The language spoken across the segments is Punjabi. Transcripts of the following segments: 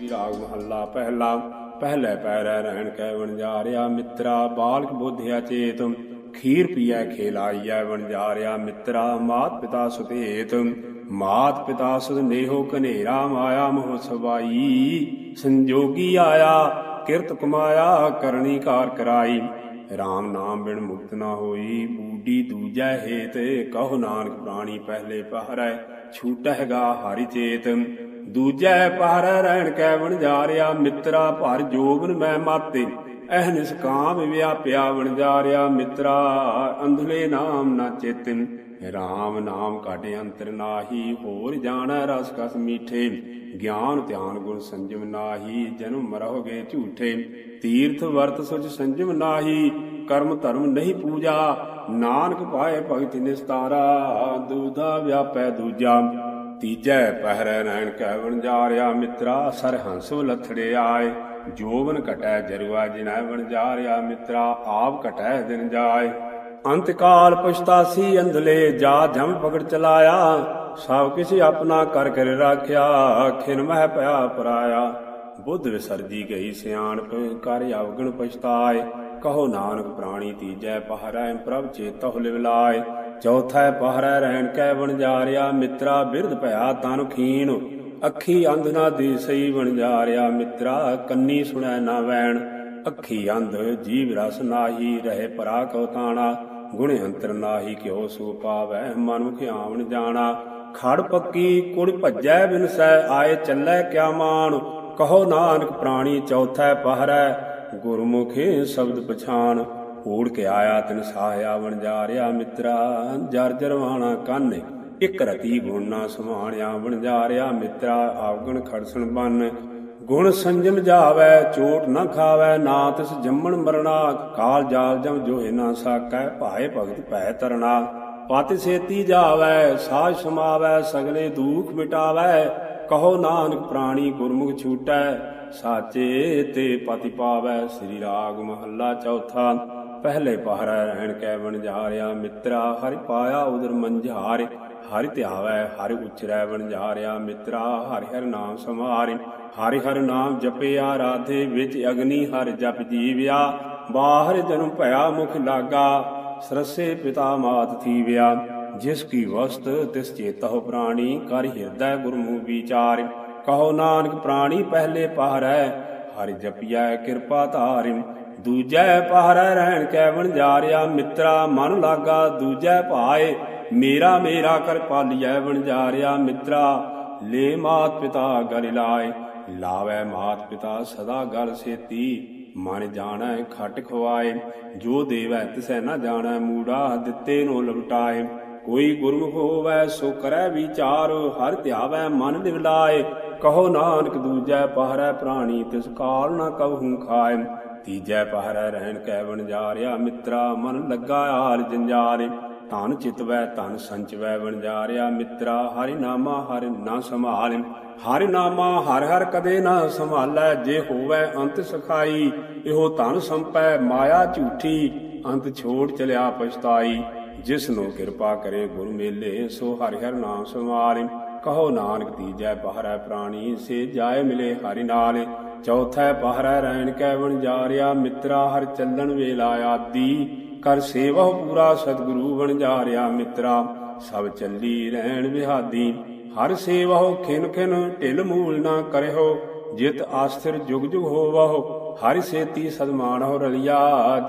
ਸ੍ਰੀ ਰਾਗ ਮਹੱਲਾ ਪਹਿਲਾ, ਪਹਿਲੇ ਪੈਰੈ ਰਹਿਣ ਕੈ ਵਣਜਾਰਿਆ ਮਿੱਤਰਾ, ਬਾਲਕ ਬੋਧਿਆ ਚੇਤ, ਖੀਰ ਪੀਐ ਖੇਲਾਈਐ ਵਣਜਾਰਿਆ ਮਿੱਤਰਾ, ਮਾਤ ਪਿਤਾ ਸੁਤੇਤ ਮਾਤ ਪਿਤਾ ਸੁਧ ਨੇਹੋ ਕਨੇਰਾ ਮਾਇਆ ਮੋਹ ਸਵਾਈ ਸੰਜੋਗੀ ਆਇਆ, ਕਿਰਤ ਕਮਾਇਆ, ਕਰਨੀ ਕਾਰ ਕਰਾਈ। RAM ਨਾਮ ਬਿਨ ਮੁਕਤ ਨਾ ਹੋਈ ਬੂਡੀ ਦੂਜੈ ਹੇਤ, ਕਹੋ ਨਾਨਕ ਪ੍ਰਾਣੀ ਪਹਿਲੇ ਪਹਰੈ ਛੂਟਹਿਗਾ ਹਰਿ ਚੇਤ। ਦੂਜੈ ਪਹਰੈ ਰਹਿਣ ਕੈ ਵਣਜਾਰਿਆ ਮਿੱਤਰਾ ਭਰ ਜੋਬਨ ਮੈਂ ਮਾਤੇ। ਅਹਨਿਸ ਕਾਮ ਵਿਆਪਿਆ ਵਣਜਾਰਿਆ ਮਿੱਤਰਾ, ਅੰਧਲੇ ਨਾਮ ਨਾ ਚੇਤਨ। RAM ਨਾਮ ਕਾਟੇ ਅੰਤਰ ਨਾਹੀ, ਹੋਰ ਜਾਣੈ ਰਸ ਕਸ ਮੀਠੇ। ਗਿਆਨ ਧਿਆਨ ਗੁਣ ਸੰਜਮ ਨਾਹੀ, ਜਨਮ ਮਰੋਗੇ ਝੂਠੇ। ਤੀਰਥ ਵਰਤ ਸੁਚ ਸੰਜਮ ਨਾਹੀ, ਕਰਮ ਧਰਮ ਨਹੀਂ ਪੂਜਾ। ਨਾਨਕ ਪਾਏ ਭਗਤ ਨਿਸਤਾਰਾ ਦੂਧਾ ਵਿਆਪੈ ਦੂਜਾ। ਤੀਜੈ ਪਹਿਰੈ ਨੈਣ ਕੈ ਵਣਜਾਰਿਆ ਮਿੱਤਰਾ ਸਰ ਹੰਸ ਲਥੜੇ ਆਏ। ਜੋਵਨ ਘਟੈ ਜਰਵਾ ਜਿਨੈ ਵਣਜਾਰਿਆ ਮਿੱਤਰਾ ਆਪ ਘਟੈ ਦਿਨ ਜਾਏ। ਅੰਤ ਕਾਲ ਪਛਤਾਸੀ ਅੰਧਲੇ, ਜਾ ਜਮ ਪਕੜ ਚਲਾਇਆ। ਸਭ ਕਿਛ ਆਪਣਾ ਕਰ ਕਰ ਰਾਖਿਆ, ਖਿਨ ਮਹਿ ਪਿਆ ਪਰਾਇਆ। ਬੁੱਧ ਵਿਸਰਜੀ ਗਈ ਸਿਆਣਪ, ਕਰ ਅਵਗਣ ਪਛਤਾਏ। ਕਹੋ ਨਾਨਕ ਪ੍ਰਾਣੀ, ਤੀਜੈ ਪਹਰੈ, ਪ੍ਰਭ ਚੇਤਹੁ ਲਿਵਲਾਏ। ਚੌਥਾ ਪਹਰੈ ਰਹਿਣ ਕੈ ਵਣਜਾਰਿਆ ਮਿੱਤਰਾ ਬਿਰਧ ਭਇਆ ਤਨ ਖੀਣ। ਅੱਖੀ ਅੰਧ ਨਾ ਦੀ ਸਈ ਵਣਜਾਰਿਆ ਮਿੱਤਰਾ ਕੰਨੀ ਸੁਣੈ ਨਾ ਵੈਣ। ਅੱਖੀ ਅੰਧ ਜੀਵ ਰਸ ਨਾਹੀ, ਰਹੇ ਪਰਾ ਕਉ ਤਾਣਾ। ਗੁਣ ਅੰਤਰ ਨਾਹੀ ਕਿਉ ਸੋ ਪਾਵੈ ਮਨ ਮੁਖ ਆਵਣ ਜਾਣਾ। ਖੜ ਪੱਕੀ ਕੁੜ ਭੱਜੈ ਬਿਨਸੈ ਆਏ ਚੱਲੈ ਕਿਆ ਮਾਣ। ਕਹੋ ਨਾਨਕ ਪ੍ਰਾਣੀ ਚੌਥੈ ਪਹਰੈ ਗੁਰਮੁਖੇ ਸ਼ਬਦ ਪਛਾਣ। ਓੜ ਕੇ ਆਇਆ, ਤਿਨ ਸਾਹਿਆ ਵਣਜਾਰਿਆ ਮਿੱਤਰਾ। ਜਰ ਜਰਵਾਣਾ ਕਾਨੇ, ਇਕ ਰਤੀ ਗੁਣ ਨਾ ਸਮਾਣਿਆ ਵਣਜਾਰਿਆ ਮਿੱਤਰਾ। ਆਵਗਣ ਖੜਸਣ ਬੰਨ, ਗੁਣ ਸੰਜਮ ਜਾਵੈ, ਚੋਟ ਨਾ ਖਾਵੈ। ਨਾ ਤਿਸ ਜੰਮਣ ਮਰਣਾ, ਕਾਲ ਜਾਲ ਜਮ ਜੋਹਿ ਨਾ ਸਾਕੈ। ਭਾਏ ਭਗਤ ਭੈ ਤਰਣਾ, ਪਤ ਸੇਤੀ ਜਾਵੈ, ਸਾਜ ਸਮਾਵੈ, ਸਗਲੇ ਦੁਖ ਮਿਟਾਵੈ। ਕਹੋ ਨਾਨਕ ਪ੍ਰਾਣੀ ਗੁਰਮੁਖ ਛੂਟੈ, ਸਾਚੇ ਤੇ ਪਤੀ ਪਾਵੈ। ਸ੍ਰੀ ਰਾਗ ਮਹੱਲਾ ਚੌਥਾ। ਪਹਿਲੇ ਪਹਰਾ ਰਹਿਣ ਕੈ ਬਣ ਵਣਜਾਰਿਆ, ਮਿੱਤਰਾ, ਹਰਿ ਪਾਇਆ ਉਦਰ ਮੰਝਾਰ। ਹਰਿ ਧਿਆਵੈ, ਹਰਿ ਉਚਰੈ ਬਣ ਵਣਜਾਰਿਆ, ਮਿੱਤਰਾ, ਹਰਿ ਹਰਿ ਨਾਮ ਸਮਾਰਿ ਹਰਿ ਹਰਿ ਨਾਮ ਜਪਿਆ, ਰਾਧੇ ਵਿੱਚ ਅਗਨੀ ਹਰਿ ਜਪ ਜੀਵਿਆ। ਬਾਹਰ ਜਨਮ ਭਇਆ ਮੁਖ ਲਾਗਾ, ਸਰਸੇ ਪਿਤਾ ਮਾਤ ਥੀਵਿਆ। ਜਿਸ ਕੀ ਵਸਤ, ਤਿਸ ਚੇਤਹੁ ਪ੍ਰਾਣੀ, ਕਰ ਹਿਰਦੈ ਗੁਰਮੁ ਵਿਚਾਰਿ। ਕਹੋ ਨਾਨਕ ਪ੍ਰਾਣੀ, ਪਹਿਲੇ ਪਹਰੈ, ਹਰਿ ਜਪਿਆ ਕਿਰਪਾ ਧਾਰਿ ਦੂਜੈ ਪਹਰੈ ਰਹਿਣ ਕੈ ਵਣਜਾਰਿਆ ਮਿੱਤਰਾ ਮਨ ਲਾਗਾ, ਦੂਜੈ ਭਾਏ, ਮੇਰਾ ਮੇਰਾ ਕਰ ਪਾਲਿਐ ਵਣਜਾਰਿਆ ਮਿੱਤਰਾ, ਲੇ ਮਾਤ ਪਿਤਾ ਗਲ ਲਾਏ, ਲਾਵੇ ਮਾਤ ਪਿਤਾ ਸਦਾ ਗਲ ਸੇਤੀ, ਮਨ ਜਾਣੈ ਖਟ ਖਵਾਏ, ਜੋ ਦੇਵੈ ਤਿਸੈ ਨਾ ਜਾਣੈ, ਮੂੜਾ ਦਿੱਤੇ ਨੂੰ ਲਵਟਾਏ ਕੋਈ ਗੁਰਮੁਖ ਹੋਵੈ ਸੋ ਕਰੈ ਵਿਚਾਰ, ਹਰ ਧਿਆਵੈ ਮਨ ਨਿਵਲਾਏ, ਕਹੋ ਨਾਨਕ ਦੂਜੈ ਪਹਰੈ ਪ੍ਰਾਣੀ, ਤਿਸ ਕਾਲ ਨਾ ਕਬਹੂ ਖਾਏ। ਤੀਜੈ ਪਹਰੈ ਰਹਿਣ ਕੈ ਵਣਜਾਰਿਆ, ਮਿੱਤਰਾ ਮਨ ਲੱਗਾ ਆਲ ਜੰਜਾਰੇ। ਧਨ ਚਿਤਵੈ, ਧਨ ਸੰਚਵੈ ਵਣਜਾਰਿਆ, ਮਿੱਤਰਾ ਹਰਿ ਨਾਮਾ ਹਰਿ ਨਾ ਸੰਭਾਲਿ। ਹਰਿ ਨਾਮਾ ਹਰ ਹਰਿ ਕਦੇ ਨਾ ਸੰਭਾਲੈ, ਜੇ ਹੋਵੈ ਅੰਤ ਸਖਾਈ, ਇਹੋ ਧਨ ਸੰਪੈ ਮਾਇਆ ਝੂਠੀ, ਅੰਤ ਛੋੜ ਚਲਿਆ ਪਛਤਾਈ। ਜਿਸ ਨੂੰ ਕਿਰਪਾ ਕਰੇ ਗੁਰ ਮੇਲੇ, ਸੋ ਹਰਿ ਹਰ ਨਾਮ ਸਮਾਰਿ ਕਹੋ ਨਾਨਕ ਤੀਜੈ ਪਹਰੈ ਪ੍ਰਾਣੀ, ਸੇ ਜਾਏ ਮਿਲੇ ਹਰਿ ਨਾਲ। ਚੌਥੈ ਪਹਰੈ ਰਹਿਣ ਕੈ ਬਣ ਵਣਜਾਰਿਆ ਮਿੱਤਰਾ ਹਰ ਚੱਲਣ ਵੇਲਾ ਆਦੀ। ਕਰ ਸੇਵਾ ਪੂਰਾ ਸਤਿਗੁਰੂ ਬਣ ਵਣਜਾਰਿਆ ਮਿੱਤਰਾ ਸਭ ਚੱਲੀ ਰਹਿਣ ਵਿਹਾਦੀ। ਹਰ ਸੇਵਹੁ ਖਿਨ ਖਿਨ ਢਿਲ ਮੂਲ ਨਾ ਕਰਿਓ ਜਿਤ ਆਸਥਿਰ ਜੁਗ ਜੁਗ ਹੋਵਹੁ। ਹਰਿ ਸੇਤੀ ਸਦਮਾਨਹੁ ਰਲਿਆ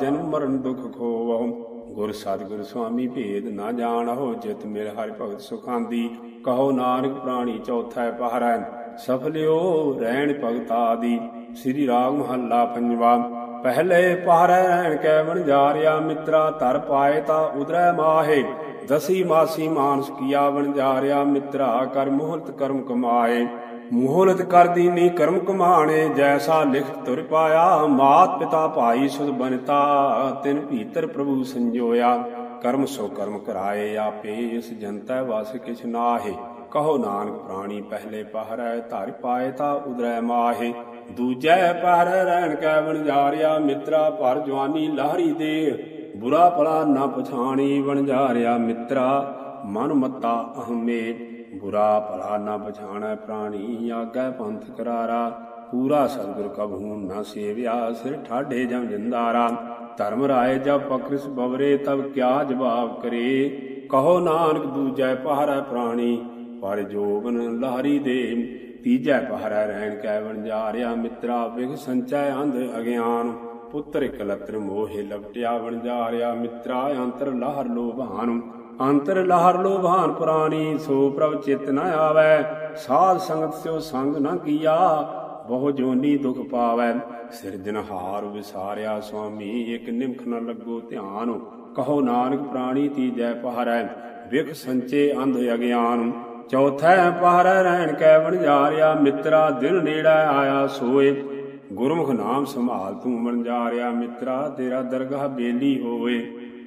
ਜਨਮ ਮਰਨ ਦੁਖ ਖੋਵਹੁ। ਗੁਰ ਸਤਿਗੁਰ ਸੁਆਮੀ ਭੇਦ ਨਾ ਜਾਣਹੁ, ਜਿਤ ਮਿਲ ਹਰਿ ਭਗਤ ਸੁਖਾਂਦੀ ਕਹੋ ਨਾਨਕ ਪ੍ਰਾਣੀ ਚੌਥਾ ਪਹਰੈ ਸਫਲਿਓ ਰਹਿਣ ਭਗਤਾ ਦੀ, ਸ੍ਰੀ ਰਾਗ ਮਹੱਲਾ ਪੰਜਵਾ। ਪਹਿਲੇ ਪਹਰੈ ਰਹਿਣ ਕੈ ਵਣਜਾਰਿਆ ਮਿੱਤਰਾ ਧਰ ਪਾਏ ਤਾ ਉਦਰੈ ਮਾਹੇ। ਦਸੀ ਮਾਸੀ ਮਾਨਸ ਕੀਆ ਵਣਜਾਰਿਆ ਮਿੱਤਰਾ ਕਰ ਮੋਹਲਤ ਕਰਮ ਕਮਾਏ। ਮੋਹਲਤ ਕਰਦੀ ਨੀ ਕਰਮ ਕਮਾਣੇ, ਜੈਸਾ ਲਿਖ ਤੁਰ ਪਾਇਆ, ਮਾਤ ਪਿਤਾ ਭਾਈ ਸੁਧ ਬਨਤਾ, ਤਿਨ ਭੀਤਰ ਪ੍ਰਭੂ ਸੰਜੋਇਆ। ਕਰਮ ਸੋ ਕਰਮ ਕਰਾਏ ਆਪੇ, ਇਸ ਜਨਤਾ ਵਸ ਕਿਛ ਨਾਹੇ। ਕਹੋ ਨਾਨਕ ਪ੍ਰਾਣੀ, ਪਹਿਲੇ ਪਹਰੈ ਧਰ ਪਾਏ ਤਾ ਉਦਰੈ ਮਾਹੇ। ਦੂਜੈ ਪਹਰੈ ਰਹਿਣ ਕੈ ਵਣਜਾਰਿਆ ਮਿੱਤਰਾ ਭਰ ਜਵਾਨੀ ਲਹਰੀ ਦੇ ਬੁਰਾ ਭਲਾ ਨਾ ਪਛਾਣੀ ਵਣਜਾਰਿਆ ਮਿੱਤਰਾ, ਮਨ ਮਤਾ ਅਹਮੇ ਬੁਰਾ ਭਲਾ ਨਾ ਪਛਾਣੈ ਪ੍ਰਾਣੀ, ਆਗੈ ਪੰਥ ਕਰਾਰਾ। ਪੂਰਾ ਸਤਿਗੁਰ ਕਬਹੂ ਨਾ ਸੇਵਿਆ, ਸਿਰ ਠਾਡੇ ਜਮ ਜਿੰਦਾਰਾ। ਧਰਮ ਰਾਏ ਜਬ ਪਕਰਿਸ ਬਵਰੇ, ਤਬ ਕਿਆ ਜਵਾਬ ਕਰੇ। ਕਹੋ ਨਾਨਕ, ਦੂਜੈ ਪਹਰੈ ਪ੍ਰਾਣੀ ਪਰ ਜੋਬਨ ਲਾਰੀ ਦੇ ਤੀਜੈ ਪਹਰੈ ਰਹਿਣ ਕੈ ਵਣਜਾਰਿਆ ਮਿੱਤਰਾ ਵਿਖ ਸੰਚੈ ਅੰਧ ਅਗਿਆਨ। ਪੁੱਤਰ ਇਕਲਤਰ ਮੋਹਿ ਲਪਟਿਆ ਵਣਜਾਰਿਆ ਮਿੱਤਰਾ ਅੰਤਰ ਲਾਹਰ ਲੋਭਾਨ। ਅੰਤਰ ਲਾਹਰ ਲੋਭਾਨ ਪ੍ਰਾਨੀ ਸੋ ਪ੍ਰਭ ਚਿਤ ਨ ਆਵੈ। ਸਾਧ ਸੰਗਤ ਸਿਓ ਸੰਗ ਨ ਕੀਆ, ਬਹੁ ਜੋਨੀ ਦੁਖ ਪਾਵੈ। ਸਿਰਜਨਹਾਰ ਵਿਸਾਰਿਆ ਸੁਆਮੀ, ਇਕ ਨਿਮਖ ਨ ਲੱਗੋ ਧਿਆਨ। ਕਹੋ ਨਾਨਕ ਪ੍ਰਾਣੀ ਤੀਜੈ ਪਹਰੈ, ਵਿਖ ਸੰਚੇ ਅੰਧ ਅਗਿਆਨ। ਚੌਥੈ ਪਹਰੈ ਰਹਿਣ ਕੈ ਵਣਜਾਰਿਆ ਮਿੱਤਰਾ ਦਿਨ ਨੇੜਾ ਆਇਆ ਸੋਏ। ਗੁਰਮੁਖ ਨਾਮ ਸੰਭਾਲ ਤੂੰ ਵਣਜਾਰਿਆ ਮਿੱਤਰਾ ਤੇਰਾ ਦਰਗਾਹ ਬੇਲੀ ਹੋਏ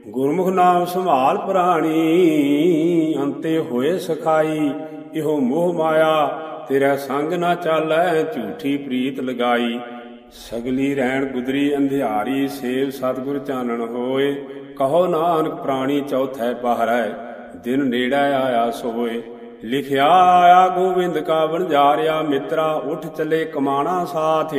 ਗੁਰਮੁਖ ਨਾਮ ਸੰਭਾਲ ਪ੍ਰਾਣੀ, ਅੰਤੇ ਹੋਏ ਸਖਾਈ। ਇਹੋ ਮੋਹ ਮਾਇਆ, ਤੇਰਾ ਸੰਗ ਨਾ ਚਾਲੈ, ਝੂਠੀ ਪ੍ਰੀਤ ਲਗਾਈ। ਸਗਲੀ ਰਹਿਣ ਗੁਦਰੀ ਅੰਧਿਆਰੀ ਸੇਵ ਸਤਗੁਰ ਚਾਨਣ ਹੋਏ। ਕਹੋ ਨਾਨਕ ਪ੍ਰਾਣੀ ਚੌਥੈ ਪਹਰੈ, ਦਿਨ ਨੇੜਾ ਆਇਆ ਸੋਏ। ਲਿਖਿਆ ਆਇਆ ਗੋਬਿੰਦ ਕਾ ਵਣਜਾਰਿਆ ਮਿੱਤਰਾ, ਉਠ ਚਲੇ ਕਮਾਣਾ ਸਾਥ।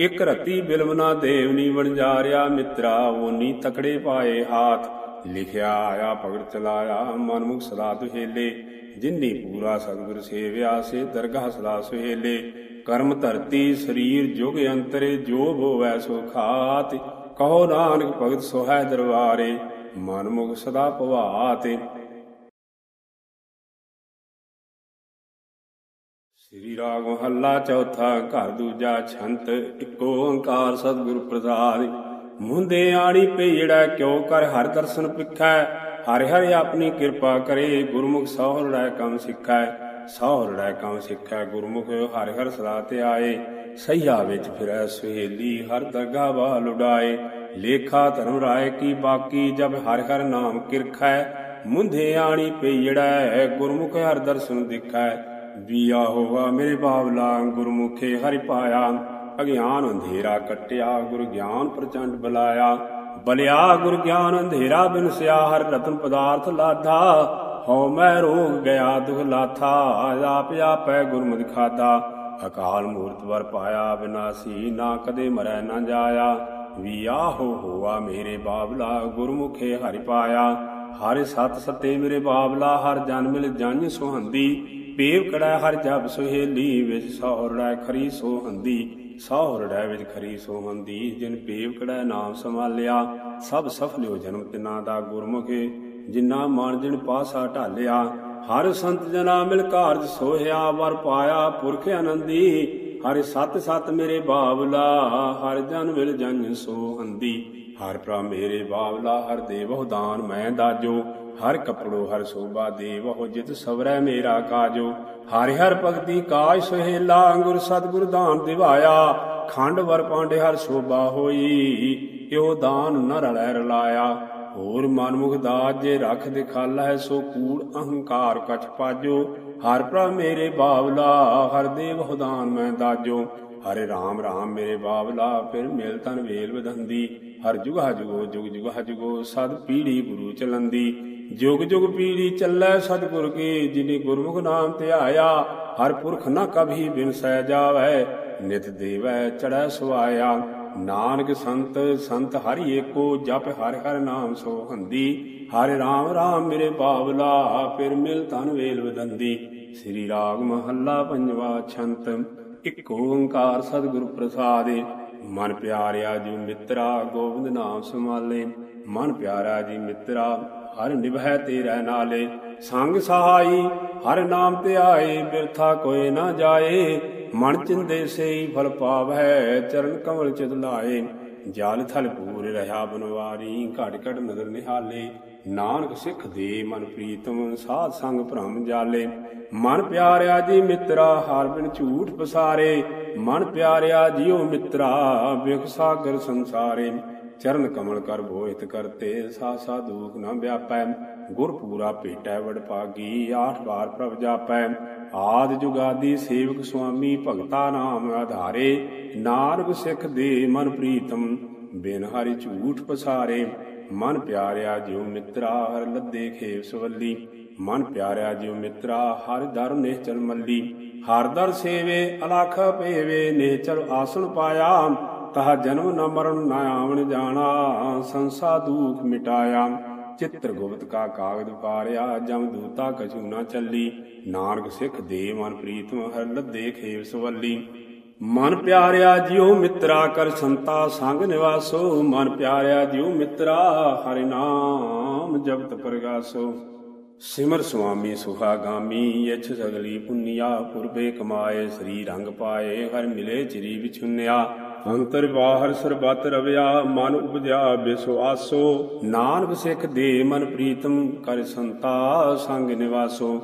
ਇਕ ਰਤੀ ਬਿਲਵਨਾ ਦੇਵਨੀ ਵਣਜਾਰਿਆ ਮਿੱਤਰਾ, ਓਨੀ ਤਕੜੇ ਪਾਏ ਹਾਥ। ਲਿਖਿਆ ਆਇਆ ਭਗਤ ਚਲਾਇਆ ਮਨਮੁਖ ਸਦਾ ਦੁਹੇਲੇ। ਜਿਨਨੀ ਪੂਰਾ ਸਤਿਗੁਰ ਸੇਵਿਆ, ਸੇ ਦਰਗਾਹ ਸਦਾ ਸੁਹੇਲੇ। ਕਰਮ ਧਰਤੀ, ਸਰੀਰ ਜੁਗ ਅੰਤਰੇ, ਜੋ ਹੋਵੈ ਸੋ ਖਾਤ। ਕਹੋ ਨਾਨਕ ਭਗਤ ਸੋਹੈ ਦਰਬਾਰੇ, ਮਨਮੁਖ ਸਦਾ ਭਵਾਤ। ਸ੍ਰੀ ਰਾਗ ਮਹੱਲਾ ਚੌਥਾ, ਘਰ ਦੂਜਾ ਛੰਤ, ਇੱਕੋ ਓੰਕਾਰ ਸਤਿਗੁਰ ਪ੍ਰਸਾਦਿ। ਮੁੰਦੇ ਆਣੀ ਪਈੜਾ ਕਿਉ ਕਰ ਹਰ ਦਰਸ਼ਨ ਪਿਖੈ? ਹਰਿ ਹਰਿ ਆਪਣੀ ਕਿਰਪਾ ਕਰੇ, ਗੁਰਮੁਖ ਸਹੁਰੜੈ ਕੰਮ ਸਿੱਖੈ। ਸਹੁਰੜੈ ਕੰਮ ਸਿੱਖੈ, ਗੁਰਮੁਖ ਹਰਿ ਹਰਿ ਸਦਾ ਤੇ ਆਏ। ਸਈਆ ਵਿੱਚ ਫਿਰੈ ਸੁਹੇਲੀ, ਹਰ ਦਰਗਾਹ ਬਾਲ ਉਡਾਏ। ਲੇਖਾ ਧਰਮ ਰਾਏ ਕੀ ਬਾਕੀ, ਜਬ ਹਰਿ ਹਰਿ ਨਾਮ ਕਿਰਖੈ। ਮੁੰਦੇ ਆਣੀ ਪਈੜਾ ਗੁਰਮੁਖ ਹਰ ਦਰਸ਼ਨ ਦਿਖੈ। ਬੀਆ ਹੋਵਾ ਮੇਰੇ ਬਾਬਲਾ ਗੁਰਮੁਖੇ ਹਰਿ ਪਾਇਆ। ਅਗਿਆਨ ਅੰਧੇਰਾ ਕਟਿਆ, ਗੁਰ ਗਿਆਨ ਪ੍ਰਚੰਡ ਬਲਾਇਆ। ਬਲਿਆ ਗੁਰ ਗਿਆਨ ਅੰਧੇਰਾ ਬਿਨਸਿਆ ਹਰ ਰਤਨ ਪਦਾਰਥ ਲਾਧਾ। ਹਉ ਮੈਂ ਰੋਗ ਗਿਆ, ਦੁਖ ਲਾਥਾ ਆਪ ਆਪੈ ਗੁਰਮੁਖ ਖਾਦਾ ਅਕਾਲ ਮੂਰਤ ਵਰ ਪਾਇਆ, ਬਿਨਾਸੀ ਨਾ ਕਦੇ ਮਰੈ ਨਾ ਜਾਇਆ। ਵੀਆ ਹੋ ਹੋਆ ਮੇਰੇ ਬਾਬਲਾ ਗੁਰਮੁਖੇ ਹਰਿ ਪਾਇਆ। ਹਰ ਸਤ ਸਤੇ ਮੇਰੇ ਬਾਬਲਾ, ਹਰ ਜਨ ਮਿਲ ਜਨ ਸੁਹੰਦੀ। ਪੇਵ ਕੜਾ ਹਰ ਜਬ ਸੁਹੇਲੀ, ਵਿੱਚ ਸੌਰੜਾ ਖਰੀ ਸੋਹੰਦੀ। ਸੌਰੜਾ ਵਿੱਚ ਖਰੀ ਸੋਹੰਦੀ, ਜਿਨ ਪੇਵ ਕੜਾ ਨਾਮ ਸੰਭਾਲਿਆ। ਸਭ ਸਫਲਿਓ ਜਨਮ ਤਿਨਾ ਦਾ ਗੁਰਮੁਖੇ ਜਿਨਾ ਮਨ ਜਿਨ ਪਾਸਾ ਢਾਲਿਆ। ਹਰ ਸੰਤ ਜਨਾ ਮਿਲ ਕਾਰਜ ਸੋਹਿਆ, ਵਰ ਪਾਇਆ ਪੁਰਖ ਆਨੰਦੀ। ਹਰਿ ਸਤ ਸਤ ਮੇਰੇ ਬਾਬਲਾ, ਹਰ ਜਨ ਮਿਲ ਜਨ ਸੋਹੰਦੀ। ਹਰ ਪ੍ਰਾ ਮੇਰੇ ਬਾਵਲਾ, ਹਰ ਦੇਵਹੁ ਦਾਨ ਮੈਂ ਦਾਜੋ। ਹਰ ਕਪੜੋ, ਹਰ ਸੋਭਾ ਦੇਵਹੁ ਜਿਤ ਸਵਰੈ ਮੇਰਾ ਕਾਜੋ। ਹਰਿ ਹਰ ਭਗਤੀ ਕਾਜ ਸੁਹੇਲਾ, ਅੰਗੁਰ ਸਤਗੁਰ ਦਾਨ ਦਿਵਾਇਆ। ਖੰਡ ਵਰ ਪਾਂਡੇ ਹਰ ਸੋਭਾ ਹੋਈ, ਇਹੋ ਦਾਨ ਨ ਰਲੈ ਰਲਾਇਆ। ਹੋਰ ਮਨਮੁਖ ਦਾਜ ਜੇ ਰਖ ਦਿਖਾਲਾ ਹੈ ਸੋ ਕੂੜ ਅਹੰਕਾਰ ਕਛ ਪਾਜੋ। ਹਰ ਪ੍ਰਭ ਮੇਰੇ ਬਾਵਲਾ, ਹਰ ਦੇਵ ਹੁਦਾਨ ਮੈਂ ਦਾਜੋ। ਹਰੇ ਰਾਮ ਰਾਮ ਮੇਰੇ ਬਾਵਲਾ, ਫਿਰ ਮਿਲ ਤਨ ਵੇਲ ਵਧੰਦੀ। ਹਰ ਜੁਗ ਜੁਗੋ, ਜੁਗ ਜੁਗ ਜੁਗੋ, ਸਦ ਪੀੜੀ ਗੁਰੂ ਚਲੰਦੀ। ਜੁਗ ਜੁਗ ਪੀੜੀ ਚੱਲੈ ਸਤਿਗੁਰ ਕੀ, ਜਿਨੀ ਗੁਰਮੁਖ ਨਾਮ ਧਿਆਇਆ ਹਰ ਪੁਰਖ ਨ ਕਭੀ ਬਿਨਸੈ ਜਾਵੈ, ਨਿਤ ਦੇਵੈ ਚੜੈ ਸੁਆਇਆ ਨਾਨਕ ਸੰਤ ਸੰਤ ਹਰਿ ਏਕੋ, ਜਪ ਹਰ ਹਰ ਨਾਮ ਸੋ ਹੰਦੀ। ਹਰਿ ਰਾਮ ਰਾਮ ਮੇਰੇ ਬਾਵਲਾ, ਫਿਰ ਮਿਲ ਤਨ ਵੇਲ ਵਧੰਦੀ ਸ੍ਰੀ ਰਾਗ ਮਹੱਲਾ ਪੰਜਵਾ ਛੰਤ, ਇਕ ਓੰਕਾਰ ਸਤਿਗੁਰ ਪ੍ਰਸਾਦਿ। ਮਨ ਪਿਆਰਿਆ ਜੀ ਮਿੱਤਰਾ, ਗੋਬਿੰਦ ਨਾਮ ਸਮਾਲੇ ਮਨ ਪਿਆਰਾ ਜੀ ਮਿੱਤਰਾ, ਹਰ ਨਿਭੈ ਤੇਰੇ ਨਾਲੇ। ਸੰਗ ਸਹਾਈ, ਹਰ ਨਾਮ ਤੇ ਆਏ, ਬਿਰਥਾ ਕੋਏ ਨਾ ਜਾਏ। ਮਨ ਚਿੰਦੇ ਸੇਈ, ਫਲ ਪਾਵੈ, ਚਰਨ ਕਮਲ ਚਿਤ ਲਾਏ। ਜਾਲ ਥਲ ਪੂਰ ਰਹਾ ਬਨਵਾਰੀ ਘਟ ਘਟ ਨਦਰ ਨਿਹਾਲੇ। ਨਾਨਕ ਸਿੱਖ ਦੇ ਮਨ ਪ੍ਰੀਤਮ, ਸਾਧ ਸੰਗ ਭ੍ਰਮ ਜਾਲੇ। ਮਨ ਪਿਆਰਿਆ ਜੀ ਮਿੱਤਰਾ, ਹਰ ਬਿਨ ਝੂਠ ਪਸਾਰੇ। ਮਨ ਪਿਆਰਿਆ ਜੀਓ ਮਿੱਤਰਾ, ਬਿਖ ਸਾਗਰ ਸੰਸਾਰੇ। ਚਰਨ ਕਮਲ ਕਰ ਬੋਹਿਤ ਕਰਤੇ ਸਾ ਸਾ ਦੁਖ ਨ ਵਿਆਪੈ। ਗੁਰ ਪੂਰਾ ਭੇਟੈ ਵਡ ਪਾਗੀ ਆਠ ਵਾਰ ਪ੍ਰਭ ਜਾਪੈ। ਆਦ ਜੁਗਾਦੀ ਸੇਵਕ ਸੁਆਮੀ, ਭਗਤਾ ਨਾਮ ਆਧਾਰੇ। ਨਾਨਕ ਸਿੱਖ ਦੇ ਮਨ ਪ੍ਰੀਤਮ, ਬਿਨ ਹਰੀ ਝੂਠ ਪਸਾਰੇ। ਮਨ ਪਿਆਰਿਆ ਜਿਉ ਮਿੱਤਰਾ, ਹਰ ਲੱਦੇ ਖੇਵ ਸਵੱਲੀ। ਮਨ ਪਿਆਰਿਆ ਜਿਉ ਮਿੱਤਰਾ, ਹਰ ਦਰ ਨਿਹਚਲ ਮੱਲੀ। ਹਰ ਦਰ ਸੇਵੇ, ਅਲਖ ਪੇਵੇ ਨਿਹਚਲ ਆਸਣ ਪਾਇਆ। ਤਹ ਜਨਮ ਨ ਮਰਨ ਨ ਆਵਣ ਜਾਣਾ, ਸੰਸਾ ਦੂਖ ਮਿਟਾਇਆ। ਚਿੱਤਰ ਗੁਪਤ ਕਾ ਕਾਗਦ ਪਾਰਿਆ, ਜਮ ਦੂਤਾ ਕਛੂ ਨ ਚੱਲੀ। ਨਾਨਕ ਸਿੱਖ ਦੇ ਮਨ ਪ੍ਰੀਤਮ, ਹਰ ਲੱਦੇ ਖੇਵ ਸਵੱਲੀ। ਮਨ ਪਿਆਰਿਆ ਜਿਉ ਮਿੱਤਰਾ ਕਰ ਸੰਤਾ ਸੰਗ ਨਿਵਾਸੋ। ਮਨ ਪਿਆਰਿਆ ਜਿਉ ਮਿੱਤਰਾ, ਹਰਿ ਨਾਮ ਜਪਤ ਪ੍ਰਗਾਸੋ। ਸਿਮਰ ਸੁਆਮੀ ਸੁਖਾਗਾਮੀ ਇਛ ਸਗਲੀ ਪੁੰਨਿਆ, ਪੁਰਬੇ ਕਮਾਏ, ਸ੍ਰੀ ਰੰਗ ਪਾਏ, ਹਰ ਮਿਲੇ ਚਿਰੀ ਵਿਛੁੰਨਿਆ। ਅੰਤਰ ਬਾਹਰ ਸਰਬਤ ਰਵਿਆ, ਮਨ ਉਪਜਿਆ ਬਿਸਵਾਸੋ ਨਾਨਕ ਸਿੱਖ ਦੇ ਮਨ ਪ੍ਰੀਤਮ ਕਰ ਸੰਤਾ ਸੰਗ ਨਿਵਾਸੋ।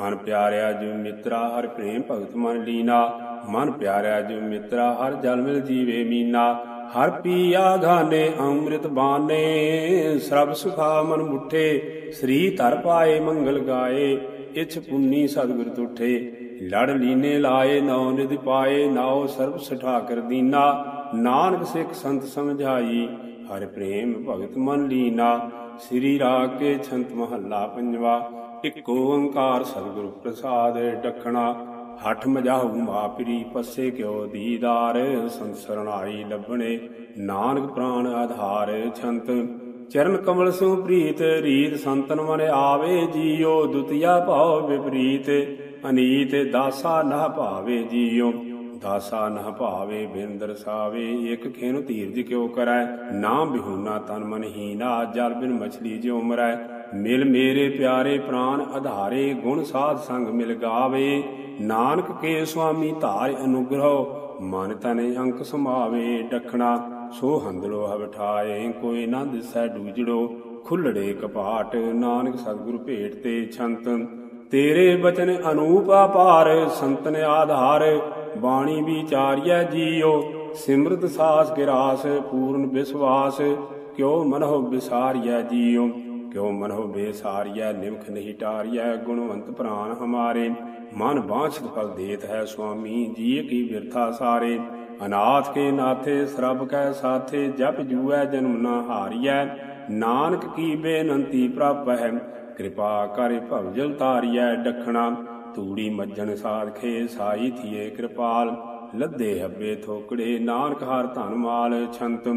ਮਨ ਪਿਆਰਿਆ ਜਿਉ ਮਿੱਤਰਾ, ਹਰ ਪ੍ਰੇਮ ਭਗਤ ਮਨ ਲੀਨਾ। ਮਨ ਪਿਆਰਿਆ ਜਿਉ ਮਿੱਤਰਾ, ਹਰ ਜਲ ਮਿਲ ਜੀਵੇ ਮੀਨਾ। ਹਰ ਪੀਆ ਗਾਨੇ ਅੰਮ੍ਰਿਤ ਬਾਨੇ, ਸਰਬ ਸੁਖਾ ਮਨ ਮੁਠੇ। ਸ੍ਰੀ ਧਰ ਪਾਏ, ਮੰਗਲ ਗਾਏ, ਇਛ ਪੁੰਨੀ ਸਤਿਗੁਰ ਤੁਠੇ। ਲੜ ਲੀਨੇ ਲਾਏ ਨੌ ਨਿਧ ਪਾਏ, ਨਾਉ ਸਰਬ ਸਠਾ ਕਰ ਦੀਨਾ। ਨਾਨਕ ਸਿੱਖ ਸੰਤ ਸਮਝਾਈ, ਹਰ ਪ੍ਰੇਮ ਭਗਤ ਮਨ ਲੀਨਾ। ਸ੍ਰੀ ਰਾਗ ਕੇ ਛੰਤ ਮਹੱਲਾ ਪੰਜਵਾ, ਇੱਕ ਓੰਕਾਰ ਸਤਿਗੁਰ ਪ੍ਰਸਾਦ ਡਖਣਾ ਹਠ ਮਜਾਹੂ ਮਾਪਰੀ ਪੱਸੇ ਕਿਉ ਦੀਦਾਰ ਸੰਸਰਣਾਈ ਲੱਭਣੇ, ਨਾਨਕ ਪ੍ਰਾਨ ਆਧਾਰ ਛੰਤ। ਚਰਨ ਕਮਲ ਸੋ ਪ੍ਰੀਤ, ਰੀਤ ਸੰਤਨ ਮਨ ਆਵੇ ਜੀਓ ਦੁਤੀਆ ਭਾਵ ਵਿਪਰੀਤ। ਅਨੀਤ ਦਾਸਾ ਨਾ ਭਾਵੇ ਜੀਓ ਦਾਸਾ ਨਾ ਭਾਵੇ ਬਿੰਦਰ ਸਾਵੇ। ਇਕ ਖੇਨ ਧੀਰਜ ਕਿਉ ਕਰੈ, ਨਾ ਬਿਹੂਨਾ ਤਨ ਮਨ ਹੀਨਾ, ਜਲ ਬਿਨ ਮਛਲੀ ਜਿਉ ਮਰੈ। ਮਿਲ ਮੇਰੇ ਪਿਆਰੇ ਪ੍ਰਾਨ ਆਧਾਰੇ ਗੁਣ ਸਾਧ ਸੰਗ ਮਿਲ ਗਾਵੇ। ਨਾਨਕ ਕੇ ਸੁਆਮੀ ਧਾਰ ਅਨੁਗ੍ਰਹ, ਮਨ ਤਨੇ ਅੰਕ ਸਮਾਵੇ ਡਖਣਾ ਸੋ ਹੰਦੜੋ ਹਵਠਾਏ ਕੋਈ ਨਾ ਦਿਸੈ ਡੂਜੜੋ। ਖੁੱਲੜੇ ਕਪਾਟ, ਨਾਨਕ ਸਤਿਗੁਰ ਭੇਟ ਤੇ ਛੰਤ। ਤੇਰੇ ਬਚਨ ਅਨੂਪ ਅਪਾਰ, ਸੰਤਨ ਆਧਾਰ। ਬਾਣੀ ਵਿਚਾਰਿਐ ਜੀਓ, ਸਿਮਰਤ ਸਾਸ ਗਿਰਾਸ, ਪੂਰਨ ਵਿਸਵਾਸ। ਕਿਉ ਮਨਹੁ ਵਿਸਾਰਿਐ ਜੀਓ। ਕਿਉ ਮਨਹੁ ਬੇਸਾਰਿਐ, ਨਿਮਖ ਨਹੀਂ ਟਾਰਿਐ, ਗੁਣਵੰਤ ਪ੍ਰਾਨ ਹਮਾਰੇ। ਮਨ ਬਾਛਤ ਫਲ ਦੇਤ ਹੈ ਸੁਆਮੀ ਜੀ ਕੀ ਵਿਰਥਾ ਸਾਰੇ। ਅਨਾਥ ਕੇ ਨਾਥੇ, ਸਰਬ ਕੈ ਸਾਥੇ, ਜਪ ਜੂਐ ਜਨਮ ਨਾ ਹਾਰੀਐ। ਨਾਨਕ ਕੀ ਬੇਨੰਤੀ ਪ੍ਰਭ ਹੈ, ਕਿਰਪਾ ਕਰਿ ਭਵਜਲ ਤਾਰੀਐ ਡਖਣਾ। ਤੂੜੀ ਮੱਜਣ ਸਾਧਖੇ, ਸਾਈ ਥੀਏ ਕਿਰਪਾਲ। ਲੱਦੇ ਹੱਬੇ ਥੋਕੜੇ, ਨਾਨਕ ਹਰ ਧਨ ਮਾਲ ਛੰਤ।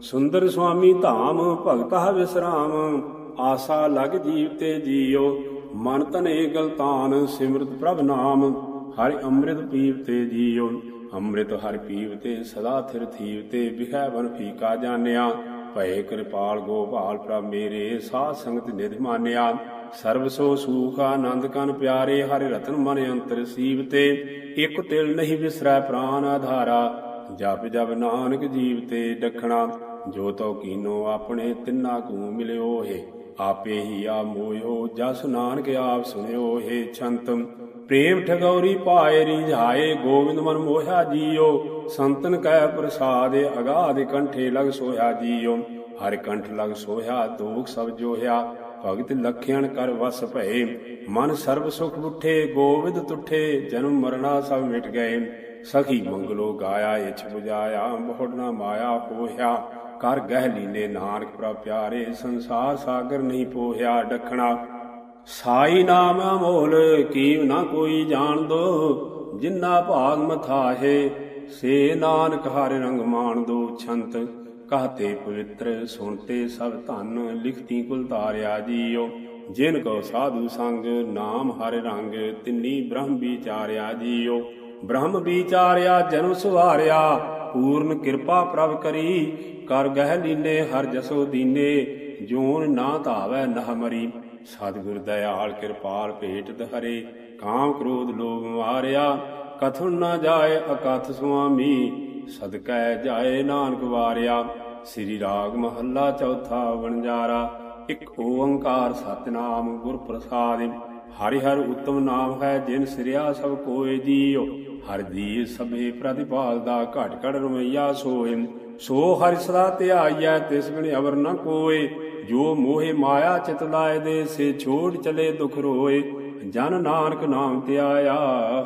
ਸੁੰਦਰ ਸੁਆਮੀ ਧਾਮ, ਭਗਤਾ ਵਿਸਰਾਮ। ਆਸਾ ਲਗ ਜੀਵ ਤੇ ਜੀਓ, ਮਨ ਤਨੇ ਗਲਤਾਨ, ਸਿਮਰਤ ਪ੍ਰਭ ਨਾਮ, ਹਰਿ ਅੰਮ੍ਰਿਤ ਪੀਵ ਤੇ ਜੀਓ, ਅੰਮ੍ਰਿਤ ਹਰਿ ਪੀਵ ਤੇ ਸਦਾ ਥਿਰ ਥੀਵ ਤੇ ਬਿਖੈ ਬਨ ਫੀਕਾ ਜਾਣਿਆ, ਭਏ ਕਿਰਪਾਲ ਗੋਪਾਲ ਪ੍ਰਭ ਮੇਰੇ, ਸਾਧ ਸੰਗਤ ਨਿਧ ਮਾਨਿਆ, ਸਰਬ ਸੋ ਸੂਖ ਆਨੰਦ ਕਨ ਪਿਆਰੇ, ਹਰਿ ਰਤਨ ਮਨ ਅੰਤਰ ਸੀਵ ਤੇ, ਇਕ ਤਿਲ ਨਹੀਂ ਵਿਸਰੈ ਪ੍ਰਾਨ ਆਧਾਰਾ, ਜਪ ਜਪ ਨਾਨਕ ਜੀਵ ਤੇ ਡਖਣਾ, ਜੋ ਤੋ ਕੀਨੋ ਆਪਣੇ ਤਿੰਨਾ ਕੂ ਮਿਲਿਓ ਹੈ ਆਪੇ ਹੀ ਆ ਮੋਇਓ, ਜਸ ਨਾਨਕ ਆਪ ਸੁਣਿਓ, ਹੇ ਛੰਤ ਪ੍ਰੇਮ ਠਗੌਰੀ ਪਾਏ ਰਿਝਾਏ, ਗੋਬਿੰਦ ਮਨ ਮੋਹਿਆ ਜੀਓ। ਸੰਤਨ ਕੈ ਪ੍ਰਸਾਦ, ਅਗਾਧ ਕੰਠੇ ਲਗ ਸੋਇਆ ਜੀਓ। ਹਰ ਕੰਠ ਲਗ ਸੋਇਆ ਦੋਖ ਸਭ ਜੋਹਿਆ। ਭਗਤ ਲਖਿਆਣ ਕਰ ਵਸ ਭਏ। ਮਨ ਸਰਬ ਸੁਖ ਉਠੇ ਗੋਵਿੰਦ ਤੁਠੇ। ਜਨਮ ਮਰਣਾ ਸਭ ਮਿਟ ਗਏ। ਸਖੀ ਮੰਗਲੋ ਗਾਇਆ, ਇਛ 부ਜਾਇਆ ਮੋੜਨਾ ਮਾਇਆ ਹੋਇਆ ਕਰ ਗਹਿ ਲੀਨੇ ਨਾਨਕ ਪ੍ਰਭ ਪਿਆਰੇ, ਸੰਸਾਰ ਸਾਗਰ ਨਹੀਂ ਪੋਹਿਆ ਡਖਣਾ। ਸਾਈ ਨਾਮ ਅਮੋਲ, ਕੀਵ ਨਾ ਕੋਈ ਜਾਣ ਦੋ ਜਿਨ੍ਹਾਂ ਭਾਗ ਮਥਾਹੇ ਸੇ ਨਾਨਕ ਹਰਿ ਰੰਗ ਮਾਣ ਦੋ ਛੰਤ। ਕਹਤੇ ਪਵਿੱਤਰ, ਸੁਣਤੇ ਸਭ ਧਨ, ਲਿਖਤੀ ਕੁਲ ਤਾਰਿਆ ਜੀਓ। ਜਿਨ ਕੋ ਸਾਧੂ ਸੰਗ, ਨਾਮ ਹਰਿ ਰੰਗ, ਤਿੰਨੀ ਬ੍ਰਹਮ ਵਿਚਾਰਿਆ ਜੀਓ। ਬ੍ਰਹਮ ਵਿਚਾਰਿਆ, ਜਨਮ ਸੁਹਾਰਿਆ ਪੂਰਨ ਕਿਰਪਾ ਪ੍ਰਭ ਕਰੀ, ਕਰ ਗਹਿ ਲੀਨੇ, ਹਰ ਜਸੋ ਦੀਨੇ ਜੂਨ ਨਾ ਧਾਵੈ ਨਹ ਮਰੀ। ਸਤਿਗੁਰ ਦਇਆਲ ਕਿਰਪਾਲ ਭੇਟ ਧਰੇ ਕਾਮ ਕ੍ਰੋਧ ਲੋਭ ਮਾਰਿਆ, ਕਥਨ ਨਾ ਜਾਏ ਅਕਥ ਸੁਆਮੀ, ਸਦਕੈ ਜਾਏ ਨਾਨਕ ਵਾਰਿਆ। ਸ੍ਰੀ ਰਾਗ ਮਹੱਲਾ ਚੌਥਾ ਵਣਜਾਰਾ, ਇਕ ਓੰਕਾਰ ਸਤਨਾਮ ਗੁਰ ਪ੍ਰਸਾਦਿ ਹਰਿ ਹਰ ਉਤਮ ਨਾਮ ਹੈ, ਜਿਨ ਸਿਰਿਆ ਸਭ ਕੋਏ ਜੀਓ ਹਰ ਦੀ ਸਭੇ ਪ੍ਰਤਿਪਾਲ ਦਾ ਘਟ ਘਟ ਰਮਈਆ ਸੋਏ ਸੋ ਹਰਿ ਸਦਾ ਧਿਆਈਐ, ਤਿਸ ਬਿਨ ਅਵਰ ਨ ਕੋਏ ਜੋ ਮੋਹਿ ਮਾਇਆ ਚਿਤ ਲਾਇ ਦੇ, ਸੇ ਛੋੜ ਚਲੇ ਦੁਖ ਰੋਏ ਜਨ ਨਾਨਕ ਨਾਮ ਧਿਆਇਆ,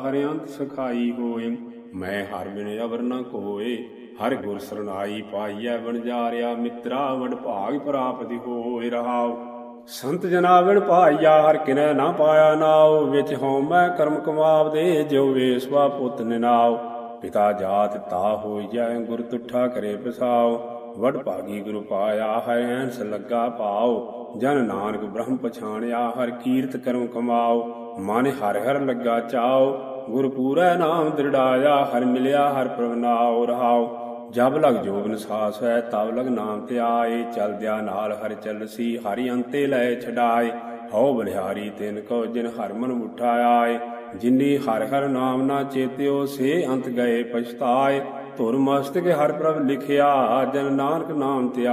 ਹਰਿ ਅੰਤ ਸਖਾਈ ਹੋਏ ਮੈਂ ਹਰ ਬਿਨ ਅਵਰ ਨ ਕੋਏ ਹਰ ਗੁਰ ਸਰਨਾਈ ਪਾਈਐ, ਵਣਜਾਰਿਆ ਮਿੱਤਰਾ, ਵਡ ਭਾਗ ਪ੍ਰਾਪਤਿ ਹੋਇ ਰਹਾਉ। ਸੰਤ ਜਨਾ ਵਿਣ ਭਾਈਆ ਹਰ ਕਿਨੈ ਨਾ ਪਾਇਆ ਨਾਉ, ਵਿੱਚ ਹਉ ਮੈਂ ਕਰਮ ਕਮਾਵਦੇ ਜਿਉ ਵੇਸਵਾ ਪੁੱਤ ਨਿਨਾਉ। ਪਿਤਾ ਜਾਤ ਤਾ ਹੋਈਐ ਗੁਰ ਤੁਠਾ ਕਰੇ ਪਸਾਉ। ਵਡ ਭਾਗੀ ਗੁਰੂ ਪਾਇਆ ਹਰਿ ਐਨਸ ਲੱਗਾ ਪਾਉ। ਜਨ ਨਾਨਕ ਬ੍ਰਹਮ ਪਛਾਣਿਆ, ਹਰ ਕੀਰਤ ਕਰਮ ਕਮਾਉ। ਮਨ ਹਰ ਹਰ ਲੱਗਾ ਚਾਉ। ਗੁਰ ਪੂਰੈ ਨਾਮ ਦ੍ਰਿੜਾਇਆ, ਹਰ ਮਿਲਿਆ, ਹਰ ਪ੍ਰਭ ਨਾਉ ਰਹਾਉ। ਜਬ ਲਗ ਜੋਗਨ ਸਾਸ ਹੈ, ਤਬ ਲਗ ਨਾਮ ਤੇ ਆਏ ਚਲਦਿਆ ਨਾਲ ਹਰਿ ਚੱਲਸੀ, ਹਰਿ ਅੰਤੇ ਲੈ ਛਡਾਏ। ਹਉ ਬਲਿਹਾਰੀ ਤਿਨ ਕੋ ਜਿਨ ਹਰਿ ਮਨ ਮੁਠਾ ਆਏ ਜਿਨੀ ਹਰ ਹਰ ਨਾਮ ਨਾ ਚੇਤਿਓ, ਸੇ ਅੰਤ ਗਏ ਪਛਤਾਏ। ਧੁਰ ਮਸਤਕ ਹਰਿ ਪ੍ਰਭ ਲਿਖਿਆ, ਜਨ ਨਾਨਕ ਨਾਮ ਤੇ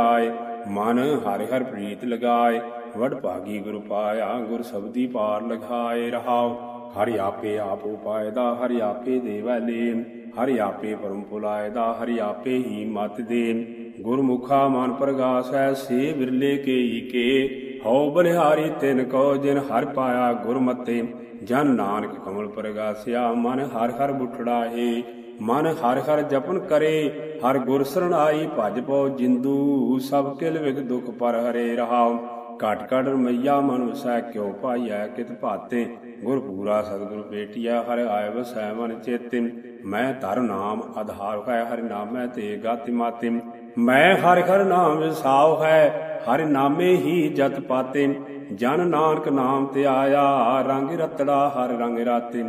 ਮਨ ਹਰਿ ਹਰ ਪ੍ਰੀਤ ਲਗਾਏ। ਵਡ ਭਾਗੀ ਗੁਰ ਪਾਇਆ, ਗੁਰ ਸਬਦੀ ਪਾਰ ਲਗਾਏ ਰਹਾਓ ਹਰਿ ਆਪੇ ਆਪ ਉਪਾਇ ਦਾ ਹਰਿ ਆਪੇ ਦੇਵੈ ਲੇਨ, ਹਰਿ ਆਪੇ ਪਰਮ ਪੁਲਾਇ ਦਾ ਹਰਿ ਆਪੇ ਹੀ ਮਤ ਦੇਨ। ਗੁਰਮੁਖਾ ਮਨ ਪ੍ਰਗਾਸੈ, ਸੇ ਬਿਰਲੇ ਕੇ ਈਕੇ ਹਉ ਬਲਿਹਾਰੀ ਤਿਨ ਕੋ ਜਿਨ ਹਰ ਪਾਇਆ ਗੁਰਮਤੇ। ਜਨ ਨਾਨਕ ਕਮਲ ਪ੍ਰਗਾਸਿਆ, ਮਨ ਹਰ ਹਰ ਬੁਠੜਾ ਏ ਮਨ ਹਰ ਹਰ ਜਪਨ ਕਰੇ, ਹਰ ਗੁਰ ਸਰਣਾਈ ਭਜ ਪਉ ਜਿੰਦੂ। ਸਭ ਕਿਲ ਵਿਗ ਦੁਖ ਪਰ ਹਰੇ ਰਹਾਉ। ਘਟ ਘਟ ਰਮਈਆ ਮਨ ਵਸੈ ਕਿਉ ਪਾਈਐ ਕਿਤ ਭਾਤੇ। ਗੁਰ ਪੂਰਾ ਸਤਿਗੁਰ ਬੇਟਿਆ ਹਰ ਆਇ ਵਸੈ ਮਨ ਚੇਤਿ ਮੈਂ ਧਰ ਨਾਮ ਆਧਾਰ ਹੈ, ਹਰਿ ਨਾਮੈ ਤੇ ਗਾਤਿ ਮਾਤਿ ਮੈਂ ਹਰ ਹਰ ਨਾਮ ਵਿਸਾਉ ਹੈ, ਹਰਿ ਨਾਮੇ ਹੀ ਜਤ ਪਾਤੇ ਜਨ ਨਾਨਕ ਨਾਮ ਤੇ ਆਇਆ, ਰੰਗ ਰਤੜਾ ਹਰ ਰੰਗ ਰਾਤੇ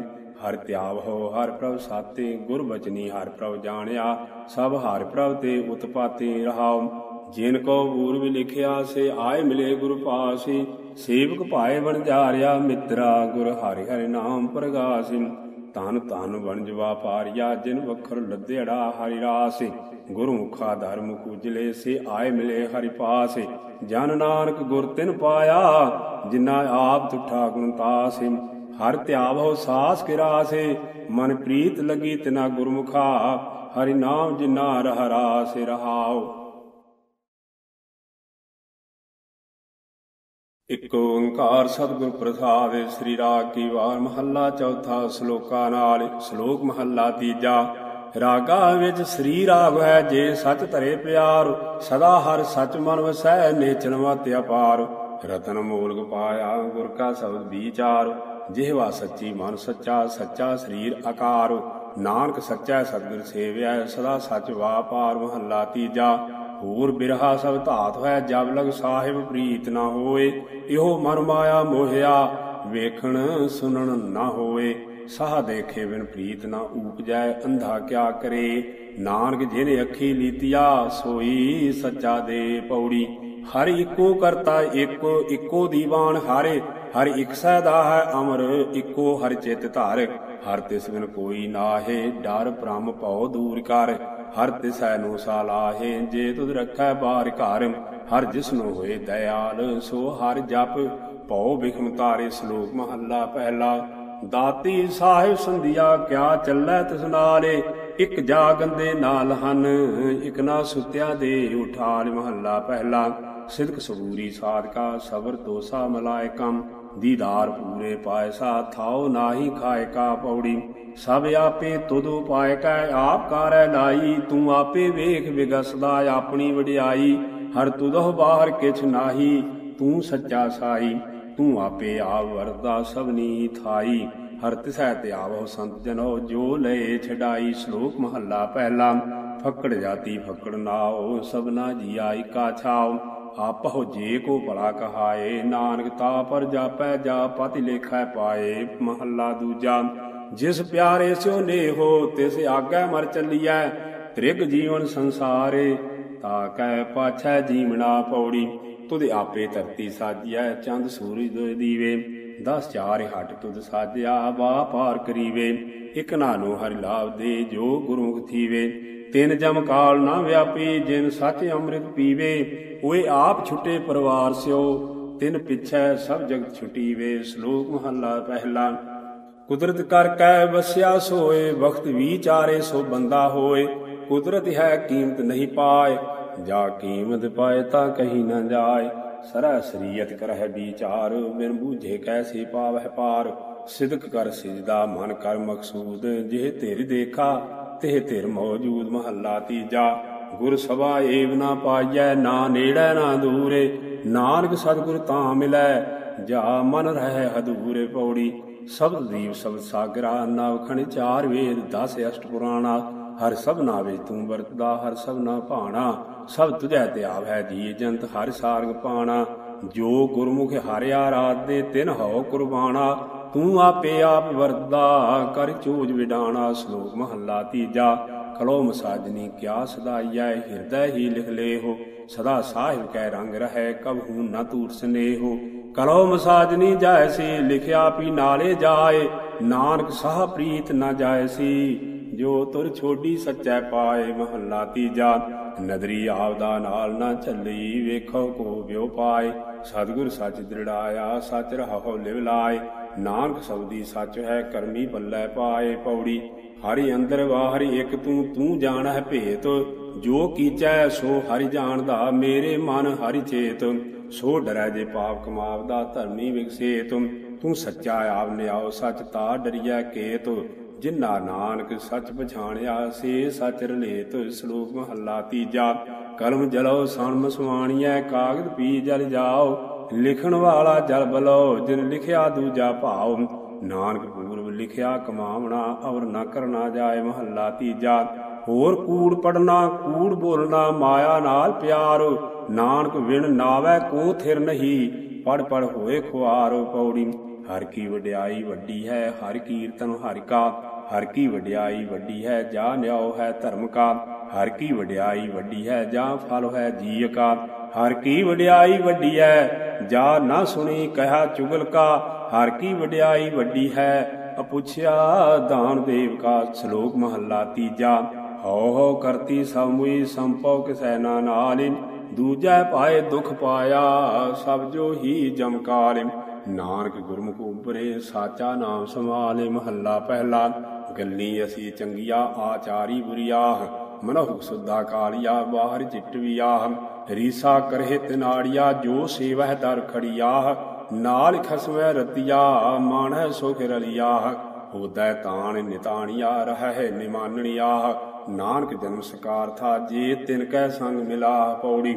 ਹਰ ਧਿਆਵ ਹੋ, ਹਰ ਪ੍ਰਭ ਸਾਤੇ, ਗੁਰ ਬਚਨੀ ਹਰ ਪ੍ਰਭ ਜਾਣਿਆ। ਸਭ ਹਰ ਪ੍ਰਭ ਤੇ ਉਤਪਾਤੇ ਰਹਾਉ। ਜਿਨ ਕੋ ਪੂਰਵ ਲਿਖਿਆ ਸੇ ਆਏ ਮਿਲੇ ਗੁਰ ਪਾਸੀ, ਸੇਵਕ ਭਾਏ ਬਣ ਜਾਰਿਆ ਮਿੱਤਰਾ ਗੁਰ ਹਰਿ ਹਰਿ ਨਾਮ ਪ੍ਰਗਾਸਿ। ਤਨ ਤਨ ਵਣਜ ਵਾਪਾਰਿਆ ਜਿਨ ਵਖਰ ਲੱਦੇੜਾ ਹਰਿ ਰਾਸ। ਗੁਰਮੁਖਾ ਧਰਮ ਕੁਜਲੇ ਸੇ ਆਏ ਮਿਲੇ ਹਰਿ ਪਾਸੇ। ਜਨ ਨਾਨਕ ਗੁਰ ਤਿਨ ਪਾਇਆ ਜਿਨਾ ਆਪ ਤੁਠਾ ਗੁਣ ਤਾਸੇ। ਹਰ ਧਿਆਵੋ ਸਾਸ ਕਿਰਾਸੇ, ਮਨ ਪ੍ਰੀਤ ਲਗੀ ਤਿਨਾ ਗੁਰਮੁਖਾ। ਹਰਿ ਨਾਮ ਜਿਨਾ ਰਹ ਰਾਸੇ ਰਹਾਉ। ਇਕ ਓੰਕਾਰ ਸਤਿਗੁਰ ਪ੍ਰਸਾਦ, ਸ੍ਰੀ ਰਾਗ ਕੀ ਵਾਰ ਮਹੱਲਾ ਚੌਥਾ ਸ਼ਲੋਕਾ ਨਾਲ ਸ਼ਲੋਕ ਮਹੱਲਾ ਤੀਜਾ। ਰਾਗਾ ਵਿੱਚ ਸ੍ਰੀ ਰਾਗ ਹੈ, ਜੇ ਸਚ ਧਰੇ ਪਿਆਰ, ਸਦਾ ਹਰ ਸਚ ਮਨ ਵਸੈ ਨੇਚਨ ਮਤਿ ਅਪਾਰ। ਰਤਨ ਮੂਲਕ ਪਾਇਆ ਗੁਰ ਕਾ ਸ਼ਬਦ ਵਿਚਾਰ ਜਿਹਵਾ ਸੱਚੀ ਮਨ ਸੱਚਾ ਸੱਚਾ ਸਰੀਰ ਆਕਾਰ। ਨਾਨਕ ਸੱਚਾ ਸਤਿਗੁਰ ਸੇਵਿਆ, ਸਦਾ ਸਚ ਵਾਪਾਰ ਮਹੱਲਾ ਤੀਜਾ। ਹੋਰ ਬਿਰਹਾ ਸਭ ਧਾਤ ਹੈ ਜਬ ਲਗ ਸਾਹਿਬ ਪ੍ਰੀਤ ਨਾ ਹੋਏ। ਇਹੋ ਮਨ ਮਾਇਆ ਮੋਹਿਆ, ਵੇਖਣ ਸੁਣਨ ਨਾ ਹੋਏ। ਸਾਹ ਦੇਖੇ ਬਿਨ ਪ੍ਰੀਤ ਨਾ ਊਪਜੈ ਅੰਧਾ ਕਿਆ ਕਰੇ। ਨਾਨਕ ਜਿਨੇ ਅੱਖੀ ਲੀਤੀਆ, ਸੋਈ ਸੱਚਾ ਦੇ ਪੌੜੀ। ਹਰ ਇੱਕੋ ਕਰਤਾ ਇੱਕੋ ਇੱਕੋ ਦੀਵਾਨ ਹਾਰੇ। ਹਰ ਇੱਕ ਸਦਾ ਹੈ ਅਮਰ, ਇੱਕੋ ਹਰ ਚਿਤ ਧਾਰ। ਹਰ ਤਿਸ ਬਿਨ ਕੋਈ ਨਾਹੇ, ਡਰ ਭ੍ਰਮ ਭਉ ਦੂਰ ਕਰ। ਹਰ ਤਿਸੈ ਨੂੰ ਸਾਲਾਹੇ, ਜੇ ਤੁਧ ਰੱਖੈ ਬਾਰ ਘਰ, ਹਰ ਜਿਸਨੂੰ ਹੋਏ ਦਇਆਲ, ਸੋ ਹਰ ਜਪ ਭਉ ਬਿਖਮ ਤਾਰੇ ਸ਼ਲੋਕ ਮਹੱਲਾ ਪਹਿਲਾ। ਦਾਤੀ ਸਾਹਿਬ ਸੰਧਿਆ, ਕਿਆ ਚੱਲੈ ਤਿਸ ਨਾਲੇ? ਇਕ ਜਾਗੰਦੇ ਨਾਲ ਹਨ, ਇਕ ਨਾ ਸੁਤਿਆ ਦੇ ਉਠਾਲ ਮਹੱਲਾ ਪਹਿਲਾ। ਸਿਦਕ ਸਬੂਰੀ ਸਾਧਕਾ, ਸਬਰ ਤੋਸਾ ਮਲਾਇਕਮ ਦੀਦਾਰ ਪੂਰੇ ਪਾਇਸਾ ਥਾਉ ਨਾਹੀ ਖਾਏ ਕਾ ਪੌੜੀ। ਸਭ ਆਪੇ ਤੁਧ ਉਪਾਇ ਕੈ, ਆਪ ਕਾਰੈ ਲਾਈ ਤੂੰ ਆਪੇ ਵੇਖ ਵਿਗਸਦਾ ਆਪਣੀ ਵਡਿਆਈ। ਹਰ ਤੁਧੋ ਬਾਹਰ ਕਿਛ ਨਾਹੀ, ਤੂੰ ਸੱਚਾ ਸਾਈ ਤੂੰ ਆਪੇ ਆਪ ਵਰਦਾ ਸਭਨੀ ਥਾਈ ਹਰ ਤਿਸੈ ਤੇ ਆਵੋ ਸੰਤ ਜਨੋ ਜੋ ਲਏ ਛਡਾਈ, ਸ਼ਲੋਕ ਮਹੱਲਾ ਪਹਿਲਾ। ਫੱਕੜ ਜਾਤੀ ਫੱਕੜ ਨਾਓ ਸਭਨਾ ਜੀ ਆਈ ਕਾ ਛਾਓ ਆਪਹੁ ਜੇ ਕੋ ਭਲਾ ਕਹਾਏ, ਨਾਨਕ ਤਾ ਪਰ ਜਾਪੈ, ਜਾ ਪਤਿ ਲੇਖੈ ਪਾਏ, ਮਹੱਲਾ ਦੂਜਾ। ਜਿਸ ਪਿਆਰੇ ਸਿਓ ਨੇਹੋ, ਤਿਸ ਆਗੈ ਮਰ ਚੱਲੀਐ। ਤ੍ਰਿਗ ਜੀਵਨ ਸੰਸਾਰੇ, ਤਾ ਕੈ ਪਾਛੈ ਜੀਵਨਾ ਪੌੜੀ। ਤੁਧ ਆਪੇ ਧਰਤੀ ਸਾਜਿਐ, ਚੰਦ ਸੂਰਜ ਦੋਇ ਦੀਵੇ। ਦਸ ਚਾਰ ਹਟ ਤੁਧ ਸਾਜਿਆ ਵਾ ਪਾਰ ਕਰੀਵੇ। ਇਕ ਨਾਨੋ ਹਰਿ ਲਾਭ ਦੇ ਜੋ ਗੁਰੂ ਥੀਵੇ ਤਿਨ ਜਮ ਕਾਲ ਨਾ ਵਿਆਪੀ, ਜਿਨ ਸੱਚ ਅੰਮ੍ਰਿਤ ਪੀਵੇ ਓਏ ਆਪ ਛੁੱਟੇ ਪਰਿਵਾਰ ਸਿਓ। ਤਿਨ ਪਿਛੈ ਸਭ ਜਗਤ ਛੁਟੀਵੇ, ਸ਼ਲੋਕ ਮਹਲਾ ਪਹਿਲਾ। ਕੁਦਰਤ ਕਰ ਕੈ ਵਸਿਆ ਸੋਏ ਵਕਤ ਵਿਚਾਰੇ ਸੋ ਬੰਦਾ ਹੋਏ। ਕੁਦਰਤ ਹੈ ਕੀਮਤ ਨਹੀਂ ਪਾਏ, ਜਾ ਕੀਮਤ ਪਾਏ ਤਾਂ ਕਹੀ ਨਾ ਜਾਏ। ਸਰਾ ਸਰੀਅਤ ਕਰਹਿ ਵਿਚਾਰ, ਬਿਨ ਬੂਝੇ ਕੈਸੇ ਪਾਵਹਿ ਪਾਰ। ਸਿਦਕ ਕਰ ਸਿਜਦਾ ਮਨ ਕਰ ਮਕਸੂਦ, ਜਿਹ ਤੇਰੀ ਦੇਖਾ ਤਿਹ ਧਿਰ ਮੌਜੂਦ ਮਹੱਲਾ ਤੀਜਾ। ਗੁਰ ਸਭਾ ਏਵ ਨਾ ਪਾਈਐ, ਨਾ ਨੇੜੇ, ਨਾ ਦੂਰੇ। ਨਾਨਕ ਸਤਿਗੁਰ ਤਾਂ ਮਿਲੈ, ਜਾ ਮਨ ਰਹਿ ਹਦੂਰੇ ਪੌੜੀ। ਸਬਦ ਦੀਪ ਸਬਦ ਸਾਗਰਾ ਨਵਖਣ ਚਾਰ ਵੇਦ 10 ਅਸ਼ਟ ਪੁਰਾਣਾ। ਹਰ ਸਭਨਾ ਵਿੱਚ ਤੂੰ ਵਰਤਦਾ, ਹਰ ਸਭਨਾ ਭਾਣਾ। ਸਭ ਤੁਝੈ ਤੇ ਆਵੈ ਜੀ ਜੰਤ ਹਰ ਸਾਰਗ ਪਾਣਾ। ਜੋ ਗੁਰਮੁਖ ਹਰਿਆ ਰਾਤ ਦੇ ਤਿਨ ਹਉ ਕੁਰਬਾਨਾ ਤੂੰ ਆਪੇ ਆਪ ਵਰਦਾ ਕਰ ਚੋਜ ਵਿਡਾਣਾ ਸ਼ਲੋਕ ਮਹੱਲਾ ਤੀਜਾ। ਕਲੋ ਮਸਾਜਨੀ ਕਿਆ ਸਦਾਈਐ, ਹਿਰਦੈ ਹੀ ਲਿਖ ਲੇਹੋ। ਸਦਾ ਸਾਹਿਬ ਕੈ ਰੰਗ ਰਹੈ, ਕਬਹੂ ਨਾ ਤੂਰ ਸਨੇਹੋ। ਕਲੋ ਮਸਾਜਨੀ ਜਾਇਸੀ ਲਿਖਿਆ ਪੀ ਨਾਲੇ ਜਾਏ, ਨਾਨਕ ਸਾਹ ਪ੍ਰੀਤ ਨ ਜਾਇਸੀ। ਜੋ ਤੁਰ ਛੋਡੀ ਸੱਚੈ ਪਾਏ ਮਹੱਲਾ ਤੀਜਾ। ਨਦਰੀ ਆਪਦਾ ਨਾਲ ਨਾ ਚੱਲੀ ਵੇਖੋ ਕੋ ਵਿਉ ਪਾਏ। ਸਤਿਗੁਰ ਸੱਚ ਦ੍ਰਿੜਾਇਆ, ਸੱਚ ਰਹੋ ਲਿਵ ਲਾਏ। ਨਾਨਕ ਸਬਦੀ ਸੱਚ ਹੈ, ਕਰਮੀ ਬੱਲੇ ਪਾਏ ਪੌੜੀ। ਹਰੀ ਅੰਦਰ ਬਾਹਰ ਇਕ ਤੂੰ ਤੂੰ ਜਾਣੈ ਭੇਤ। ਜੋ ਕੀਚੈ, ਸੋ ਹਰਿ ਜਾਣਦਾ, ਮੇਰੇ ਮਨ ਹਰਿ ਚੇਤ। ਸੋ ਡਰੈ ਜੇ ਪਾਪ ਕਮਾਵਦਾ ਧਰਮੀ ਵਿਗਸੇਤ। ਤੂੰ ਸੱਚਾ ਆਪ ਨਿਆਓ ਸੱਚ ਤਾ ਡਰੀਐ ਕੇਤ। ਜਿਨਾ ਨਾਨਕ ਸੱਚ ਪਛਾਣਿਆ, ਸੇ ਸੱਚ ਰਲੇਤ। ਸ਼ਲੋਕ ਮਹੱਲਾ ਤੀਜਾ ਕਲਮ ਜਲੋ, ਸਣਮ ਸੁਆਣੀਐ ਕਾਗਦ ਪੀ ਜਲ ਜਾਓ। ਲਿਖਣ ਵਾਲਾ ਜਲ ਬਲੋ, ਜਿਨ ਲਿਖਿਆ ਦੂਜਾ ਭਾਉ। ਨਾਨਕ ਪੂਰਬ ਲਿਖਿਆ ਕਮਾਵਣਾ, ਅਵਰ ਨਾ ਕਰਨਾ ਜਾਏ ਮਹੱਲਾ ਤੀਜਾ। ਹੋਰ ਕੂੜ ਪੜਨਾ ਕੂੜ ਬੋਲਣਾ, ਮਾਇਆ ਨਾਲ ਪਿਆਰ। ਨਾਨਕ ਵਿਣ ਨਾਵੇ, ਕੋ ਥਿਰ ਨਹੀਂ। ਪੜ ਪੜ ਹੋਏ ਖੁਆਰ ਪੌੜੀ। ਹਰ ਕੀ ਵਡਿਆਈ ਵੱਡੀ ਹੈ, ਹਰ ਕੀਰਤਨ ਹਰ ਕਾ। ਹਰ ਕੀ ਵਡਿਆਈ ਵੱਡੀ ਹੈ, ਜਾ ਨਿਆਉ ਹੈ ਧਰਮ ਕਾ। ਹਰ ਕੀ ਵਡਿਆਈ ਵੱਡੀ ਹੈ, ਜਾਂ ਫਲ ਹੈ ਜੀ ਕਾ ਹਰ ਕੀ ਵਡਿਆਈ ਵੱਡੀ ਹੈ, ਜਾ ਨਾ ਸੁਣੀ ਕਹਾ ਚੁਗਲ ਕਾ। ਹਰ ਕੀ ਵਡਿਆਈ ਵੱਡੀ ਹੈ, ਅਪੁੱਛਿਆ ਦਾਨ ਦੇਵ ਕਾ, ਸ਼ਲੋਕ ਮਹੱਲਾ ਤੀਜਾ। ਹਉ ਹਉ ਕਰਤੀ ਸਭ ਮੁਈ ਸੰਪਉ ਕਿਸੈ ਨਾ ਨਾਲਿ ਦੂਜੈ ਪਾਏ ਦੁਖ ਪਾਇਆ, ਸਭ ਜੋ ਹੀ ਜਮਕਾਲਿ ਨਾਨਕ ਗੁਰਮੁਖ ਉਬਰੇ ਸਾਚਾ ਨਾਮ ਸੰਭਾਲੇ, ਮਹੱਲਾ ਪਹਿਲਾ। ਗੱਲੀ ਅਸੀਂ ਚੰਗੀਆਂ, ਆਚਾਰੀ ਬੁਰੀਆਹ ਮਨਹੁ ਸੁਦਾ ਕਾਲੀਆ ਬਾਹਰ ਚਿਟਵਿਆਹ ਰੀਸਾ ਕਰਹਿ ਤਿਨਾੜੀਆ, ਜੋ ਸੇਵਹਿ ਦਰ ਖੜੀਆਹ। ਨਾਲ ਖਸਮੈ ਰਤੀਆ ਮਾਨਹਿ ਸੁਖ ਰਲਿਆਹ। ਹੋਦੈ ਤਾਣ ਨਿਤਾਣਿਆ ਰਹਿ ਨਿਮਾਨਣੀਆਹ। ਨਾਨਕ ਜਨਮ ਸਕਾਰ ਥਾ, ਜੇ ਤਿਨ ਕੈ ਸੰਗ ਮਿਲਾ ਪੌੜੀ।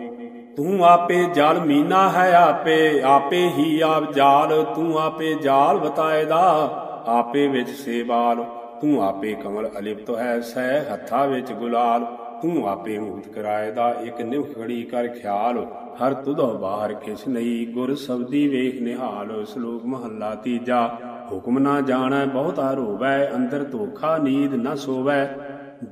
ਤੂੰ ਆਪੇ ਜਲ ਮੀਨਾ ਹੈ ਆਪੇ ਆਪੇ ਹੀ ਆਪ ਜਾਲ। ਤੂੰ ਆਪੇ ਜਾਲ ਬਤਾਏਦਾ ਆਪੇ ਵਿੱਚ ਸੇਵਾਲ। ਤੂੰ ਆਪੇ ਕਮਲ ਅਲਿਪਤ ਹੈ, ਸਹਿ ਹੱਥਾ ਵਿੱਚ ਗੁਲਾਲ। ਤੂੰ ਆਪੇ ਮੂਤ ਕਰਾਏਦਾ ਇੱਕ ਨਿਵ ਖੜੀ ਕਰ ਖਿਆਲ। ਹਰ ਤੁਧੋ ਬਾਹਰ ਕਿਛ ਨਹੀਂ, ਗੁਰ ਸਬਦੀ ਵੇਖ ਨਿਹਾਲ। ਸ਼ਲੋਕ ਮਹੱਲਾ ਤੀਜਾ, ਹੁਕਮ ਨਾ ਜਾਣੈ, ਬਹੁਤਾ ਰੋਵੈ, ਅੰਦਰ ਧੋਖਾ ਨੀਂਦ ਨਾ ਸੋਵੈ।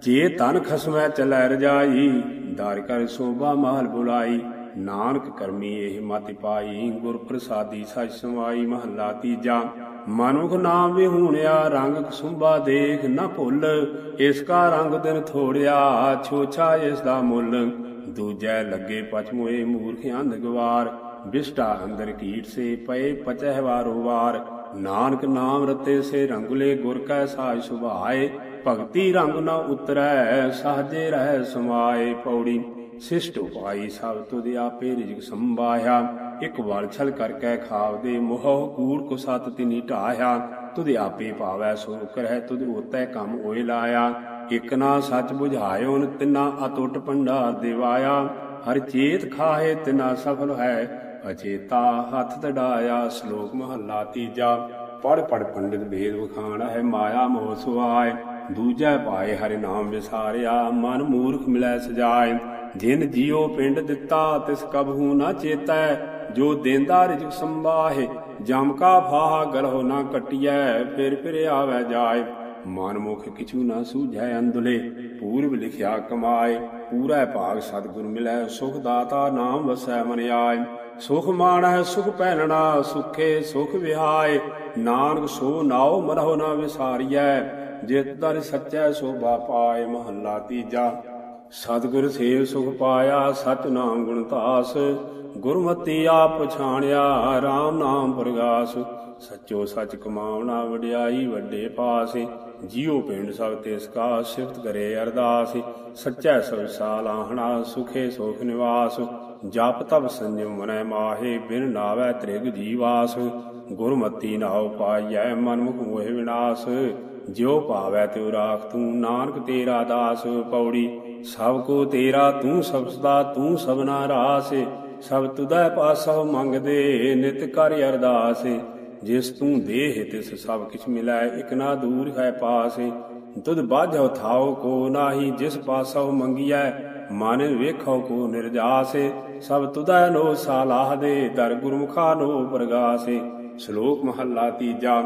ਜੇ ਤਨ ਖਸਮੈ ਚਲੈ ਰਜਾਈ ਦਰ ਕਰ ਸੋਭਾ ਮਾਲ ਬੁਲਾਈ। ਨਾਨਕ ਕਰਮੀ ਇਹ ਮਤਿ ਪਾਈ ਗੁਰ ਪ੍ਰਸਾਦੀ ਸਚ ਸਮਾਈ ਮਹੱਲਾ ਤੀਜਾ। ਮਨੁਖ ਨਾਮ ਵਿਹੂਣਿਆ ਰੰਗ ਕਸੁੰਬਾ ਦੇਖ ਨਾ ਭੁੱਲ। ਇਸ ਕਾ ਰੰਗ ਦਿਨ ਥੋੜਿਆ, ਛੋਛਾ ਇਸ ਦਾ ਮੁੱਲ। ਦੂਜੈ ਲੱਗੇ ਪਛਮੋਏ ਮੂਰਖ ਅੰਧ ਗਵਾਰ। ਬਿਸ਼ਟਾ ਅੰਦਰ ਕੀਟ ਸੇ ਪਏ, ਪਚਹਿ ਵਾਰੋ ਵਾਰ। ਨਾਨਕ ਨਾਮ ਰਤੇ ਸੇ ਰੰਗੁਲੇ, ਗੁਰ ਕੈ ਸਾਜ ਸੁਭਾਏ। ਭਗਤੀ ਰੰਗ ਨਾ ਉਤਰੈ, ਸਾਜੇ ਰਹਿ ਸਮਾਏ। ਪੌੜੀ ਸਿਸ਼ਟ ਉਪਾਈ, ਸਭ ਤੁਧ ਆਪੇ ਰਿਜਕ ਸੰਭਾਇਆ। ਇੱਕ ਵਾਲ ਛਲ ਕਰਕੇ ਖਾਵਦੇ ਮੋਹ ਕੂੜ ਕੋ ਸਤ ਤਿਨੀ ਢਾਇਆ ਤੁਧ ਆਪੇ ਭਾਵੈ ਸੋ ਕਰੈ ਤੁਧ ਉਤੈ ਕੰਮ ਹੋਏ ਲਾਇਆ। ਇਕ ਨਾ ਸੱਚ 부ਝਾਇਓ ਤਿਨਾ ਅਟੁੱਟ ਭੰਡਾਰ ਦਿਵਾਇਆ। ਹਰ ਚੇਤ ਖਾਏ ਤਿਨਾ ਸਫਲ ਹੈ, ਅਚੇਤਾ ਹੱਥ ਤੜਾਇਆ ਸ਼ਲੋਕ ਮਹੱਲਾ ਤੀਜਾ। ਪੜ ਪੜ ਪੰਡਿਤ ਭੇਦ ਵਖਾਣਾ ਹੈ, ਮਾਇਆ ਮੋਹ ਸੁਆਏ। ਦੂਜੈ ਪਾਏ ਹਰਿ ਨਾਮ ਵਿਸਾਰਿਆ, ਮਨ ਮੂਰਖ ਮਿਲੈ ਸਜਾਏ। ਜਿਨ ਜੀਉ ਪਿੰਡ ਦਿੱਤਾ, ਤਿਸ ਕਬਹੂ ਨਾ ਚੇਤੈ। ਜੋ ਦੇਂਦਾ ਰਿਜਕ ਸੰਭਾਹੇ, ਜਮ ਕਾ ਫਾਹਾ ਗਲਹੁ ਨਾ ਕਟਿਐ, ਫਿਰ ਫਿਰ ਆਵੈ ਜਾਏ। ਮਨ ਮੁਖ ਕਿਛੂ ਨਾ ਸੂਝੈ ਅੰਦੁਲੇ ਪੂਰਬ ਲਿਖਿਆ ਕਮਾਏ। ਪੂਰਾ ਭਾਗ ਸਤਿਗੁਰ ਮਿਲੈ, ਸੁਖ ਦਾਤਾ ਨਾਮ ਵਸੈ ਮਨ ਆਏ। ਸੁਖ ਮਾਣੈ, ਸੁਖ ਪਹਿਨਣਾ, ਸੁਖੇ ਸੁਖ ਵਿਹਾਏ। ਨਾਨਕ ਸੋ ਨਾਉ ਮਰਹੁ ਨਾ ਵਿਸਾਰੀਐ, ਜਿਤ ਦਰ ਸੱਚੈ ਸੋਭਾ ਪਾਏ ਮਹੱਲਾ ਤੀਜਾ। ਸਤਿਗੁਰ ਸੇਵ ਸੁਖ ਪਾਇਆ ਸਚ ਨਾਮ ਗੁਣ ਧਾਸ। ਗੁਰਮਤੀ ਆਪ ਪਛਾਣਿਆ RAM ਨਾਮ ਪ੍ਰਗਾਸ। ਸੱਚੋ ਸਚ ਕਮਾਉਣਾ, ਵਡਿਆਈ ਵੱਡੇ ਪਾਸੇ। ਜੀਉ ਪਿੰਡ ਸਭ ਤੇ ਸਕਾ ਸਿਫਤ ਕਰੇ ਅਰਦਾਸ। ਸੱਚੈ ਸਭ ਸਾਲਾਹਣਾ ਸੁਖੇ ਸੁਖ ਨਿਵਾਸ। ਜਪ ਤਪ ਸੰਜਮ ਮਨੈ ਮਾਹੇ, ਬਿਨ ਨਾਵੈ ਤ੍ਰਿਗ ਜੀਵਾਸ। ਗੁਰਮਤੀ ਨਾਉ ਪਾਈਐ ਮਨਮੁਖ ਮੋਹਿ ਵਿਨਾਸ਼। ਜਿਉ ਭਾਵੈ ਤਿਉ ਰਾਖ, ਤੂੰ ਨਾਨਕ ਤੇਰਾ ਦਾਸ। ਪੌੜੀ, ਸਭ ਕੋ ਤੇਰਾ, ਤੂੰ ਸਬਸਦਾ ਤੂੰ ਸਭਨਾ ਰਾਸ। ਸਭ ਤੁਧੈ ਪਾਸਹੁ ਮੰਗਦੇ, ਨਿਤ ਕਰ ਅਰਦਾਸ। ਜਿਸ ਤੂੰ ਦੇਹ, ਤਿਸ ਸਭ ਕਿਛ ਮਿਲੈ, ਇਕ ਨਾ ਦੂਰ ਹੈ ਪਾਸ। ਤੁਧ ਬਾਝਉ ਥਾਉ ਕੋ ਨਾਹੀ, ਜਿਸ ਪਾਸਹੁ ਮੰਗੀਐ, ਮਨ ਵੇਖੋ ਕੋ ਨਿਰਜਾਸ। ਸਭ ਤੁਧੈ ਨੋ ਸਾਲਾਹ ਦੇ ਦਰ ਗੁਰਮੁਖਾ ਨੋ ਪ੍ਰਗਾਸੇ। ਸ਼ਲੋਕ ਮਹੱਲਾ ਤੀਜਾ,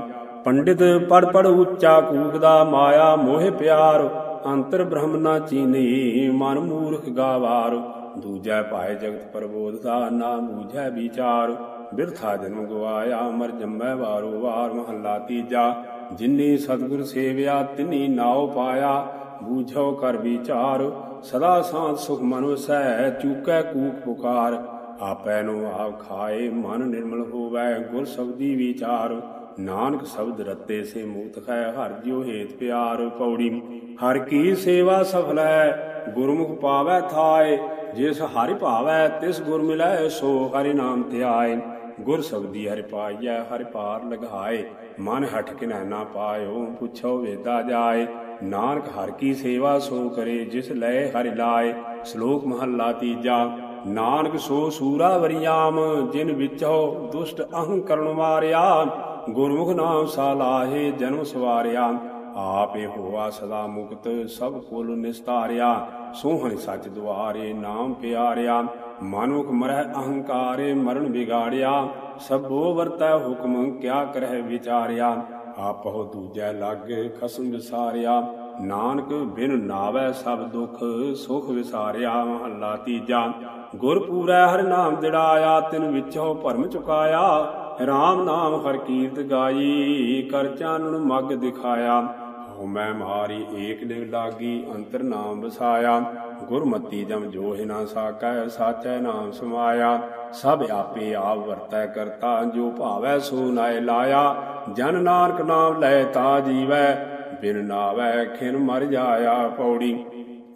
ਪੰਡਿਤ ਪੜ ਪੜ ਉੱਚਾ ਕੂਕਦਾ ਮਾਇਆ ਮੋਹਿ ਪਿਆਰ, ਅੰਤਰ ਬ੍ਰਹਮ ਨਾ ਚੀਨੀ ਮਨ ਮੂਰਖ ਗਾਵਾਰ, ਦੂਜੈ ਪਾਏ ਜਗਤ ਪ੍ਰਬੋਧ ਦਾ ਨਾ ਬੂਝੈ ਵਿਚਾਰ, ਬਿਰਥਾ ਜਨਮ ਗਵਾਇਆ ਮਰ ਜੰਮੈ ਵਾਰੋ ਵਾਰ, ਮਹੱਲਾ ਤੀਜਾ, ਜਿਨੀ ਸਤਿਗੁਰ ਸੇਵਿਆ ਤਿਨੀ ਨਾਉ ਪਾਇਆ, ਬੂਝੋ ਕਰ ਵਿਚਾਰ, ਸਦਾ ਸਾਂਤ ਸੁਖ ਮਨ ਵਸੈ ਚੂਕੈ ਕੂਕ ਪੁਕਾਰ ਆਪੈ ਨੂੰ ਆਪ ਖਾਏ, ਮਨ ਨਿਰਮਲ ਹੋਵੈ, ਗੁਰ ਸਬਦੀ ਵਿਚਾਰ। ਨਾਨਕ ਸ਼ਬਦ ਰਤੇ ਸੇ ਮੂਤ ਹੈ ਹਰ ਜਿਉ ਹੇਤ ਪਿਆਰ ਪੌੜੀ। ਹਰ ਕੀ ਸੇਵਾ ਸਫਲ ਹੈ, ਗੁਰਮੁਖ ਪਾਵੈ ਥਾਏ। ਜਿਸ ਹਰਿ ਭਾਵੈ, ਤਿਸ ਗੁਰ ਮਿਲੈ, ਸੋ ਹਰਿ ਨਾਮ ਧਿਆਏ। ਗੁਰ ਸਬਦੀ ਹਰਿ ਪਾਈਐ, ਹਰਿ ਪਾਰ ਲਗਾਏ। ਮਨ ਹਟ ਕੇ ਨਾ ਪਾਇਓ, ਪੁੱਛੋ ਵੇਦਾ ਜਾਏ। ਨਾਨਕ ਹਰ ਕੀ ਸੇਵਾ ਸੋ ਕਰੇ, ਜਿਸ ਲੈ ਹਰਿ ਲਾਏ। ਸ਼ਲੋਕ ਮਹੱਲਾ ਤੀਜਾ। ਨਾਨਕ ਸੋ ਸੂਰਾ ਵਰਿਆਮ, ਜਿਨ ਵਿਚੋ ਦੁਸ਼ਟ ਅਹੰਕਰਨ ਮਾਰਿਆ ਗੁਰਮੁਖ ਨਾਮ ਸਾਲਾਹੇ ਜਨਮ ਸਵਾਰਿਆ। ਆਪੇ ਹੋਆ ਸਦਾ ਮੁਕਤ, ਸਭ ਕੁਲ ਨਿਸਤਾਰਿਆ। ਸੋਹਣ ਸੱਚ ਦੁਆਰੇ ਨਾਮ ਪਿਆਰਿਆ। ਮਨੁਖ ਮਰਹਿ ਅਹੰਕਾਰੇ ਮਰਨ ਵਿਗਾੜਿਆ। ਸਭੋ ਵਰਤੈ ਹੁਕਮ, ਕਿਆ ਕਰਹਿ ਵਿਚਾਰਿਆ। ਆਪਹੁ ਦੂਜੈ ਲਾਗੇ ਖਸਮ ਵਿਸਾਰਿਆ। ਨਾਨਕ ਬਿਨ ਨਾਵੈ ਸਭ ਦੁਖ ਸੁਖ ਵਿਸਾਰਿਆ ਮਹੱਲਾ ਤੀਜਾ। ਗੁਰ ਪੂਰੈ ਹਰਿ ਨਾਮ ਦਿੜਾਇਆ ਤਿਨ ਵਿਚੋ ਭਰਮ ਚੁਕਾਇਆ। RAM ਨਾਮ ਹਰ ਕੀਰਤ ਗਾਈ, ਕਰ ਚਾਨਣ ਮਗ ਦਿਖਾਇਆ। ਹਉ ਮੈਂ ਮਾਰੀ ਏਕ ਨਿਵ ਲਾਗੀ, ਅੰਤਰ ਨਾਮ ਵਸਾਇਆ। ਗੁਰਮਤੀ ਜਮ ਜੋਹਿ ਨਾ ਸਾਕੈ, ਸਾਚੈ ਨਾਮ ਸਮਾਇਆ। ਸਭ ਆਪੇ ਆਪ ਵਰਤੈ ਕਰਤਾ, ਜੋ ਭਾਵੈ ਸੋ ਨਾਇ ਲਾਇਆ। ਜਨ ਨਾਨਕ ਨਾਮ ਲੈ ਤਾ ਜੀਵੈ। ਬਿਨ ਨਾਵੈ ਖਿਨ ਮਰ ਜਾਇਆ ਪੌੜੀ।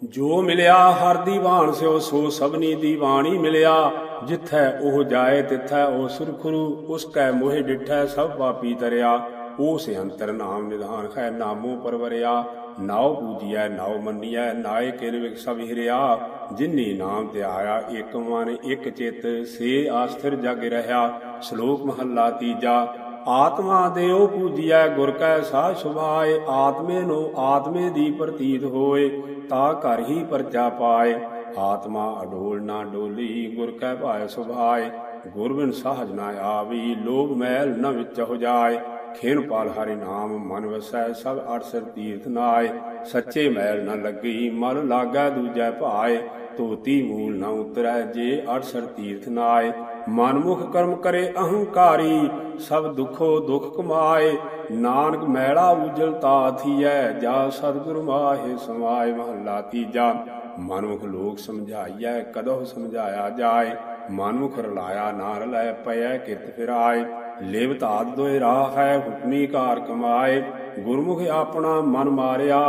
ਜੋ ਮਿਲਿਆ ਹਰ ਦੀਵਾਨ ਸਿਓ, ਸੋ ਸਭਨੀ ਦੀਵਾਨੀ ਮਿਲਿਆ। ਜਿੱਥੈ ਉਹ ਜਾਏ ਤਿੱਥੈ ਉਹ ਸੁਰਖਰੂ, ਉਸ ਕੈ ਮੋਹਿ ਡਿਠੈ ਸਭ ਪਾਪੀ ਤਰਿਆ। ਉਸ ਅੰਤਰ ਨਾਮ ਨਿਧਾਨ ਹੈ ਨਾਮੋ ਪਰਵਰਿਆ। ਨਾਉ ਪੂਜੀਐ, ਨਾਉ ਮੰਨੀਐ, ਨਾਏ ਕਿਨ ਸਭ ਹਿਰਿਆ। ਜਿਨੀ ਨਾਮ ਤੇ ਆਇਆ ਇਕ ਮਨ ਇਕ ਚਿਤ, ਸੇ ਆਸਥਿਰ ਜਗ ਰਹਾ ਸ਼ਲੋਕ ਮਹੱਲਾ ਤੀਜਾ। ਆਤਮਾ ਦੇਉ ਪੂਜੀਐ ਗੁਰ ਕੈ ਸਾਹ ਸੁਭਾਏ, ਆਤਮੇ ਨੂੰ ਆਤਮੇ ਦੀ ਪ੍ਰਤੀਤ ਹੋਏ, ਤਾ ਘਰ ਹੀ ਪਰਚਾ ਪਾਏ। ਆਤਮਾ ਅਡੋਲ ਨਾ ਡੋਲੀ, ਗੁਰ ਕੈ ਭਾਇ ਸੁਭਾਏ ਗੁਰ ਬਿਨ ਸਾਹਜ ਨਾ ਆਵੀ, ਲੋਭ ਮੈਲ ਨ ਵਿੱਚ ਹੋ ਜਾਏ। ਖੇਨ ਪਾਲ ਹਰਿ ਨਾਮ, ਮਨ ਵਸੈ ਸਭ ਅਰਸਰ ਤੀਰਥ ਨਾਏ। ਸੱਚੇ ਮੈਲ ਨ ਲੱਗੀ ਮਨ ਲਾਗਾ ਦੂਜੈ ਭਾਏ, ਧੋਤੀ ਮੂਲ ਨ ਉਤਰੈ, ਜੇ ਅਰਸਰ ਤੀਰਥ ਨਾਏ। ਮਨਮੁਖ ਕਰਮ ਕਰੇ ਅਹੰਕਾਰੀ, ਸਭ ਦੁਖੋ ਦੁਖ ਕਮਾਏ। ਨਾਨਕ ਮੈਲਾ ਉਜਲ ਤਾਥੀਐ ਜਾ ਸਤਿਗੁਰ ਮਾਹੇ ਸਮਾਏ, ਮਹੱਲਾ ਤੀਜਾ। ਮਨੁਖ ਲੋਕ ਸਮਝਾਈਐ, ਕਦੋਂ ਸਮਝਾਇਆ ਜਾਏ। ਮਨੁਖ ਰਲਾਇਆ ਨਾ ਰਲੈ ਪਇਐ, ਕਿਰਤ ਫਿਰਾਏ। ਲਿਵ ਧਾਤ ਦੋਇ ਰਾਹ ਹੈ, ਹੁਕਮੀ ਕਾਰ ਕਮਾਏ। ਗੁਰਮੁਖ ਆਪਣਾ ਮਨ ਮਾਰਿਆ,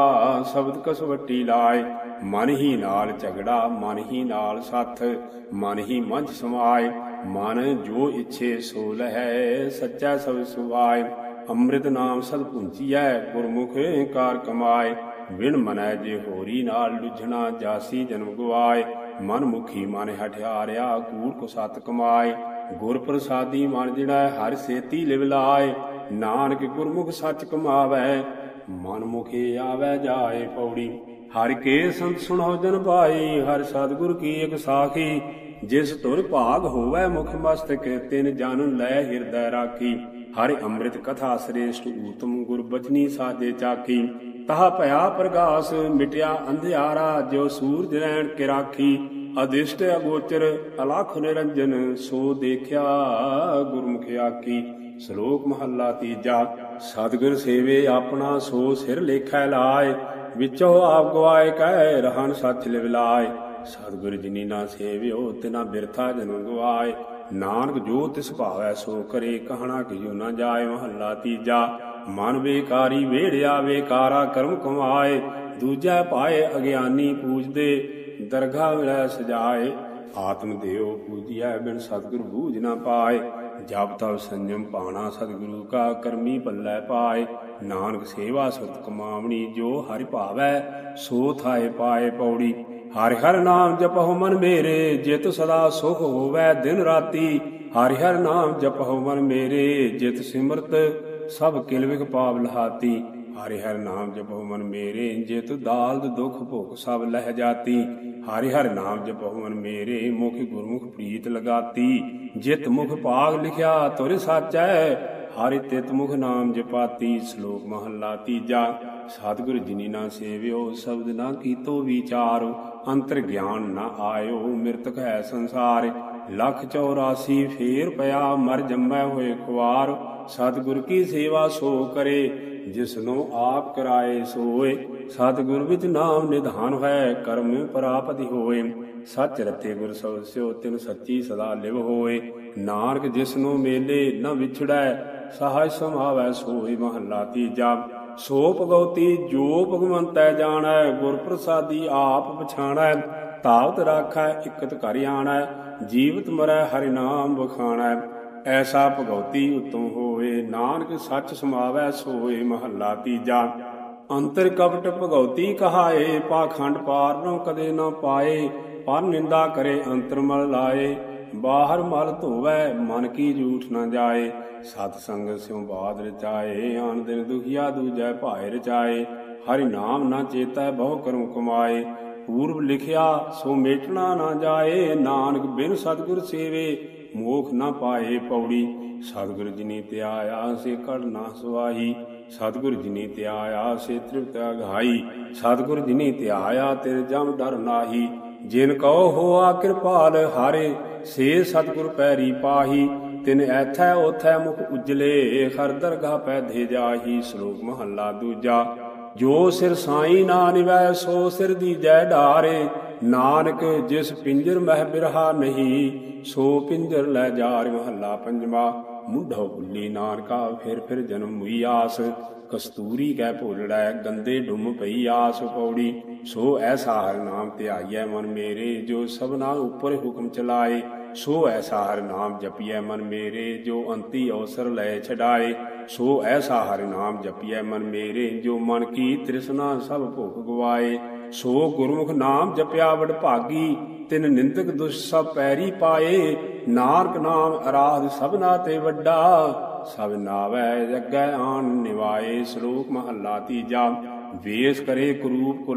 ਸ਼ਬਦ ਕਸਵੱਟੀ ਲਾਏ। ਮਨ ਹੀ ਨਾਲ ਝਗੜਾ, ਮਨ ਹੀ ਨਾਲ ਸਾਥ, ਮਨ ਹੀ ਮੰਝ ਸਮਾਏ। ਮਨ ਜੋ ਇੱਛੇ ਸੋ ਲਹੈ, ਸੱਚਾ ਸਭ ਸੁਭਾਏ। ਅੰਮ੍ਰਿਤ ਨਾਮ ਸਦ ਪੁੰਚੀਐ ਗੁਰਮੁਖ ਕਾਰ ਕਮਾਏ। ਵਿਣ ਮਨੈ ਜੇ ਹੋਰੀ ਨਾਲ ਲੁਝਣਾ, ਜਾਸੀ ਜਨਮ ਗਵਾਏ। ਮਨ ਮੁਖੀ ਮਨ ਹਠਿਆਰਿਆ ਕੂੜ ਕੋ ਸਤ ਕਮਾਏ। ਗੁਰ ਪ੍ਰਸਾਦੀ ਮਨ ਜਿਹੜਾ ਹਰ ਸੇਤੀ ਲਿਵ ਲਾਏ। ਨਾਨਕ ਗੁਰਮੁਖ ਸੱਚ ਕਮਾਵੇ, ਮਨ ਮੁਖੇ ਆਵੇ ਜਾਏ ਪੌੜੀ। ਹਰ ਕੇ ਸੰਤ ਸੁਣੋ ਜਨ ਭਾਈ ਹਰ ਸਤਿਗੁਰ ਕੀ ਇਕ ਸਾਖੀ। ਜਿਸ ਤੁਰ ਭਾਗ ਹੋਵੇ ਮੁਖ ਮਸਤਕ, ਤਿਨ ਜਨ ਲੈ ਹਿਰਦੈ ਰਾਖੀ। ਹਰਿ ਅੰਮ੍ਰਿਤ ਕਥਾ ਸ੍ਰੇਸ਼ਟ ਊਤਮ ਗੁਰ ਬਚਨੀ ਸਾਜੇ ਚਾਖੀ। ਤਹਾ ਭਇਆ ਪ੍ਰਗਾਸ ਮਿਟਿਆ ਅੰਧਿਆਰਾ ਜੋ ਸੂਰਜ ਰੈਣ ਕੇ ਰਾਖੀ। ਅਦਿਸ਼ਟ ਅਗੋਚਰ, ਅਲਖ ਨਿਰੰਜਨ, ਸੋ ਦੇਖਿਆ ਗੁਰਮੁਖ ਆਕੀ ਸ਼ਲੋਕ ਮਹੱਲਾ ਤੀਜਾ, ਸਤਿਗੁਰ ਸੇਵੇ ਆਪਣਾ ਸੋ ਸਿਰ ਲੇਖੈ ਲਾਏ। ਵਿਚੋ ਆਪ ਗਵਾਏ, ਕਹਿ ਰਹਨ ਸੱਚ ਲਿਵ ਲਾਏ ਸਤਿਗੁਰ ਜਿਨੀ ਨਾ ਸੇਵਿਓ, ਤਿਨਾ ਬਿਰਥਾ ਜਨਮ ਗਵਾਏ। ਨਾਨਕ ਜੋ ਤਿਸ ਭਾਵੈ, ਸੋ ਕਰੇ ਕਹਣਾ ਕਿਉ ਨਾ ਜਾਏ। ਮਹੱਲਾ ਤੀਜਾ, ਮਨ ਵੇਕਾਰੀ ਵੇੜਿਆ ਵੇਕਾਰਾ ਕਰਮ ਕਮਾਏ। ਦੂਜਾ ਪਾਏ ਅਗਿਆਨੀ ਪੂਜਦੇ ਦਰਗਾ ਵਿਲੈ ਸਜਾਏ। ਆਤਮ ਦੇਵ ਪੂਜਿਆ ਬਿਨ ਸਤਿਗੁਰ ਬੂਝ ਨਾ ਪਾਏ। ਜਪ ਤਪ ਸੰਜਮ ਪਾਣਾ ਸਤਿਗੁਰੂ ਕਾ ਕਰਮੀ ਪੱਲੇ ਪਾਏ। ਨਾਨਕ ਸੇਵਾ ਸੁਤ ਕਮਾਵਣੀ, ਜੋ ਹਰਿ ਭਾਵੈ, ਸੋ ਥਾਏ ਪਾਏ ਪੌੜੀ। ਹਰਿ ਹਰਿ ਨਾਮ ਜਪਹੁ ਮਨ ਮੇਰੇ, ਜਿਤ ਸਦਾ ਸੁਖ ਹੋਵੈ ਦਿਨ ਰਾਤੀ। ਹਰਿ ਹਰਿ ਨਾਮ ਜਪਹੁ ਮਨ ਮੇਰੇ, ਜਿਤ ਸਿਮਰਤ ਸਭ ਕਿਲ ਵਿਖ ਪਾਵ ਲਹਾਤੀ। ਹਰਿ ਹਰਿ ਨਾਮ ਜਪਹੁ ਮਨ ਮੇਰੇ, ਜਿਤ ਦਾਲਦ ਦੁਖ ਭੁਖ ਸਭ ਲਹਿ ਜਾਤੀ। ਹਰਿ ਹਰਿ ਨਾਮ ਜਪਹੁ ਮਨ ਮੇਰੇ, ਮੁਖ ਗੁਰਮੁਖ ਪ੍ਰੀਤ ਲਗਾਤੀ। ਜਿਤ ਮੁਖ ਭਾਗ ਲਿਖਿਆ, ਤੁਰ ਸਾਚੈ ਹਰਿ ਤਿਤ ਮੁਖ ਨਾਮ ਜਪਾਤੀ ਸ਼ਲੋਕ ਮਹੱਲਾ ਤੀਜਾ। ਸਤਿਗੁਰ ਜਿਨੀ ਨਾ ਸੇਵਿਓ, ਸ਼ਬਦ ਨਾ ਕੀਤੋ ਵਿਚਾਰੋ, ਅੰਤਰ ਗਿਆਨ ਨਾ ਆਇਓ, ਮਿਰਤਕ ਹੈ ਸੰਸਾਰ। ਲੱਖ 84 ਫੇਰ ਪਿਆ, ਮਰ ਜੰਮੈ ਹੋਏ ਖੁਆਰ। ਸਤਿਗੁਰ ਕੀ ਸੇਵਾ ਸੋ ਕਰੇ, ਜਿਸਨੂੰ ਆਪ ਕਰਾਏ ਸੋਏ। ਸਤਿਗੁਰ ਵਿੱਚ ਨਾਮ ਨਿਧਾਨ ਹੈ, ਕਰਮ ਪ੍ਰਾਪਤੀ ਹੋਏ। ਸੱਚ ਰਤੇ ਗੁਰ ਸੋ ਸਿਓ, ਤਿਨ ਸੱਚੀ ਸਦਾ ਲਿਵ ਹੋਏ। ਨਾਨਕ ਜਿਸਨੂੰ ਮੇਲੇ ਨ ਵਿਛੜੈ ਸਹਾਇ ਸਮਾਵੈ ਸੋਈ ਮਹੱਲਾ ਤੀਜਾ। ਸੋ ਭਗਉਤੀ ਜੋ ਭਗਵੰਤੈ ਜਾਣੈ ਗੁਰ ਪ੍ਰਸਾਦੀ ਆਪ ਪਛਾਣੈ, ਤਾਵਤ ਰਾਖੈ, ਇਕਤ ਘਰ ਆਣੈ, ਜੀਵਤ ਮਰੈ, ਹਰਿ ਨਾਮ ਬਖਾਣੈ ਐਸਾ ਭਗਉਤੀ ਉਤਮ ਹੋਵੇ, ਨਾਨਕ ਸੱਚ ਸਮਾਵੈ ਸੋਏ ਮਹੱਲਾ ਤੀਜਾ। ਅੰਤਰ ਕਪਟ ਭਗਉਤੀ ਕਹਾਏ, ਪਾਖੰਡ ਪਾਰ ਨੂੰ ਕਦੇ ਨਾ ਪਾਏ, ਪਰ ਨਿੰਦਾ ਕਰੇ, ਅੰਤਰ ਮਲ ਲਾਏ। ਬਾਹਰ ਮਲ ਧੋਵੈ, ਮਨ ਕੀ ਝੂਠ ਨਾ ਜਾਏ। ਸਤ ਸੰਗ ਸਿਉ ਬਾਦ ਰਚਾਏ, ਆਨ ਦਿਨ ਦੁਖੀਆ ਦੂਜੈ ਭਾਇ ਰਚਾਏ। ਹਰਿ ਨਾਮ ਨਾ ਚੇਤੈ, ਬਹੁ ਕਰਮ ਕਮਾਏ। ਪੂਰਬ ਲਿਖਿਆ, ਸੋ ਮੇਟਣਾ ਨਾ ਜਾਏ। ਨਾਨਕ ਬਿਨ ਸਤਗੁਰ ਸੇਵੇ, ਮੋਖ ਨਾ ਪਾਏ ਪੌੜੀ। ਸਤਿਗੁਰ ਜਿਨੀ ਧਿਆਇਆ, ਸੇ ਕੜ ਨਾ ਸੁਆਹੀ। ਸਤਿਗੁਰ ਜਿਨੀ ਧਿਆਇਆ, ਸੇ ਤ੍ਰਿਪਤ ਅਘਾਈ ਸਤਿਗੁਰ ਜਿਨੀ ਧਿਆਇਆ ਤੇਰੇ ਜਮ ਡਰ ਨਾਹੀ। ਜਿਨ ਕਉ ਹੋਆ ਕਿਰਪਾਲ ਹਾਰੇ, ਸੇ ਸਤਿਗੁਰ ਪੈਰੀ ਪਾਹੀ, ਤਿਨ ਐਥੈ ਉਥੈ ਮੁਖ ਉਜਲੇ, ਹਰ ਦਰਗਾਹ ਪੈ ਦੇ ਜਾਹੀ ਸ਼ਲੋਕ ਮਹੱਲਾ ਦੂਜਾ। ਜੋ ਸਿਰ ਸਾਈ ਨਾ ਨਿਵੈ, ਸੋ ਸਿਰ ਦੀ ਜੈ ਢਾਰੇ ਨਾਨਕ ਜਿਸ ਪਿੰਜਰ ਮਹਿ ਬਿਰਹਾ ਨਹੀਂ, ਸੋ ਪਿੰਜਰ ਲੈ ਜਾਰ ਮਹੱਲਾ ਪੰਜਵਾ। ਮੁੰਢੋ ਭੁੱਲੀ ਨਾਨਕਾ, ਫਿਰ ਫਿਰ ਜਨਮ ਹੋਈ ਆਸ। ਕਸਤੂਰੀ ਕਹਿ ਭੁੱਲੜੈ, ਗੰਦੇ ਡੁੰਮ ਪਈ ਆਸ ਪੌੜੀ। ਸੋ ਐਸਾ ਹਰ ਨਾਮ ਧਿਆਈਐ ਮਨ ਮੇਰੇ, ਜੋ ਸਭਨਾ ਉੱਪਰ ਹੁਕਮ ਚਲਾਏ, ਸੋ ਐਸਾ ਹਰ ਨਾਮ ਜਪੀਐ ਮਨ ਮੇਰੇ, ਜੋ ਅੰਤੀ ਅਵਸਰ ਲੈ ਛਡਾਏ, ਸੋ ਐਸਾ ਹਰ ਨਾਮ ਜਪੀਐ ਮਨ ਮੇਰੇ, ਜੋ ਮਨ ਕੀ ਤ੍ਰਿਸ਼ਨਾ ਸਭ ਭੁਖ ਗਵਾਏ, ਸੋ ਗੁਰਮੁਖ ਨਾਮ ਜਪਿਆ ਵਡ ਭਾਗੀ, ਤਿਨ ਨਿੰਦਕ ਦੁਸ਼ ਸਭ ਪੈਰੀ ਪਾਏ, ਨਾਨਕ ਨਾਮ ਅਰਾਧ ਸਭਨਾ ਤੇ ਵੱਡਾ, ਸਭ ਨਾਵੈ ਜਗੈ ਆਣ ਨਿਵਾਏ, ਸ਼ਲੋਕ ਮਹੱਲਾ ਤੀਜਾ ਵੇਸ ਕਰੇ ਕਰੂਪ ਕੋ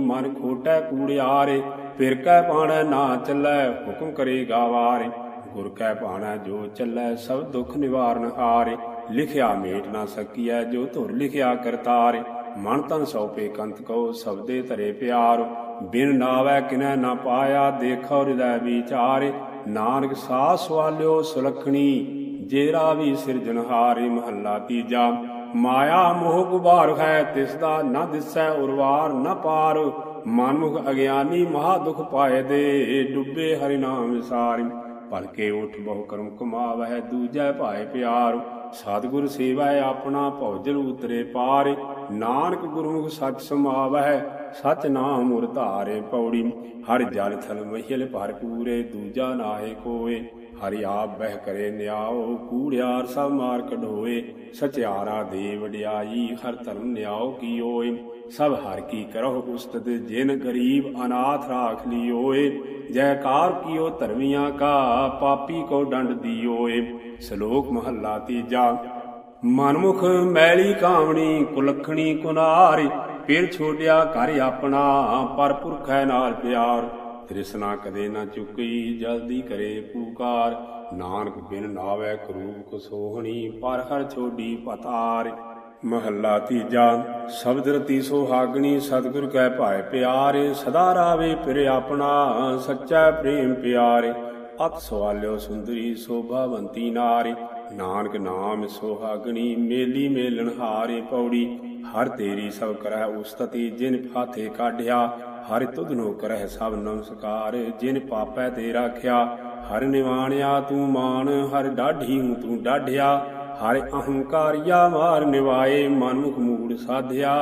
ਮਨ ਖੋਟੈ ਕੂੜਿਆਰੇ ਫਿਰ ਕੈ ਪਾਣੈ ਨਾ ਚੱਲੈ, ਹੁਕਮ ਕਰੇ ਗਾਵਾਰੇ। ਗੁਰ ਕੈ ਪਾਣੈ ਜੋ ਚੱਲੈ ਸਭ ਦੁਖ ਨਿਵਾਰਨ ਹਾਰੇ। ਲਿਖਿਆ ਮੇਟ ਨਾ ਸਕੀਐ, ਜੋ ਧੁਰ ਲਿਖਿਆ ਕਰਤਾਰੇ। ਮਨ ਤਨ ਸੌਪੇ ਕੰਤ ਕੋ ਸਬਦੇ ਧਰੇ ਪਿਆਰ। ਬਿਨ ਨਾਵੈ ਕਿਨੈ ਨਾ ਪਾਇਆ, ਦੇਖੋ ਹਿਰਦੈ ਵਿਚਾਰੇ। ਨਾਨਕ ਸਾਹ ਸਵਾਲਿਓ ਸੁਲਖਣੀ, ਜੇਰਾ ਵੀ ਸਿਰਜਣਹਾਰੇ, ਮਹੱਲਾ ਤੀਜਾ। ਮਾਇਆ ਮੋਹ ਗੁਬਾਰ ਹੈ, ਤਿਸ ਦਾ ਨਾ ਦਿਸੈ ਉਰਵਾਰ, ਨਾ ਪਾਰ। ਮਨਮੁਖ ਅਗਿਆਨੀ ਮਹਾ ਦੁਖ ਪਾਏ ਦੇ, ਡੁੱਬੇ ਹਰਿ ਨਾਮ ਵਿਸਾਰਿ। ਭਲਕੇ ਉਠ ਬਹੁ ਕਰਮ ਕਮਾਵਹਿ, ਦੂਜੈ ਭਾਏ ਪਿਆਰ। ਸਤਿਗੁਰ ਸੇਵਾ ਆਪਣਾ ਭੌਜਲ ਉਤਰੇ ਪਾਰ। ਨਾਨਕ ਗੁਰਮੁਖ ਸਚ ਸਮਾਵਹਿ, ਸਚ ਨਾਮ ਉਰ ਧਾਰੇ ਪੌੜੀ। ਹਰ ਜਲ ਥਲ ਮਹਿਲ ਭਰ ਪੂਰੇ, ਦੂਜਾ ਨਾਹੇ ਕੋਏ। ਹਰਿ ਆਪ ਬਹਿ ਕਰੇ ਨਿਆਓ ਕੂੜਿਆਰ ਸਭ ਮਾਰ ਕਢੋਏ। ਸਚਿਆਰਾ ਦੇ ਵਡਿਆਈ, ਹਰ ਧਰਮ ਨਿਆਓ ਕੀ ਓਏ ਸਭ ਹਰ ਕੀ ਕਰਹੁ ਉਸਤਤ, ਜਿਨ ਗਰੀਬ ਅਨਾਥ ਰਾਖ ਲਿਓਏ। ਜੈਕਾਰ ਕੀਓ ਧਰਮੀਆਂ ਕਾ, ਪਾਪੀ ਕੋ ਦੰਡ ਦਿਓਏ। ਸ਼ਲੋਕ ਮਹੱਲਾ ਤੀਜਾ, ਮਨਮੁਖ ਮੈਲੀ ਕਾਮਣੀ, ਕੁਲਖਣੀ ਕੁਨਾਰ। ਫਿਰ ਛੋਟਿਆ ਘਰ ਆਪਣਾ, ਪਰ ਪੁਰਖੈ ਨਾਲ ਪਿਆਰ। ਤ੍ਰਿਸ਼ਨਾ ਕਦੇ ਨਾ ਚੁੱਕੀ, ਜਲਦੀ ਕਰੇ ਪੁਕਾਰ। ਨਾਨਕ ਬਿਨ ਨਾਵੇ ਕਰੂਪ ਕੋ ਸੋਹਣੀ, ਪਰ ਹਰ ਛੋਡੀ ਪਤਾਰ। ਮਹੱਲਾ ਤੀਜਾ, ਸ਼ਬਦ ਰਤੀ ਸੁਹਾਗਣੀ, ਸਤਿਗੁਰ ਕੈ ਭਾਇ ਪਿਆਰੇ, ਸਦਾ ਰਾਵੇ ਫਿਰ ਆਪਣਾ, ਸੱਚਾ ਪ੍ਰੇਮ ਪਿਆਰੇ। ਅਤ ਸਵਾਲਿਓ ਸੁੰਦਰੀ ਸੋਭਾਵੰਤੀ ਨਾਰੀ। ਨਾਨਕ ਨਾਮ ਸੁਹਾਗਣੀ, ਮੇਲੀ ਮੇਲਣ ਹਾਰੇ ਪੌੜੀ। ਹਰ ਤੇਰੀ ਸਭ ਕਰੈ ਉਸਤਤੀ, ਜਿਨ ਫਾਥੇ ਕਾਢਿਆ ਹਰਿ ਤੁਧ ਨੋ ਕਰਹਿ ਸਭ ਨਮਸਕਾਰ, ਜਿਨ ਪਾਪੈ ਤੇ ਰਾਖਿਆ, ਹਰ ਨਿਵਾਣਿਆ ਤੂੰ ਮਾਨ, ਹਰ ਡਾਢੀ ਹੂੰ ਤੂੰ ਡਾਢਿਆ, ਹਰ ਅਹੰਕਾਰਿਆ ਮਾਰ ਨਿਵਾਏ ਮਨਮੁਖ ਮੂੜ ਸਾਧਿਆ,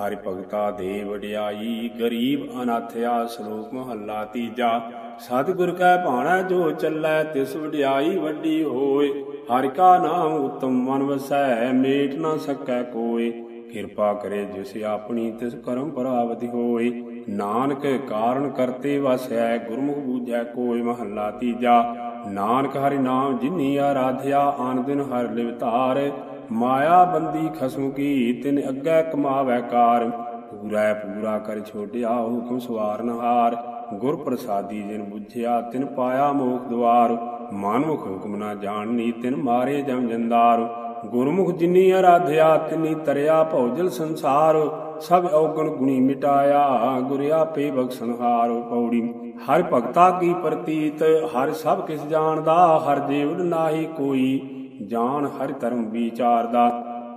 ਹਰਿ ਭਗਤਾ ਦੇ ਵਡਿਆਈ, ਗਰੀਬ ਅਨਾਥਿਆ ਸ਼ਲੋਕ ਮਹੱਲਾ ਤੀਜਾ, ਸਤਿਗੁਰ ਕੈ ਭਾਣਾ ਜੋ ਚੱਲੈ, ਤਿਸ ਵਡਿਆਈ ਵੱਡੀ ਹੋਏ, ਹਰਿ ਕਾ ਨਾਮ ਉਤਮ ਮਨ ਵਸੈ, ਮੇਟ ਨਾ ਸਕੈ ਕੋਏ, ਕਿਰਪਾ ਕਰੇ ਜਿਸ ਆਪਣੀ ਤਿਸ ਕਰਮ ਪ੍ਰਾਪਤਿ ਹੋਏ ਨਾਨਕ ਕਾਰਨ ਕਰਤੇ ਵਸੈ, ਗੁਰਮੁਖ ਬੂਝੈ ਕੋਇ ਮਹੱਲਾ ਤੀਜਾ। ਨਾਨਕ ਹਰਿ ਨਾਮ ਜਿਨੀ ਆਰਾਧਿਆ, ਆਨ ਦਿਨ ਹਰ ਲਿਵਤਾਰ ਮਾਇਆ ਬੰਦੀ ਖਸਮ ਕੀ, ਤਿਨ ਅੱਗੇ ਕਮਾਵੈ ਕਾਰ। ਪੂਰਾ ਪੂਰਾ ਕਰ ਛੋਟਿਆ, ਹੁਕਮ ਸਵਾਰਨ ਹਾਰ ਗੁਰ ਪ੍ਰਸਾਦੀ ਜਿਨ ਬੁਝਿਆ, ਤਿਨ ਪਾਇਆ ਮੋਖ ਦਵਾਰ। ਮਾਨੁਖ ਹੁਕਮ ਨਾ ਜਾਣਨੀ, ਤਿਨ ਮਾਰੇ ਜਮ ਜੰਦਾਰ। ਗੁਰਮੁਖ ਜਿਨੀ ਅਰਾਧਿਆ ਤਿਨੀ ਤਰਿਆ ਭੌਜਲ ਸੰਸਾਰ। ਸਭ ਔਗਣ ਗੁਣੀ ਮਿਟਾਇਆ, ਗੁਰ ਆਪੇ ਬਖਸ਼ਨਹਾਰ ਪੌੜੀ। ਹਰ ਭਗਤਾ ਕੀ ਪ੍ਰਤੀਤ, ਹਰ ਸਭ ਕਿਸ ਜਾਣਦਾ, ਹਰ ਜੀਵਨ ਨਾਹੀ ਕੋਈ। ਜਾਣ ਹਰ ਧਰਮ ਵਿਚਾਰਦਾ,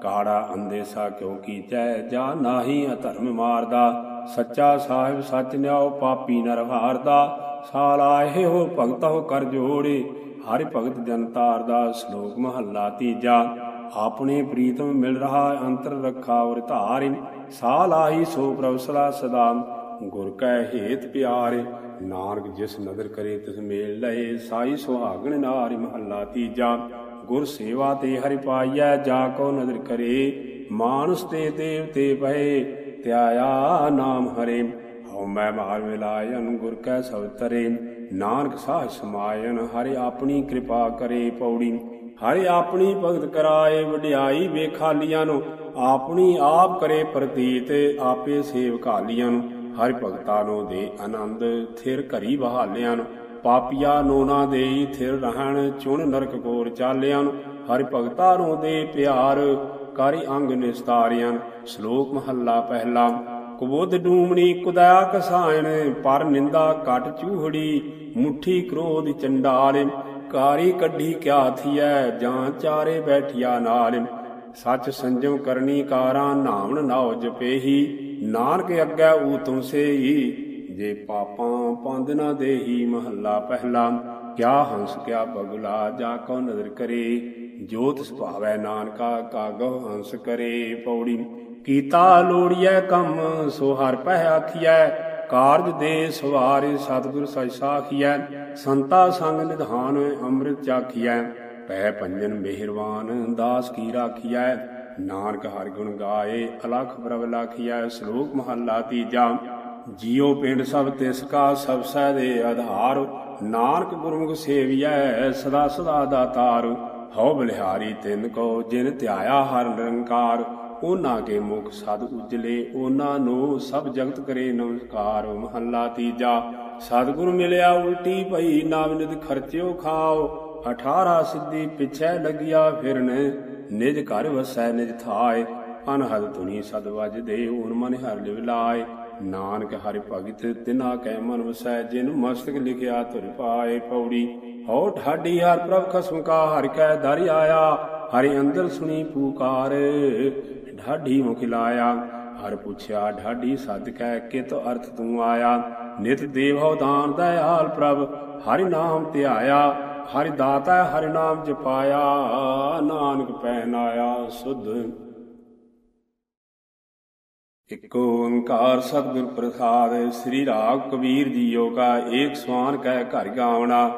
ਕਾੜਾ ਅੰਦੇਸਾ ਕਿਉ ਕੀਚੈ ਜਾ ਨਾਹੀ ਅਧਰਮ ਮਾਰਦਾ। ਸੱਚਾ ਸਾਹਿਬ ਸੱਚ ਨਿਆਉ ਪਾਪੀ ਨਰ ਹਾਰਦਾ ਸਾਲ ਹੋ ਭਗਤ ਹੋ ਕਰ ਜੋੜੇ। ਹਰਿ ਭਗਤ ਜਨ ਤਾਰ ਦਾ ਸ਼ਲੋਕ ਮਹੱਲਾ ਤੀਜਾ। ਆਪਣੇ ਪ੍ਰੀਤਮ ਮਿਲ ਰਹਾ, ਅੰਤਰ ਰੱਖਾ ਔਰ ਧਾਰਿ ਸਾਹ ਆਹੀ ਸੋ ਪ੍ਰਭ ਸਦਾ ਸਦਾ ਗੁਰ ਕੈ ਹੇਤ ਪਿਆਰੇ, ਨਾਨਕ ਜਿਸ ਨਦਰ ਕਰੇ ਤਿਸ ਮੇਲ ਲਏ, ਸਾਈ ਸੁਹਾਗਣ ਨਾਰੀ ਮਹੱਲਾ ਤੀਜਾ, ਗੁਰ ਸੇਵਾ ਤੇ ਹਰਿ ਪਾਈਐ, ਜਾ ਕੋ ਨਦਰ ਕਰੇ, ਮਾਨਸ ਤੇ ਦੇਵਤੇ ਪਏ, ਧਿਆਇਆ ਨਾਮ ਹਰੇ, ਹਉ ਮੈਂ ਮਾਰ ਮਿਲਾਇਨ ਗੁਰ ਕੈ ਸਭ ਤਰੇ, ਨਾਨਕ ਸਾਹ ਸਮਾਇਨ, ਹਰਿ ਆਪਣੀ ਕਿਰਪਾ ਕਰੇ ਪੌੜੀ, ਹਰਿ ਆਪਣੀ ਭਗਤ ਕਰਾਏ, ਵਡਿਆਈ ਵੇਖਾਲੀਆਂ ਨੂੰ ਆਪਣੀ ਆਪ ਕਰੇ ਪ੍ਰਤੀਤ, ਆਪੇ ਸੇਵਕਾਲੀਆਂ ਨੂੰ। ਹਰਿ ਭਗਤਾ ਨੂੰ ਦੇ ਆਨੰਦ, ਥਿਰ ਘਰੀ ਬਹਾਲਿਆਂ ਨੂੰ। ਪਾਪੀਆ ਨੋਨਾ ਦੇਈ, ਥਿਰ ਰਹਿਣ ਚੁਣ ਨਰਕ ਕੋਰ ਚਾਲਿਆਂ ਨੂੰ। ਹਰਿ ਭਗਤਾ ਨੂੰ ਦੇ ਪਿਆਰ, ਕਾਰੀ ਅੰਗ ਨਿਸਤਾਰਿਆਂ ਸ਼ਲੋਕ ਮਹੱਲਾ ਪਹਿਲਾ, ਕੁਬੋਧ ਡੂਮਣੀ ਕੁਦਇਆ ਕਸਾਇਣ ਪਰ ਨਿੰਦਾ ਕਟ ਚੂਹੜੀ, ਮੁਠੀ ਕ੍ਰੋਧ ਚੰਡਾਲ ਕਾਰੀ ਕੱਢੀ ਕਿਆ ਥੀਐ, ਜਾਂ ਚਾਰੇ ਬੈਠਿਆ ਨਾਲ ਸੱਚ ਸੰਜਮ ਕਰਨੀ ਕਾਰਾਂ ਨਾਮਣ ਨਾਉ ਜਪੇਹੀ ਨਾਨਕ ਅੱਗੇ ਊ ਤੁਮ ਸੇਈ ਜੇ ਪਾਪਾਂ ਪੰਦ ਨਾ ਦੇਹੀ ਮਹੱਲਾ ਪਹਿਲਾ। ਕਿਆ ਹੰਸ ਕਿਆ ਬਗੁਲਾ, ਜਾ ਕੋ ਨਜ਼ਰ ਕਰੇ। ਜੋਤ ਸੁਭਾਵੈ ਨਾਨਕਾ ਕਾਗੋ ਹੰਸ ਕਰੇ ਪੌੜੀ। ਕੀਤਾ ਲੋੜੀਐ ਕੰਮ, ਸੋ ਹਰ ਪਹਿ ਆਖੀਐ। ਕਾਰਜ ਦੇ ਸਵਾਰੇ ਸਤਿਗੁਰ ਸਚ ਸਾਖੀਐ। ਸੰਤਾ ਸੰਗ ਨਿਧਾਨ, ਅੰਮ੍ਰਿਤ ਚਾਖੀਐ। ਪੈ ਪੰਜਨ ਮਿਹਰਵਾਨ ਦਾਸ ਕੀ ਰਾਖੀਐ? ਨਾਨਕ ਹਰਿ ਗੁਣ ਗਾਏ, ਅਲਖ ਪ੍ਰਭ ਲਾਖੀਐ, ਸ਼ਲੋਕ ਮਹੱਲਾ ਤੀਜਾ। ਜੀਉ ਪਿੰਡ ਸਭ ਤਿਸ ਕਾ, ਸਭ ਸਹਿ ਦੇ ਆਧਾਰ। ਨਾਨਕ ਗੁਰਮੁਖ ਸੇਵੀਐ, ਸਦਾ ਸਦਾ ਦਾਤਾਰ ਹਉ ਬਲਿਹਾਰੀ ਤਿਨ ਕੋ, ਜਿਨ ਧਿਆਇਆ ਹਰ ਨਿਰੰਕਾਰ। ਉਹਨਾਂ ਕੇ ਮੁਖ ਸਦ ਉਜਲੇ, ਉਹਨਾਂ ਨੂੰ ਸਭ ਜਗਤ ਕਰੇ ਨਮਸਕਾਰ। ਮਹੱਲਾ ਤੀਜਾ। ਸਤਿਗੁਰ ਮਿਲਿਆ ਉਲਟੀ ਭਈ, ਨਾਮ ਨਿਦ ਖਰਚਿਓ ਖਾਓ। 18 ਸਿੱਧੀ ਪਿਛੈ ਲਗਿਆ ਫਿਰਨ, ਨਿਜ ਘਰ ਵਸੈ, ਨਿਜ ਥਾਏ। ਅਨਹਦ ਧੁਨੀ ਸਦ ਵਜ ਦੇ ਓਨ ਮਨ ਹਰ ਲਿਵ ਲਾਏ। ਨਾਨਕ ਹਰਿ ਭਗਤ ਤਿਨਾ ਕੈ ਮਨ ਵਸੈ, ਜਿਨ ਮਸਤਕ ਲਿਖਿਆ ਤੁਰ ਪਾਏ ਪੌੜੀ। ਹੋ ਠਾਡੀ ਹਰ ਪ੍ਰਭ ਖਸਮ ਕਾ, ਹਰਿ ਕੈ ਦਰ ਆਇਆ। ਹਰਿ ਅੰਦਰ ਸੁਣੀ ਪੁਕਾਰ, ਢਾਡੀ ਮੁਖ ਲਾਇਆ। ਹਰ ਪੁੱਛਿਆ, ਢਾਡੀ ਸਦ ਕੈ, ਕਿਤ ਅਰਥ ਤੂੰ ਆਇਆ? ਨਿਤ ਦੇਵ ਦਾਨ, ਦਇਆਲ ਪ੍ਰਭ, ਹਰਿ ਨਾਮ ਧਿਆਇਆ। ਹਰਿ ਦਾਤਾ ਹਰਿ ਨਾਮ ਜਪਾਇਆ, ਨਾਨਕ ਪਹਿਨਾਇਆ ਸੁਧ। ਇਕ ਓੰਕਾਰ ਸਤਿਗੁਰ ਪ੍ਰਸਾਦ, ਸ੍ਰੀ ਰਾਗ ਕਬੀਰ ਜੀਓ ਕਾ ਏਕ ਸਵਾਨ ਕਹਿ ਘਰ ਗਾਵਣਾ।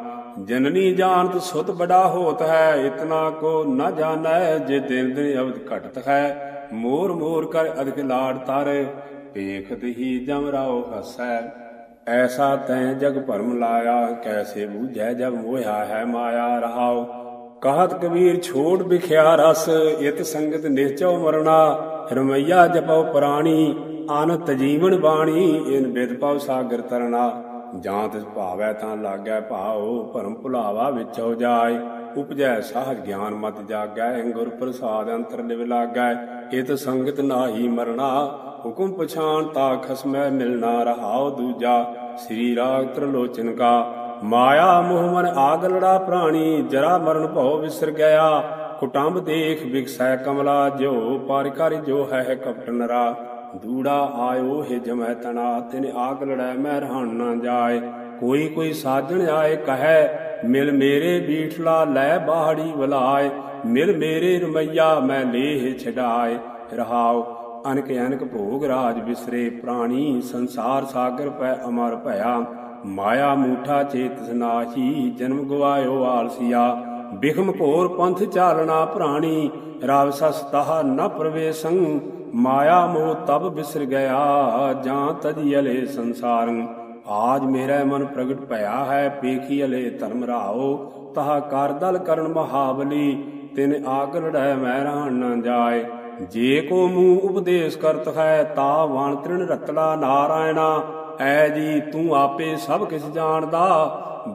ਜਨਨੀ ਜਾਣਤ ਸੁਤ ਬੜਾ ਹੋਤ ਹੈ, ਇਤਨਾ ਕੋ ਨ ਜਾਣੈ, ਜੇ ਦਿਨ ਦਿਨ ਅਵਧ ਘਟਤ ਹੈ। ਮੋਰ ਮੋਰ ਕਰ ਅਧਿਕ ਲਾੜ ਤਰ ਵੇਖਤ ਹੀ ਜਮ ਰਾਓ ਹਸੈ। ਐਸਾ ਤੈ ਜਗ ਭਰਮ ਲਾਇਆ, ਕੈਸੇ ਬੂਝੈ ਜਬ ਮੋਹਿਆ ਹੈ ਮਾਇਆ ਰਹਾਉ। ਕਹਤ ਕਬੀਰ ਛੋੜ ਵਿਖਿਆ ਰਸ, ਇਤ ਸੰਗਤ ਨਿਚੋ ਮਰਨਾ ਰਮਈਆ ਜਪਉ ਪ੍ਰਾਣੀ ਅਨਤ ਜੀਵਨ ਬਾਣੀ, ਇਨ ਬਿਦ ਪਉ ਸਾਗਰ ਤਰਨਾ ਜਾਂ ਤਿਸ ਭਾਵੈ ਤਾਂ ਲਾਗੈ ਭਾਉ, ਭਰਮ ਭੁਲਾਵਾ ਵਿਚੋ ਜਾਏ। ਉਪਜੈ ਸਾਹ ਗਿਆਨ ਮਤ ਜਾਗੈ, ਗੁਰ ਪ੍ਰਸਾਦ ਅੰਤਰ ਲਿਵ ਲਾਗੈ। ਇਤ ਸੰਗਤ ਨਾਹੀ ਮਰਣਾ ਹੁਕਮ ਪਛਾਨ ਤਾ ਖਸਮੈ ਮਿਲਣਾ ਰਹਾਉ ਦੂਜਾ, ਸ੍ਰੀ ਰਾਗ ਤ੍ਰਿਲੋਚਨ ਕਾ। ਮਾਇਆ ਮੋਹ ਮਨ ਆਗ ਲੜਾ ਪ੍ਰਾਣੀ, ਜਰਾ ਮਰਨ ਭਉ ਵਿਸਰ ਗਿਆ। ਕੁਟੰਬ ਦੇਖ ਵਿਗਸੈ ਕਮਲਾ ਜੋ ਪਰ ਕਰ ਜੋ ਹੈ ਕਪਟ ਨਰਾ। ਦੂੜਾ ਆਇਓ ਹੈ ਜਮੈ ਤਣਾ, ਤਿਨ ਆਗ ਲੜੈ ਮੈਂ ਰਹਿਣ ਨਾ ਜਾਏ। ਕੋਈ ਕੋਈ ਸਾਜਣ ਆਏ ਕਹੈ, ਮਿਲ ਮੇਰੇ ਬੀਠਲਾ ਲੈ ਬਾਹੜੀ ਬੁਲਾਏ ਮਿਲ ਮੇਰੇ ਰਮਈਆ, ਮੈਂ ਲੇਹ ਛਡਾਏ। ਰਹਾਓ ਅਨਕ ਅਨਕ ਭੋਗ ਰਾਜ ਵਿਸਰੇ ਪ੍ਰਾਣੀ ਸੰਸਾਰ ਸਾਗਰ ਪੈ ਅਮਰ ਭਇਆ, ਮਾਇਆ ਮੂਠਾ ਚੇਤ ਸਨਾਹੀ ਜਨਮ ਗਵਾਇਓ ਆਲਸੀਆ, ਬਿਖਮ ਘੋਰ ਪੰਥ ਚਾਲਣਾ ਪ੍ਰਾਣੀ, ਰਾਵ ਸਸ ਤਹ ਨ ਪ੍ਰਵੇਸੰ, ਮਾਇਆ ਮੋਹ ਤਬ ਬਿਸਰ ਗਿਆ, ਜਾਂ ਤਜੀ ਅਲੇ ਸੰਸਾਰੰ। ਆਜ ਮੇਰਾ ਮਨ ਪ੍ਰਗਟ ਭਇਆ ਹੈ, ਪੇਖੀ ਅਲੇ ਧਰਮ ਰਾਓ, ਤਹਾ ਕਰ ਦਲ ਕਰਨ ਮਹਾਬਲੀ, ਤਿਨ ਆਗਲੜੈ ਮੈਂ ਰਹਿਣ ਨਾ ਜਾਏ। ਜੇ ਕੋ ਮੂਹ ਉਪਦੇਸ਼ ਕਰਤ ਹੈ, ਤਾ ਵਣ ਤ੍ਰਿਣ ਰਤੜਾ ਨਾਰਾਇਣਾ। ਐ ਜੀ, ਤੂੰ ਆਪੇ ਸਭ ਕਿਸ ਜਾਣਦਾ।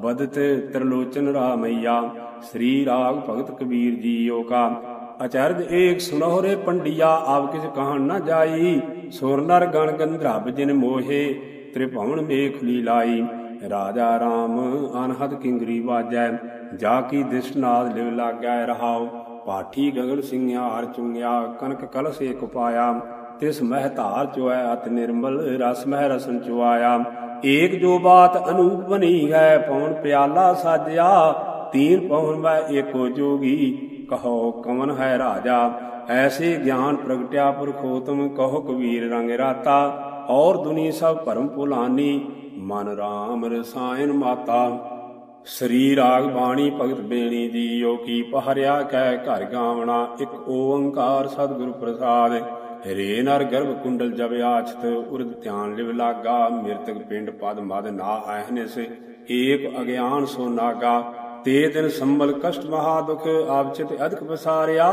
ਬਦਤ ਤ੍ਰਿਲੋਚਨ ਰਾਮਈਆ, ਸ੍ਰੀ ਰਾਗ ਭਗਤ ਕਬੀਰ ਜੀਓ ਕਾ। ਅਚਰਜ ਏਕ ਸੁਨਹੁਰੇ ਪੰਡਿਆ, ਆਪ ਕਿਸ ਕਹਣ ਨਾ ਜਾਈ। ਸੁਰ ਨਰ ਗਣ ਗੰਧਰਬ ਜਿਨ ਮੋਹੇ, ਤ੍ਰਿਭਵਨ ਮੇਖ ਲੀਲਾਈ। ਰਾਜਾ ਰਾਮ ਅਨਹਦ ਕਿੰਗਰੀ ਵਾਜੈ, ਜਾ ਕੀ ਦਿਸ਼ਨਾਦ ਲਿਵ ਲਾਗੈ ਰਹਾਓ ਪਾਠੀ ਗਗਨ ਸਿੰਘਿਆ ਹਰ ਚੁੰਗਿਆ ਕਨਕ ਕਲਸ ਏਕ ਪਾਇਆ। ਤਿਸ ਮਹਿ ਧਾਰ ਚੁਐ ਅਤ ਨਿਰਮਲ, ਰਸ ਮਹਿ ਰਸਨ ਚੁਆਇਆ। ਏਕ ਜੋ ਬਾਤ ਅਨੂਪ ਬਣੀ ਹੈ ਪਉਣ ਪਿਆਲਾ ਸਾਜਿਆ। ਤੀਨ ਪਉਣ ਮੈਂ ਏਕੋ ਜੋਗੀ, ਕਹੋ ਕਮਨ ਹੈ ਰਾਜਾ। ਐਸੇ ਗਿਆਨ ਪ੍ਰਗਟਿਆ ਪੁਰਖੋਤਮ, ਕਹੋ ਕਬੀਰ ਰੰਗ ਰਾਤਾ। ਔਰ ਦੁਨੀ ਸਭ ਭਰਮ ਪੁਲਾਨੀ ਮਨ ਰਾਮ ਰਸਾਇਨ ਮਾਤਾ। ਸ੍ਰੀ ਰਾਗ ਬਾਣੀ ਭਗਤ ਬੇਣੀ ਜੀਓ ਕੀ ਪਹਰਿਆ ਕਹਿ ਘਰ ਗਾਵਣਾ, ਇੱਕ ਓੰਕਾਰ ਸਤਿਗੁਰ ਪ੍ਰਸਾਦ। ਹਰੇ ਨਰ ਗਰਭ ਕੁੰਡਲ ਜਬ ਆਛਤ, ਉਰਦ ਧਿਆਨ ਲਿਵ ਲਾਗਾ, ਮਿਰਤਕ ਪਿੰਡ ਪਦ ਮਦ ਨਾ ਆਹਨਿਸ ਏਕ ਅਗਿਆਨ ਸੋ ਨਾਗਾ, ਤੇ ਦਿਨ ਸੰਬਲ ਕਸ਼ਟ ਮਹਾ ਦੁਖ, ਆਪ ਚਿਤ ਅਧਿਕ ਬਸਾਰਿਆ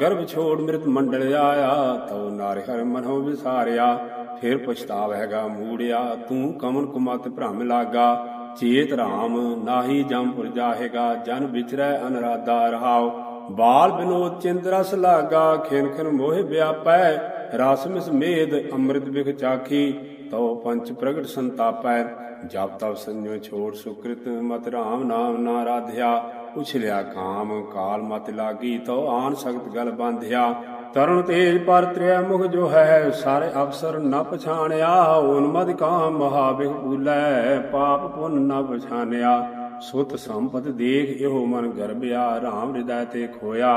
ਗਰਭ ਛੋੜ ਮ੍ਰਿਤ ਮੰਡਲ ਆਇਆ, ਤਉ ਨਾਰਿ ਹਰ ਮਨੋ ਵਿਸਾਰਿਆ। ਫਿਰ ਪਛਤਾਵ ਪਛਤਾਵੇਗਾ ਮੂੜਿਆ, ਤੂੰ ਕਮਨ ਕੁਮਤ ਭ੍ਰਮ ਲਾਗਾ। ਚੇਤ ਰਾਮ ਨਾਹੀ ਜੰਪੁਰ ਜਾਹੇਗਾ, ਜਨ ਵਿਚਰੈ ਅਨਰਾਧਾ ਰਹਾਉ। ਬਾਲ ਬਿਨੋਦ ਚਿੰਦ ਰਸ ਲਾਗਾ, ਖਿਨ ਖਿਨ ਮੋਹਿ ਵਿਆਪੈ। ਰਸ ਮਿਸ ਮੇਦ ਅੰਮ੍ਰਿਤ ਬਿਖ ਚਾਖੀ, ਤਉ ਪੰਚ ਪ੍ਰਗਟ ਸੰਤਾਪੈ। ਜਪ ਤਪ ਸੰਜੋ ਛੋੜ ਸੁਕ੍ਰਿਤ, ਮਤ ਰਾਮ ਨਾਮ ਨਾ ਰਾਧਿਆ। ਉਛਲਿਆ ਕਾਮ, ਕਾਲ ਮਤ ਲਾਗੀ, ਤਉ ਆਨ ਸਖਤ ਗਲ ਬੰਧਿਆ। ਤਰਨ ਤੇਜ ਪਰ ਤ੍ਰਿਆ ਮੁਖ ਜੋ ਹੈ, ਸਾਰੇ ਅਫਸਰ ਨ ਪਛਾਣਿਆ, ਉਨਮਦ ਕਾਮ ਮਹਾਬਿਖ ਭੂਲੈ ਪਾਪ ਪੁੰਨ ਨ ਪਛਾਨਿਆ ਸੁਤ ਸੰਪਤ ਦੇਖ ਇਹੋ ਮਨ ਗਰਬਿਆ RAM ਹਿਰਦੈ ਤੇ ਖੋਇਆ।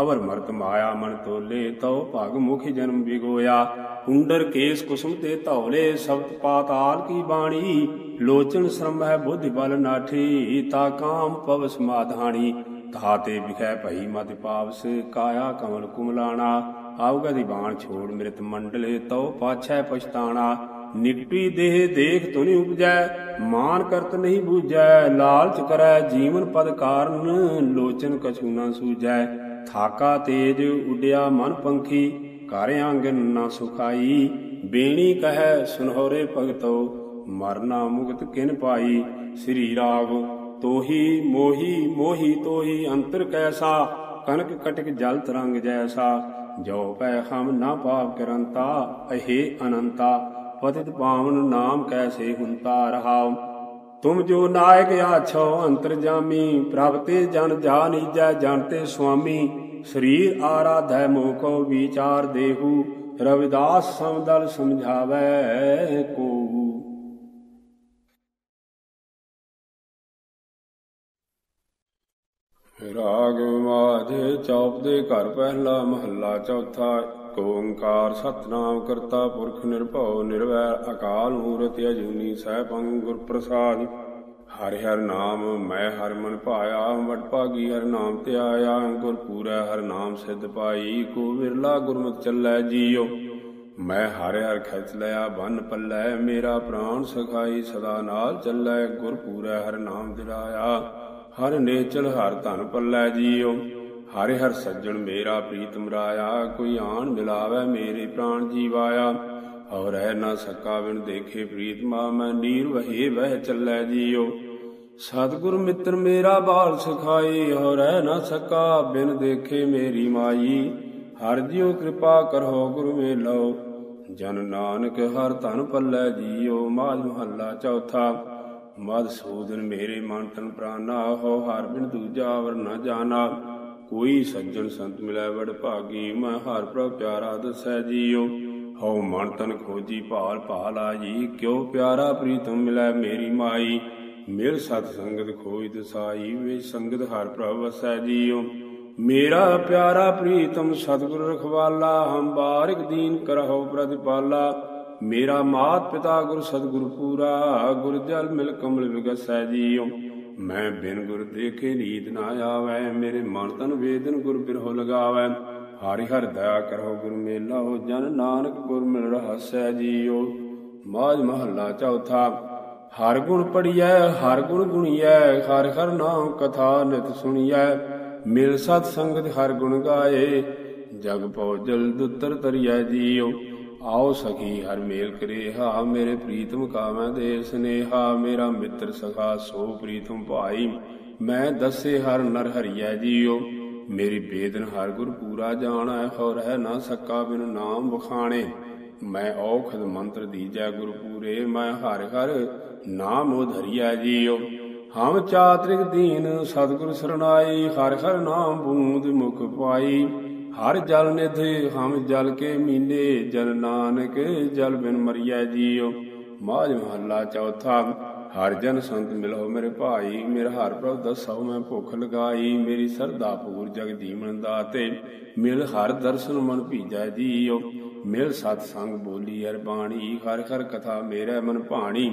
ਅਵਰ ਮਰਤ ਮਾਇਆ ਮਨ ਤੋਲੇ, ਤਉ ਭਗ ਮੁਖੀ ਜਨਮ ਵਿਗੋਇਆ। ਕੁੰਡਰ ਕੇਸ ਕੁਸਮ ਤੇ ਧੌਲੇ, ਸਬਤ ਪਾਤਾਲ ਕੀ ਬਾਣੀ। ਲੋਚਨ ਸ਼ਰਮ ਹੈ ਬੁੱਧਿ ਬਲ ਨਾਠੀ, ਤਾ ਕਾਮ ਪਵ ਸਮਾਧਾਣੀ ਤਾਤੇ ਵਿਖੈ ਭਈ ਮਤਿ ਪਾਵਸ, ਕਾਇਆ ਕਮਲ ਕੁਮਲਾਣਾ। ਆਉਗਦੀ ਬਾਣ ਛੋੜ ਮਿਰਤ ਮੰਡਲੇ, ਤਉ ਪਾਛੈ ਪਛਤਾਣਾ। ਨਿਕਟੀ ਦੇਹ ਦੇਖ ਤੁਨੀ ਉਪਜੈ, ਮਾਨ ਕਰਤ ਨਹੀਂ ਬੂਝੈ ਲਾਲਚ ਕਰੈ ਜੀਵਨ ਪਦ ਕਾਰਨ, ਲੋਚਨ ਕਛੂ ਨਾ ਸੂਝੈ ਥਾਕਾ ਤੇਜ ਉਡਿਆ ਮਨ ਪੰਖੀ, ਘਰ ਆਂਗਨ ਨਾ ਸੁਖਾਈ। ਬੇਣੀ ਕਹੈ ਸੁਨਹੋਰੇ ਭਗਤੋ, ਮਰਨਾ ਮੁਕਤ ਕਿਨ ਪਾਈ। ਸ੍ਰੀ ਰਾਗ ਤੋਹੀ ਮੋਹੀ ਮੋਹੀ ਤੋਹੀ ਅੰਤਰ ਕੈਸਾ ਕਨਕ ਕਟਕ ਜਲ ਤਰੰਗ ਜੈਸਾ। ਜੋ ਪੈ ਹਮ ਨਾ ਪਾਪ ਕਰੰਤਾ, ਅਹੇ ਅਨੰਤਾ, ਪਤਿਤ ਪਾਵਨ ਨਾਮ ਕੈਸੇ ਹੁੰਤਾ ਰਹਾਉ। ਤੁਮ ਜੋ ਨਾਇਕ ਆਛੋ ਅੰਤਰ ਜਾਮੀ, ਪ੍ਰਭ ਤੇ ਜਨ ਜਾ ਨੀਜੈ ਜਨਤੇ ਸੁਆਮੀ। ਸਰੀਰ ਆਰਾਧੈ ਮੋਹ ਕੋ ਵਿਚਾਰ ਦੇਹੂ, ਰਵਿਦਾਸ ਸਮਦਲ ਸਮਝਾਵੇ ਕੋ ਚੌਪ ਦੇ ਘਰ ਪਹਿਲਾ ਮਹੱਲਾ ਚੌਥਾ ਓੰਕਾਰ ਸਤਨਾਮ ਕਰਤਾ ਪੁਰਖ ਨਿਰਭਉ ਨਿਰਵੈਰ ਅਕਾਲ ਮੂਰਤਿ ਅਜੂਨੀ ਸੈਭੰ ਗੁਰ ਪ੍ਰਸਾਦ ਹਰਿ ਹਰਿ ਨਾਮ, ਮੈਂ ਹਰਿ ਮਨ ਭਾਇਆ ਵਡ ਭਾਗੀ ਹਰਿ ਨਾਮ ਤੇ ਆਇਆ ਗੁਰ ਪੂਰੈ ਹਰਿ ਨਾਮ ਸਿਧ ਪਾਈ, ਕੋ ਵਿਰਲਾ ਗੁਰਮਤਿ ਚੱਲੈ ਜੀਓ ਮੈਂ ਹਰਿ ਹਰਿ ਖਿਚ ਲਿਆ, ਬੰਨ ਪੱਲੇ, ਮੇਰਾ ਪ੍ਰਾਣ ਸਖਾਈ, ਸਦਾ ਨਾਲ ਚੱਲੈ, ਗੁਰ ਪੂਰੈ ਹਰਿ ਨਾਮ ਦਿਲਾਇਆ। ਹਰ ਨੇਚਲ ਹਰ ਧਨ ਪੱਲੇ ਜੀਓ ਹਰਿ ਹਰ ਸੱਜਣ ਮੇਰਾ ਪ੍ਰੀਤਮ ਰਾਇਆ ਕੋਈ ਆਣ ਮਿਲਾਵੇ ਮੇਰੇ ਪ੍ਰਾਣ ਜੀਵਾਇਆ। ਔਰ ਹੈ ਨਾ ਸਕਾ ਬਿਨ ਦੇਖੇ ਪ੍ਰੀਤਮਾ ਮੈਂ ਨੀਰ ਵਹੇ ਵਹਿ ਚੱਲੈ ਜੀਉ ਸਤਿਗੁਰ ਮਿੱਤਰ ਮੇਰਾ ਬਾਲ ਸਿਖਾਈ ਔਰ ਹੈ ਨਾ ਸਕਾ ਬਿਨ ਦੇਖੇ ਮੇਰੀ ਮਾਈ। ਹਰ ਜਿਉ ਕਿਰਪਾ ਕਰੋ, ਗੁਰੂ ਮੇਲੋ। ਜਨ ਨਾਨਕ ਹਰ ਧਨ ਪੱਲੇ ਜੀਓ ਮਾਜ ਮਹੱਲਾ ਚੌਥਾ। ਮਦ ਸੂਦਨ ਮੇਰੇ ਮਨ ਤਨ ਪ੍ਰਾਨਾ, ਹੋ ਹਰ ਬਿਨ ਦੂਜਾ ਵਰ ਨ ਜਾਣਾ ਕੋਈ ਸੱਜਣ ਸੰਤ ਮਿਲੈ ਵਡ ਭਾਗੀ, ਮੈਂ ਹਰ ਪ੍ਰਭ ਪਿਆਰਾ ਦਸੈ ਜੀਉ ਹਉ ਮਨ ਤਨ ਖੋਜੀ ਭਾਲ ਭਾਲ ਆਜੀ ਕਿਉ ਪਿਆਰਾ ਪ੍ਰੀਤਮ ਮਿਲੈ ਮੇਰੀ ਮਾਈ। ਮਿਲ ਸਤ ਸੰਗਤ ਖੋਜ ਦਸਾਈ ਵੇ ਸੰਗਤ ਹਰ ਪ੍ਰਭ ਵਸੈ ਜੀਉ ਮੇਰਾ ਪਿਆਰਾ ਪ੍ਰੀਤਮ ਸਤਿਗੁਰ ਰਖਵਾਲਾ ਹਮ ਬਾਰਿਕ ਦੀਨ ਕਰਹੁ ਪ੍ਰਤਿਪਾਲਾ। ਮੇਰਾ ਮਾਤ ਪਿਤਾ ਗੁਰ ਸਤਿਗੁਰ ਪੂਰਾ, ਗੁਰ ਜਲ ਮਿਲ ਕਮਲ ਵਿਗਸੈ ਜੀਉ ਮੈਂ ਬਿਨ ਗੁਰ ਦੇਖੇ ਨੀਤ ਨਾ ਆਵੈ, ਮੇਰੇ ਮਨ ਤਨ ਵੇਦਨ ਗੁਰ ਬਿਰਹੁ ਲਗਾਵੈ। ਹਰਿ ਹਰਿ ਦਇਆ ਕਰੋ ਗੁਰ ਮੇਲਾ ਹੋ ਜਨ ਨਾਨਕ ਗੁਰ ਮਿਲ ਰਹਸੈ ਜੀਉ। ਮਾਜ ਮਹੱਲਾ ਚੌਥਾ, ਹਰ ਗੁਣ ਪੜੀਐ ਹਰ ਗੁਣ ਗੁਣੀਐ, ਹਰ ਹਰ ਨਾਮ ਕਥਾ ਨਿਤ ਸੁਣੀਐ। ਮਿਲ ਸਤ ਸੰਗਤ ਹਰ ਗੁਣ ਗਾਏ, ਜਗ ਪਉ ਜਲ ਦੁਤਰ ਤਰੀਐ ਜੀਉ। ਆਓ ਸਖੀ ਹਰ ਮੇਲ ਕਰੇ ਹਾ ਮੇਰੇ ਪ੍ਰੀਤਮ ਕਾਮੈ ਦੇ ਸਨੇਹਾ, ਮੇਰਾ ਮਿੱਤਰ ਸਖਾ, ਸੋ ਪ੍ਰੀਤਮ ਭਾਈ, ਮੈਂ ਦੱਸੇ ਹਰ ਨਰ ਹਰੀਐ ਜੀਉ ਮੇਰੀ ਬੇਦਨ ਹਰ ਗੁਰ ਪੂਰਾ ਜਾਣੈ ਹੋ ਰਹਿ ਨਾ ਸਕਾ ਬਿਨ ਨਾਮ ਵਖਾਣੇ, ਮੈਂ ਔਖਦ ਮੰਤਰ ਦੀਜੈ ਗੁਰ ਪੂਰੇ, ਮੈਂ ਹਰ ਹਰ ਨਾਮ ਉਧਰਿਐ ਜੀਉ ਹਮ ਚਾਤ੍ਰਿਕ ਦੀਨ ਸਤਿਗੁਰ ਸਰਨਾਈ ਹਰ ਹਰ ਨਾਮ ਬੂੰਦ ਮੁਖ ਪਾਈ ਹਰ ਜਲ ਨਿਧ ਹਮ ਜਲ ਕੇ ਮੀਨੇ, ਜਨ ਨਾਨਕ, ਜਲ ਬਿਨ ਮਰੀਐ ਜੀਉ। ਮਾਝ ਮਹੱਲਾ ਚੌਥਾ, ਹਰ ਜਨ ਸੰਤ ਮਿਲੋ ਮੇਰੇ ਭਾਈ, ਮੇਰਾ ਹਰ ਪ੍ਰਭ ਦਸੋ ਮੈਂ ਭੁੱਖ ਲਗਾਈ। ਮੇਰੀ ਸਰਦਾ ਪੂਰ ਜਗ ਜੀਵਨ ਦਾਤੇ, ਮਿਲ ਹਰ ਦਰਸ਼ਨ ਮਨ ਭੀਜੈ ਜੀਉ। ਮਿਲ ਸਤ ਸੰਗ ਬੋਲੀ ਹਰ ਬਾਣੀ, ਹਰ ਹਰ ਕਥਾ ਮੇਰੇ ਮਨ ਭਾਣੀ।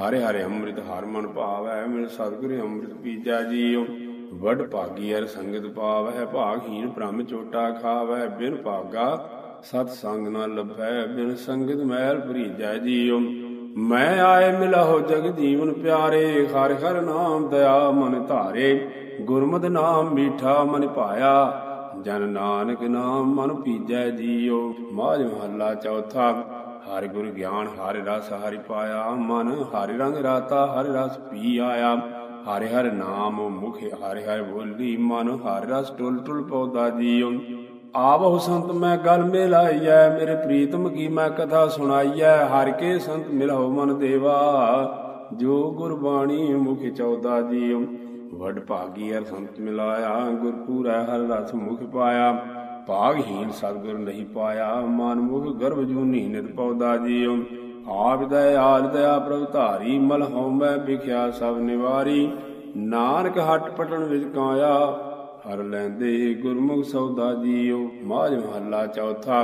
ਹਰੇ ਹਰੇ ਅੰਮ੍ਰਿਤ ਹਰ ਮਨ ਭਾਵੈ, ਮਿਲ ਸਤਿਗੁਰ ਅੰਮ੍ਰਿਤ ਪੀਜੈ ਜੀਉ। ਵਡ ਭਾਗੀ ਹਰ ਸੰਗਤ ਪਾਵੈ ਭਾਗਹੀਨ ਬ੍ਰਹਮ ਚੋਟਾ ਖਾਵੈ ਬਿਨ ਭਾਗਾ ਸਤ ਸੰਗ ਨਾ ਲਭੈ, ਬਿਨ ਸੰਗਤ ਮੈਲ ਭਰੀਜੈ ਜੀਉ। ਮੈਂ ਆਏ ਮਿਲਹੁ ਜਗ ਜੀਵਨ ਪਿਆਰੇ, ਹਰਿ ਹਰਿ ਨਾਮ ਦਇਆ ਮਨ ਧਾਰੇ। ਗੁਰਮਤਿ ਨਾਮ ਮੀਠਾ ਮਨ ਭਾਇਆ, ਜਨ ਨਾਨਕ ਨਾਮ ਮਨ ਪੀਜੈ ਜੀਉ। ਮਾਝ ਮਹੱਲਾ ਚੌਥਾ, ਹਰਿ ਗੁਰ ਗਿਆਨ, ਹਰਿ ਰਸ ਹਰਿ ਪਾਇਆ, ਮਨ ਹਰਿ ਰੰਗ ਰਾਤਾ, ਹਰਿ ਰਸ ਪੀ ਆਇਆ। ਹਰਿ ਹਰਿ ਨਾਮ ਮੁਖ, ਹਰਿ ਹਰਿ ਬੋਲੀ ਮਨ, ਹਰ ਰਸ ਟੁਲ ਟੁਲ ਪਉਦਾ ਜੀਉ। ਆਵਹੁ ਸੰਤ ਮੈਂ ਗਲ ਮਿਲਾਈਐ, ਮੇਰੇ ਪ੍ਰੀਤਮ ਕੀ ਮੈਂ ਕਥਾ ਸੁਣਾਈਐ, ਹਰ ਕੇ ਸੰਤ ਮਿਲਹੁ ਮਨ ਦੇਵਾ। ਜੋ ਗੁਰਬਾਣੀ ਮੁਖ ਚੌਦਾ ਜੀਉ। ਵਡ ਭਾਗੀ ਹਰ ਸੰਤ ਮਿਲਾਇਆ ਗੁਰ ਹਰ ਰਸ ਮੁਖ ਪਾਇਆ। ਭਾਗਹੀਨ ਸਤਗੁਰ ਨਹੀਂ ਪਾਇਆ, ਮਨ ਮੁਖ ਗਰਭ ਜੂਨੀ ਨਿਤ ਪੌਦਾ ਜੀਉ। ਆਪ ਦਇਆਲ ਦਇਆ ਪ੍ਰਭ ਧਾਰੀ, ਮਲ ਹਉਮੈ ਵਿਖਿਆ ਸਭ ਨਿਵਾਰੀ। ਨਾਨਕ ਹਟ ਪਟਣ ਵਿੱਚ ਕਾਇਆ, ਹਰ ਲੈਂਦੇ ਗੁਰਮੁਖ ਸੌਦਾ ਜੀਉ ਮਾਝ ਮਹੱਲਾ ਚੌਥਾ,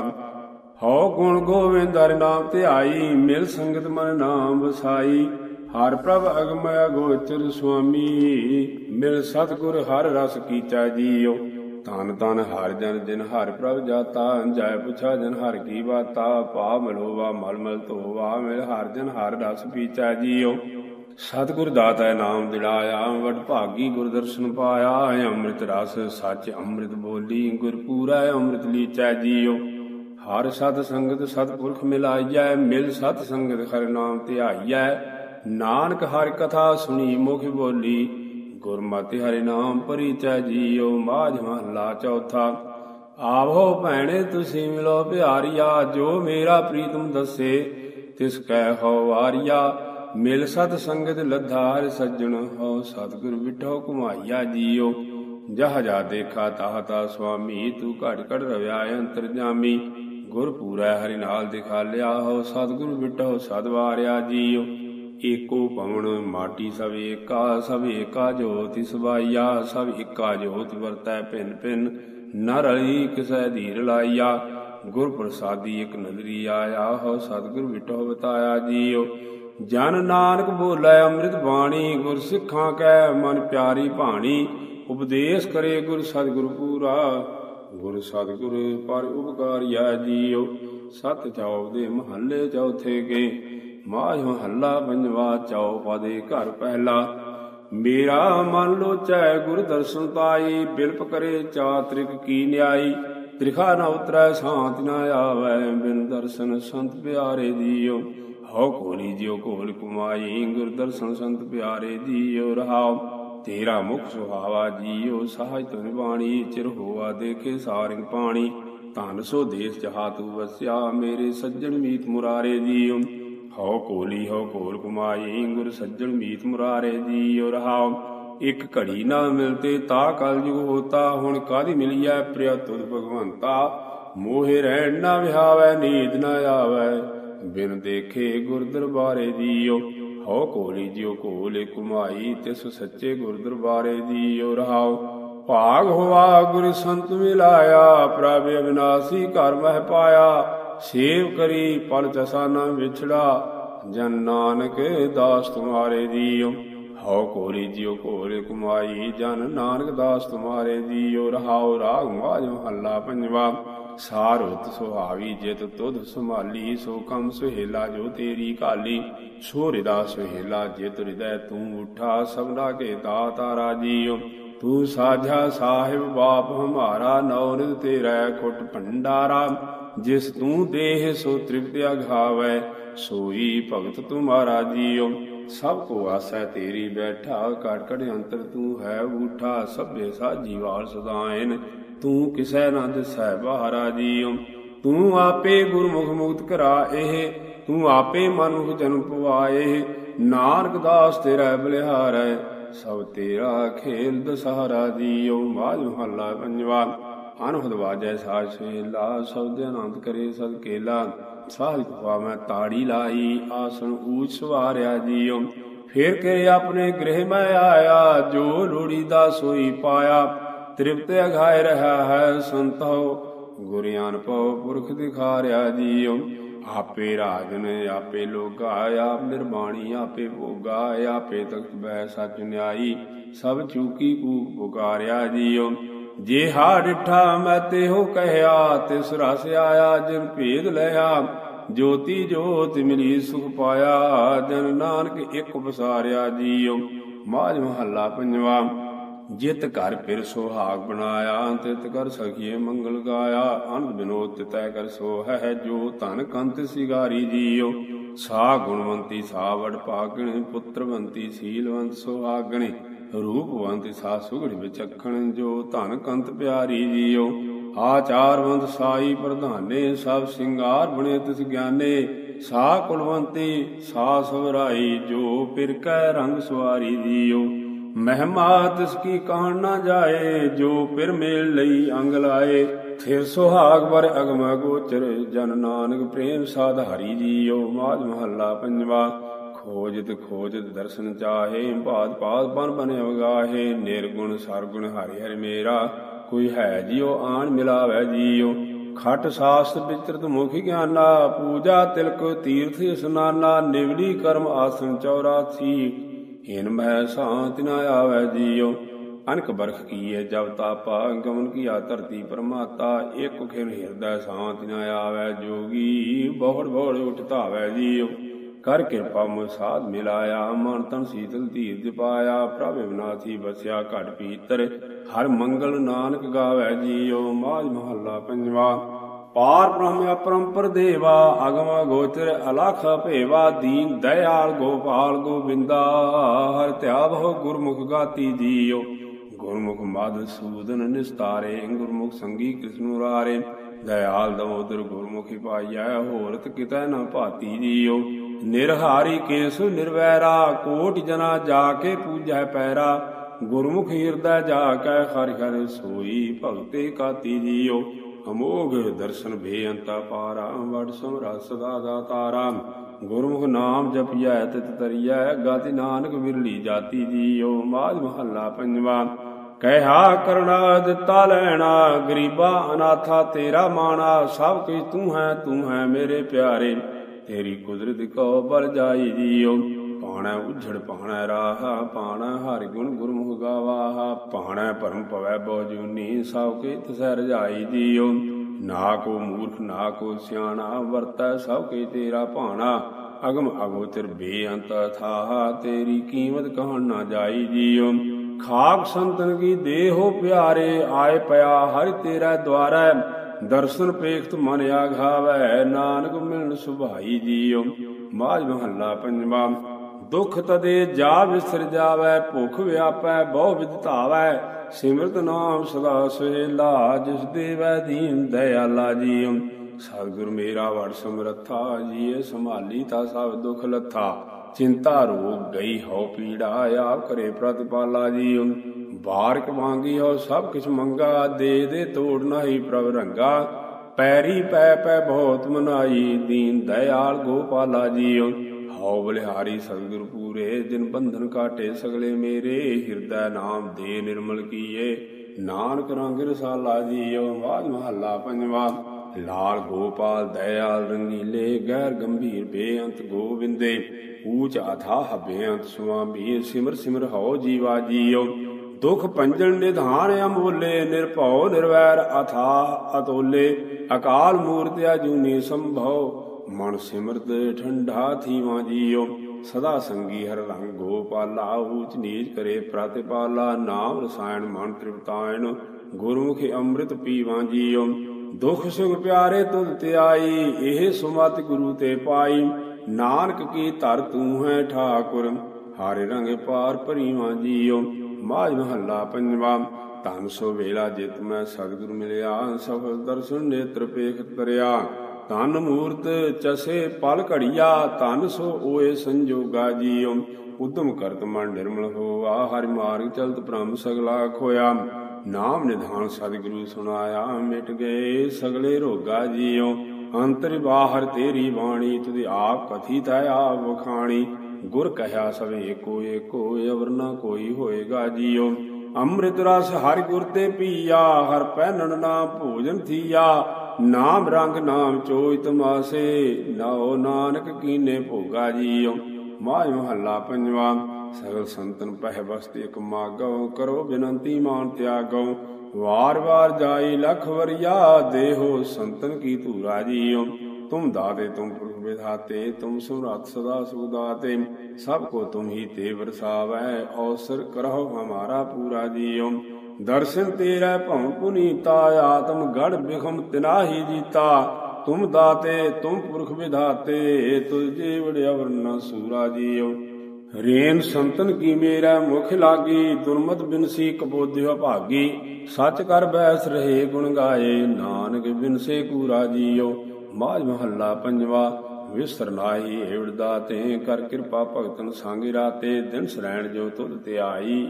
ਹਉ ਗੁਣ ਗੋਵਿੰਦ ਹਰਿ ਨਾਮ ਧਿਆਈ, ਮਿਲ ਸੰਗਤ ਮਨ ਨਾਮ ਵਸਾਈ। ਹਰ ਪ੍ਰਭ ਅਗਮ ਗੋਚਰ ਸੁਆਮੀ, ਮਿਲ ਸਤਗੁਰ ਹਰ ਰਸ ਕੀਚਾ ਜੀਉ ਤਨ ਤਨ ਹਰ ਜਨ ਜਿਨ ਹਰ ਪ੍ਰਭ ਜਾਤਾ ਜਾਇ ਪੁਛਾ ਜਨ ਹਰ ਕੀ ਬਾਤਾ, ਪਾ ਮਿਲੋਵਾ ਮਲ ਮਲ ਧੋਵਾ ਮਿਲ ਹਰ ਜਨ ਹਰ ਰਸ ਪੀਚਾ ਜੀਉ। ਸਤਿਗੁਰ ਦਾਤਾ ਨਾਮ ਦਿਲਾਇਆ, ਵਡ ਭਾਗੀ ਗੁਰ ਦਰਸ਼ਨ ਪਾਇਆ ਅੰਮ੍ਰਿਤ ਰਸ ਸੱਚ ਅੰਮ੍ਰਿਤ ਬੋਲੀ, ਗੁਰ ਪੂਰਾ ਅੰਮ੍ਰਿਤ ਲੀਚੈ ਜੀਉ। ਹਰ ਸਤ ਸੰਗਤ ਸਤਪੁਰਖ ਮਿਲਾਈਐ, ਮਿਲ ਸਤ ਸੰਗਤ ਹਰ ਨਾਮ ਧਿਆਈਐ। ਨਾਨਕ ਹਰਿ ਕਥਾ ਸੁਣੀ ਮੁਖ ਬੋਲੀ ਗੁਰਮਤਿ ਹਰਿ ਨਾਮ ਪਰਿਚੈ ਜੀਉ ਮਾਝ ਮਹੱਲਾ ਚੌਥਾ। ਆਵੋ ਭੈਣੇ, ਤੁਸੀਂ ਮਿਲੋ ਪਿਆਰੀਆ, ਜੋ ਮੇਰਾ ਪ੍ਰੀਤਮ ਦੱਸੇ, ਤਿਸ ਕੈ ਹੋ ਵਾਰੀਆ। ਮਿਲ ਸਤ ਸੰਗਤ ਲਧਾਰ ਸੱਜਣ ਹੋ ਸਤਿਗੁਰ ਵਿਠੋ ਕੁਮਾਈਆ ਜੀਓ ਜਹ ਜਾ ਦੇਖਾ ਤਾਹ ਤਾ ਸੁਆਮੀ, ਤੂੰ ਘਟ ਘਟ ਰਵਿਆ ਅੰਤਰ ਜਾਮੀ। ਗੁਰ ਪੂਰੈ ਹਰਿ ਨਾਲ ਦਿਖਾ ਲਿਆ ਹੋ ਸਤਿਗੁਰ ਵਿਠੋ ਸਦਵਾਰਿਆ ਜੀਓ ਏਕੋ ਪਵਣ ਮਾਟੀ ਸਭ ਏਕਾ ਸਭ ਏਕਾ ਜੋਤਿ ਸਬਾਈਆ, ਸਭ ਏਕਾ ਜੋਤਿ ਵਰਤੈ ਭਿੰਨ ਭਿੰਨ। ਨ ਰਲੀ ਕਿਸੈ ਧੀਰ ਲਾਈਆ ਗੁਰ ਪ੍ਰਸਾਦੀ ਇਕ ਨਦਰੀ ਆਇਆ, ਹੋ ਸਤਿਗੁਰ ਵਿਟੋ ਬਤਾਇਆ ਜੀਓ। ਜਨ ਨਾਨਕ ਬੋਲੇ ਅੰਮ੍ਰਿਤ ਬਾਣੀ, ਗੁਰ ਸਿੱਖਾਂ ਕੈ ਮਨ ਪਿਆਰੀ ਭਾਣੀ। ਉਪਦੇਸ਼ ਕਰੇ ਗੁਰ ਸਤਿਗੁਰ ਪੂਰਾ, ਗੁਰ ਸਤਿਗੁਰ ਪਰ ਉਪਕਾਰਿਆ ਜੀਓ। ਸਤ ਚੌ ਦੇ ਮਹੱਲੇ ਚੌਥੇ ਕੇ ਮਾਝ ਮਹੱਲਾ ਪੰਜਵਾ ਚੌ ਪਦੇ ਘਰ ਪਹਿਲਾ। ਮੇਰਾ ਮਨ ਲੋਚੈ ਗੁਰ ਦਰਸ਼ਨ ਤਾਈ, ਬਿਲਪ ਕਰੇ ਚਾਤ੍ਰਿਕ ਕੀ ਨਿਆਈ। ਤ੍ਰਿਖਾ ਨਾ ਉਤਰੈ, ਸ਼ਾਂਤ ਨਾ ਆਵੈ, ਬਿਨ ਦਰਸ਼ਨ ਸੰਤ ਪਿਆਰੇ ਜੀਓ। ਹਉ ਕੋਲੀ ਜਿਉ ਕੋਲ ਕੁਮਾਈ ਗੁਰ ਦਰਸ਼ਨ ਸੰਤ ਪਿਆਰੇ ਜੀਓ, ਰਹਾਉ। ਤੇਰਾ ਮੁਖ ਸੁਹਾਵਾ ਜੀਓ ਸਹਜ ਤੁਨ ਬਾਣੀ, ਚਿਰ ਹੋਆ ਦੇਖੇ ਸਾਰਿੰਗ ਪਾਣੀ। ਧਨ ਸੋ ਦੇਸ ਜਹਾ ਤੂ ਵਸਿਆ, ਮੇਰੇ ਸੱਜਣ ਮੀਤ ਮੁਰਾਰੇ ਜੀਓ। ਹਉ ਕੋਲੀ, ਹਉ ਕੋਲ ਕੁਮਾਈ, ਗੁਰ ਸੱਜਣ ਮੀਤ ਮੁਰਾਰੇ ਦੀ ਜੀਓ ਰਹਾਉ ਇੱਕ ਘੜੀ ਨਾ ਮਿਲਤੇ, ਤਾ ਕਲ ਜੁਗ ਹੋਤਾ, ਹੁਣ ਕਾਦੀ ਮਿਲਿਆ ਪ੍ਰਿਆ ਤੁਧ ਭਗਵੰਤਾ? ਮੋਹਿ ਰਹਿਣ ਨਾ ਵਿਹਾਵੈ, ਨੀਂਦ ਨਾ ਆਵੈ। ਬਿਨ ਦੇਖੇ ਗੁਰ ਦਰਬਾਰੇ ਜੀਓ ਹਉ ਕੋਲੀ, ਜਿਉ ਕੋਲੇ ਕੁਮਾਈ, ਤਿਸ ਸੱਚੇ ਗੁਰ ਦਰਬਾਰੇ ਜੀਓ ਰਹਾਓ ਭਾਗ ਹੋਆ, ਗੁਰ ਸੰਤ ਮਿਲਾਇਆ, ਪ੍ਰਭ ਅਬਿਨਾਸੀ ਘਰ ਮਹਿ ਪਾਇਆ। ਸੇਵ ਕਰੀ, ਪਲ ਚਸਾ ਨ ਵਿਛੜਾ। ਜਨ ਨਾਨਕ ਦਾਸ ਤੁਮਾਰੇ ਜੀਉ, ਹਉ ਕੋਰੀ ਜਿਉ ਕੋਰੇ ਕੁਮਾਈ ਜਨ ਨਾਨਕ ਦਾਸ ਤੁਮਾਰੇ ਜੀਉ, ਰਹਾਉ ਰਾਗ ਮਾਜ ਮਹੱਲਾ ਪੰਜਵਾ। ਸਾਰੁਤ ਸੁਹਾਵੀ, ਜਿਤ ਤੁਧ ਸੰਭਾਲੀ। ਸੋ ਕਮ ਸੁਹੇਲਾ ਜੋ ਤੇਰੀ ਕਾਲੀ। ਸੋ ਹਿਰਦਾ ਸੁਹੇਲਾ, ਜਿਤ ਹਿਰਦੈ ਤੂੰ ਉਠਾ। ਸਭਨਾ ਕੇ ਦਾਤਾ ਰਾਜੀਉ ਤੂੰ ਸਾਝਾ ਸਾਹਿਬ ਬਾਪ ਹਮਾਰਾ। ਨੌਰਿਤ ਤੇਰਾ ਖੁੱਟ ਭੰਡਾਰਾ। ਜਿਸ ਤੂੰ ਦੇਹ ਸੋ ਤ੍ਰਿਪਤ ਅਘਾਵੈ ਸੋਈ ਭਗਤ ਤੁਮਾਰਾ ਜੀਉ ਸਭ ਕੋ ਆਸੈ ਤੇਰੀ ਬੈਠਾ ਕਟ ਕਟ ਅੰਤਰ ਤੂੰ ਹੈ ਬੂਠਾ ਸਭੇ ਸਾਜੀ ਵਾਲ ਸਦਾਇਨ। ਤੂੰ ਕਿਸੈ ਨਾ ਦਿਸੈ ਬਾਹਰਾ ਜੀਉ ਤੂੰ ਆਪੇ ਗੁਰਮੁਖ ਮੁਕਤ ਕਰਾ ਇਹ, ਤੂੰ ਆਪੇ ਮਨੁਖ ਜਨਮ ਪਵਾਏ। ਨਾਨਕ ਦਾਸ ਤੇਰਾ ਬਲਿਹਾਰੈ, ਸਭ ਤੇਰਾ ਖੇਲ ਦਸਹਾਰਾ ਜੀਉ ਮਾਜ ਮਹੱਲਾ ਪੰਜਵਾ। ਅਨਹਦ ਵਾਜੈ ਸਾਜ ਸੇਲਾ ਸਬਦ ਆਨੰਦ ਕਰੇ ਸਦ ਕੇਲਾ। ਸਾਧ ਕੁਆ ਤਾੜੀ ਲਾਈ, ਆਸਣ ਊਚ ਸਵਾਰਿਆ ਜੀਉ ਫੇਰ ਕੇ ਆਪਣੇ ਗ੍ਰਹਿ ਮੈਂ ਆਇਆ, ਜੋ ਲੋੜੀ ਦਾ ਸੋਈ ਪਾਇਆ। ਤ੍ਰਿਪਤ ਅਘਾਇ ਰਹਾ ਹੈ ਸੰਤੋ ਗੁਰਿਆਨ ਪਉ ਪੁਰਖ ਦਿਖਾਰਿਆ ਜੀਉ ਆਪੇ ਰਾਜਨ ਆਪੇ ਲੋਗਾ, ਆਪ ਨਿਰਮਾਣੀ ਆਪੇ ਭੋਗਾ, ਆਪੇ ਤਖਤ ਬੈ ਸਚ ਨਿਆਈ। ਸਭ ਚੂਕੀ ਕੂਕ ਪੁਕਾਰਿਆ ਜੀਉ ਜੇ ਹਾ ਡਿਠਾ ਮੈਂ ਤੇਹੋ ਕਹਿਆ, ਤਿਸ ਰਸ ਆਇਆ ਜਿਨ ਭੇਦ ਲਿਆ। ਜੋਤੀ ਜੋਤ ਮਿਲੀ ਸੁਖ ਪਾਇਆ, ਜਨ ਨਾਨਕ ਇੱਕ ਬਸਾਰਿਆ ਜੀਉ। ਮਾਝ ਮਹੱਲਾ ਪੰਜਵਾ, ਜਿਤ ਘਰ ਫਿਰ ਸੁਹਾਗ ਬਣਾਇਆ, ਤਿਤ ਕਰ ਸਖੀਏ ਮੰਗਲ ਗਾਇਆ। ਅਨੰਦ ਬਿਨੋਦ ਤਿਤੈ ਕਰ ਸੋ ਹੈ ਜੋ, ਧਨ ਕੰਤ ਸਿਗਾਰੀ ਜੀਉ। ਸਾ ਗੁਣਵੰਤੀ ਸਾ ਵਡ ਪਾਗਣ ਪੁੱਤਰਵੰਤੀ ਸੀਲਵੰਤ ਸੁਹਾਗਣੇ। ਰੂਪਵੰਤ ਸਾ ਸੁਗੜ ਵਿਚਖਣ ਜੋ ਧਨ ਕੰਤ ਪਿਆਰੀ ਜੀਉ ਆਚਾਰਵੰਤ ਸਾਈ ਪ੍ਰਧਾਨੇ, ਸਭ ਸਿੰਗਾਰ ਬਣੇ ਤਿਸ ਗਿਆਨੇ। ਸਾ ਕੁਲਵੰਤੀ ਸਾ ਸਵਰਾਈ ਜੋ ਪਿਰ ਕੈ ਰੰਗ ਸਵਾਰੀ ਜੀਉ ਮਹਿਮਾ ਤਿਸ ਕੀ ਕਹਣ ਨਾ ਜਾਏ, ਜੋ ਪਿਰ ਮੇਲ ਲਈ ਅੰਗ ਲਾਏ। ਥਿਰ ਸੁਹਾਗ ਵਰ ਅਗਮ ਗੋਚਰ, ਜਨ ਨਾਨਕ ਪ੍ਰੇਮ ਸਾਧ ਸਾਧਾਰੀ ਜੀਓ। ਮਾਜ ਮਹੱਲਾ ਪੰਜਵਾ। ਖੋਜਤ ਖੋਜਤ ਦਰਸ਼ਨ ਚਾਹੇ, ਭਾਤ ਪਾਦ ਬਨ ਬਨ ਅਵਗਾਹੇ ਨਿਰਗੁਣ ਸਰਗੁਣ ਹਰਿ ਹਰਿ ਮੇਰਾ, ਕੋਈ ਹੈ ਜਿਉ ਆਣ ਮਿਲਾਵੇ ਜੀਓ ਖਟ ਸਾਸਤ ਵਿਚਰਤ ਮੁਖ ਗਿਆਨਾ, ਪੂਜਾ ਤਿਲਕ ਤੀਰਥ ਇਸਨਾਨਾ, ਨਿਵੜੀ ਕਰਮ ਆਸਨ 84 ਹਿਨ ਮਹਿ ਸਾਂਤ ਨ ਆਵੇ ਜੀਉ। ਅਨਕ ਬਰਖ ਕੀਏ ਜਬ ਤਾਪਾ ਗਮਨ ਕੀਆ ਧਰਤੀ ਪਰਮਾਤਾ, ਇਕ ਖਿਨ ਹਿਰਦੈ ਸਾਂਤ ਨ ਆਵੇ ਜੋਗੀ। ਬਹੁੜ ਬਹੁੜ ਉਠ ਧਾਵੇ ਜੀਉ। ਕਰ ਕਿਰਪਾ ਮੁ ਸਾਧ ਮਿਲਾਇਆ, ਮਨ ਤਨ ਸੀਤਲ ਧੀਰ ਪਾਇਆ ਪ੍ਰਭ ਵਿਨਾਥੀ ਵਸਿਆ ਘਟ ਪੀਤਰ, ਹਰ ਮੰਗਲ ਨਾਨਕ ਗਾਵੇ ਜੀਓ ਮਾਜ ਮਹੱਲਾ ਪੰਜਵਾ। ਪਾਰ ਬ੍ਰਹਮ ਅਪਰੰਪਰ ਦੇਵਾ, ਅਗਮ ਗੋਚਰ ਅਲਖ ਭੇਵਾ, ਦੀਨ ਦਇਆਲ ਗੋਪਾਲ ਗੋਬਿੰਦਾ, ਹਰ ਧਿਆਵ ਗੁਰਮੁਖ ਗਾਤੀ ਜੀਓ ਗੁਰਮੁਖ ਮਦ ਸੂਦਨ ਨਿਸਤਾਰੇ, ਗੁਰਮੁਖ ਸੰਗੀ ਕ੍ਰਿਸ਼ਨ ਮੁਰਾਰੇ ਦਇਆਲ ਦਮੋਦਰ ਗੁਰਮੁਖੀ ਪਾਈਐ ਹੋਰਤ ਕਿਤੈ ਨਾ ਭਾਤੀ ਜੀਓ ਨਿਰਹਾਰੀ ਕੇਸ ਨਿਰਵੈਰਾ, ਕੋਟ ਜਨਾ ਜਾ ਕੇ ਪੂਜੈ ਪੈਰਾ, ਗੁਰਮੁਖ ਹਿਰਦੈ ਜਾ ਕੇ ਹਰਿ ਹਰਿ ਸੋਈ, ਭਗਤੇ ਕਾਤੀ ਜੀਓ ਅਮੋਘ ਦਰਸ਼ਨ ਬੇਅੰਤਾ ਪਾਰਾ ਵਡ ਸਮਰਾ ਸਦਾ ਦਾ ਗੁਰਮੁਖ ਨਾਮ ਜਪਿਐ, ਤਿਤ ਤਰੀਐ, ਗਾਤੀ ਨਾਨਕ ਵਿਰਲੀ ਜਾਤੀ ਜੀਓ ਮਾਜ ਮਹੱਲਾ ਪੰਜਵਾ, ਕਹਿਆ ਕਰਣਾ ਦਿੱਤਾ ਲੈਣਾ, ਗਰੀਬਾ ਅਨਾਥਾ ਤੇਰਾ ਮਾਣਾ, ਸਭ ਕੁਝ ਤੂੰ ਹੈ ਤੂੰ ਹੈ ਮੇਰੇ ਪਿਆਰੇ। ਤੇਰੀ ਕੁਦਰਤ ਕੋ ਬਲ ਜਾਈ ਜੀਓ ਪਾਣਾ ਉਝੜ ਪਾਣਾ ਰਾਹਾ, ਪਾਣਾ ਹਰਿ ਗੁਣ ਗੁਰਮੁਖ ਗਾਵਾਹਾ। ਪਾਣਾ ਭਰਮ ਪਵੈ ਬਹੁ ਜੂਨੀ, ਸਭ ਕੇ ਤਸੈ ਰਜਾਈ ਜੀਓ। ਨਾ ਕੋ ਮੂਰਖ, ਨਾ ਕੋ ਸਿਆਣਾ, ਵਰਤੈ ਸਭ ਕੇ ਤੇਰਾ ਭਾਣਾ। ਅਗਮ ਅਗੋਚਰ ਬੇਅੰਤ ਥਾਹ ਤੇਰੀ ਕੀਮਤ ਕਹਣ ਨਾ ਜਾਈ ਜੀਓ। ਖਾਕ ਸੰਤਨ ਕੀ ਦੇਹੋ ਪਿਆਰੇ, ਆਏ ਪਿਆ ਹਰਿ ਤੇਰਾ ਦਵਾਰੈ ਦਰਸ਼ਨ ਪੇਖਤ ਮਨ ਆਘਾਵੈ, ਨਾਨਕ ਮਿਲਨ ਸੁਭਾਈ ਜੀਓ ਮਾਜ ਮਹੱਲਾ ਪੰਜਵਾ, ਦੁਖ ਤਦੇ ਜਾ ਵਿਸਰ ਜਾਵੈ, ਭੁਖ ਵਿਆਪੈ, ਬਹੁ ਵਿਦ ਸਿਮਰਤ ਨਾਮ ਸਦਾ ਸੁਹੇਲਾ, ਜਿਸ ਦੇਵੈ ਦੀਨ ਦਇਆਲਾ ਜੀਉ। ਸਤਿਗੁਰ ਮੇਰਾ ਵੜ ਸਮਰੱਥਾ, ਜੀਏ ਸੰਭਾਲੀ ਤਾ ਸਭ ਦੁਖ ਲੱਥਾ। ਚਿੰਤਾ ਰੋਗ ਗਈ ਹਉ ਪੀੜਾ, ਆਪ ਕਰੇ ਪ੍ਰਤਿਪਾਲਾ ਜੀਉ। ਬਾਰਕ ਵਾਂਗੀ ਹੋ ਸਭ ਕਿਛ ਮੰਗਾ, ਦੇ ਦੇ ਤੋੜ ਨਾਹੀ ਪ੍ਰਭ ਰੰਗਾ। ਪੈਰੀ ਪੈ ਪੈ ਬਹੁਤ ਮਨਾਈ ਦੀਨ ਦਇਆਲ ਗੋਪਾਲਾ ਜੀਉ ਹਉ ਬਲਿਹਾਰੀ ਸਤਿਗੁਰ ਪੂਰੇ, ਜਿਨ ਬੰਧਨ ਕਾਟੇ ਸਗਲੇ ਮੇਰੇ, ਹਿਰਦੈ ਨਾਮ ਦੇ ਨਿਰਮਲ ਕੀਏ। ਨਾਨਕ ਰੰਗ ਰਸਾਲਾ ਜੀਓ ਬਾਜ ਮਹੱਲਾ ਪੰਜਵਾ। ਲਾਲ ਗੋਪਾਲ ਦਇਆਲ ਰੰਗੀਲੇ, ਗੈਰ ਗੰਭੀਰ ਬੇਅੰਤ ਗੋਬਿੰਦੇ ਊਚ ਅਥਾਹ ਬੇਅੰਤ ਸੁਆਮੀ, ਸਿਮਰ ਸਿਮਰ ਹਉ ਜੀਵਾ ਜੀਓ। ਦੁਖ ਪੰਜਨ ਨਿਧਾਨ ਅਮੋਲੇ, ਨਿਰਭਉ ਨਿਰਵੈਰ ਅਥਾ ਅਤੋਲੇ। ਅਕਾਲ ਮੂਰਤਿ ਅਜੂਨੀ ਸੰਭਉ, ਮਨ ਸਿਮਰਤ ਠੰਡਾ ਥੀਵਾ ਜੀਓ ਸਦਾ ਸੰਗੀ ਹਰ ਰੰਗ ਗੋਪਾਲਾ, ਊਚ ਨੀਚ ਕਰੇ ਪ੍ਰਤਿਪਾਲਾ। ਨਾਮ ਰਸਾਇਣ ਮਨ ਤ੍ਰਿਪਤਾਇਣ, ਗੁਰਮੁਖੀ ਅੰਮ੍ਰਿਤ ਪੀਵਾਂ ਜੀਓ ਦੁਖ ਸੁਖ ਪਿਆਰੇ ਤੁਧ ਤੇ ਆਈ ਇਹ ਸੁਮਤ ਗੁਰੂ ਤੇ ਪਾਈ। ਨਾਨਕ ਕੀ ਧਰ ਤੂੰ ਹੈ ਠਾਕੁਰ, ਹਾਰੇ ਰੰਗ ਪਾਰ ਭਰੀਵਾਂ ਜੀਓ ਮਾਝ ਮਹੱਲਾ ਪੰਜਵਾ। ਧੰਨ ਸੋ ਵੇਲਾ ਜਿਤ ਮੈਂ ਸਤਿਗੁਰ ਮਿਲਿਆ ਸਫਲ ਦਰਸ਼ਨ ਨੇਤਰ ਪੇਖ ਤਰਿਆ ਧੰਨ ਮੂਰਤ ਚਸੇ ਪਲ ਘੜੀਆ, ਧੰਨ ਸੋ ਓਏ ਸੰਜੋਗਾ ਜੀਉ। ਉਦਮ ਕਰਤ ਮਨ ਨਿਰਮਲ ਹੋਆ, ਹਰਿ ਮਾਰਗ ਚਲਤ ਬ੍ਰਹਮ ਸਗਲਾ ਖੋਇਆ। ਨਾਮ ਨਿਧਾਨ ਸਤਿਗੁਰੂ ਸੁਣਾਇਆ, ਮਿਟ ਗਏ ਸਗਲੇ ਰੋਗਾ ਜੀਉ। ਅੰਤਰ ਬਾਹਰ ਤੇਰੀ ਬਾਣੀ, ਤੁਧ ਆਪ ਕਥੀ ਤੈ ਆਪ ਵਖਾਣੀ। ਗੁਰ ਕਹਿਆ ਸਵੇ ਏਕੋ ਏਕੋ ਅਵਰ ਨਾ ਕੋਈ ਹੋਏਗਾ ਜੀਉ। ਅੰਮ੍ਰਿਤ ਰਸ ਹਰਿ ਗੁਰ ਤੇ ਪੀਆ, ਹਰ ਪਹਿਨਣ ਨਾ ਭੋਜਨ ਥੀਆ। ਨਾਮ ਰੰਗ ਨਾਮ ਚੋਇ ਤਮਾਸੇ ਨਾਉ ਨਾਨਕ ਕੀਨੇ ਭੋਗਾ ਜੀਉ। ਮਾਝ ਮਹੱਲਾ ਪੰਜਵਾ, ਸਗਲ ਸੰਤਨ ਪਹਿ ਬਸਤ ਇਕ ਮਾਗਉ, ਕਰੋ ਬਿਨੰਤੀ ਮਾਨ ਤਿਆਗਉ। ਵਾਰ ਵਾਰ ਜਾਈ ਲਖ ਵਰਿਆ, ਦੇਹੋ ਸੰਤਨ ਕੀ ਧੂਰਾ ਜੀਉ। ਤੁਮ ਦਾਤੇ ਤੁਮ ਪੁਰਖ ਵਿਧਾਤੇ ਤੁਮ ਸੁਰਤ ਸਦਾ ਸੁਦਾਤੇ ਸਭ ਕੋ ਤੁਮ ਹੀ ਤੇ ਵਰਸਾਵੈ, ਔਸਰ ਕਰਹੁ ਹਮਾਰਾ ਪੂਰਾ ਜੀਉ। ਦਰਸ਼ਨ ਤੇਰਾ ਭਉ ਪੁਨੀਤਾ, ਆਤਮ ਗੜ ਬਿਖਮ ਤਿਨਾਹੀ ਜੀਤਾ। ਤੁਮ ਦਾਤੇ, ਤੁਮ ਪੁਰਖ ਵਿਧਾਤੇ ਤੁਝ ਜੀਵੜ ਅਵਰਨ ਸੂਰਾ ਜੀਉ। ਰੇਨ ਸੰਤਨ ਕੀ ਮੇਰਾ ਮੁਖ ਲਾਗੀ, ਦੁਰਮਤ ਬਿਨਸੀ ਕਬੋਧਿਓ ਭਾਗੀ ਸੱਚ ਕਰ ਬੈਸ ਰਹੇ ਗੁਣ ਗਾਏ, ਨਾਨਕ ਬਿਨਸੇ ਕੂਰਾ ਜੀਉ। ਮਾਝ ਮਹੱਲਾ ਪੰਜਵਾ। ਵਿਸਰ ਨਾਹੀ, ਏਵੜਦਾ ਤੇ ਕਰ ਕਿਰਪਾ ਭਗਤਨ ਸੰਗ ਰਾਤੇ ਦਿਨ ਸਰੈਣ ਜੋ ਤੁਧ ਤੇ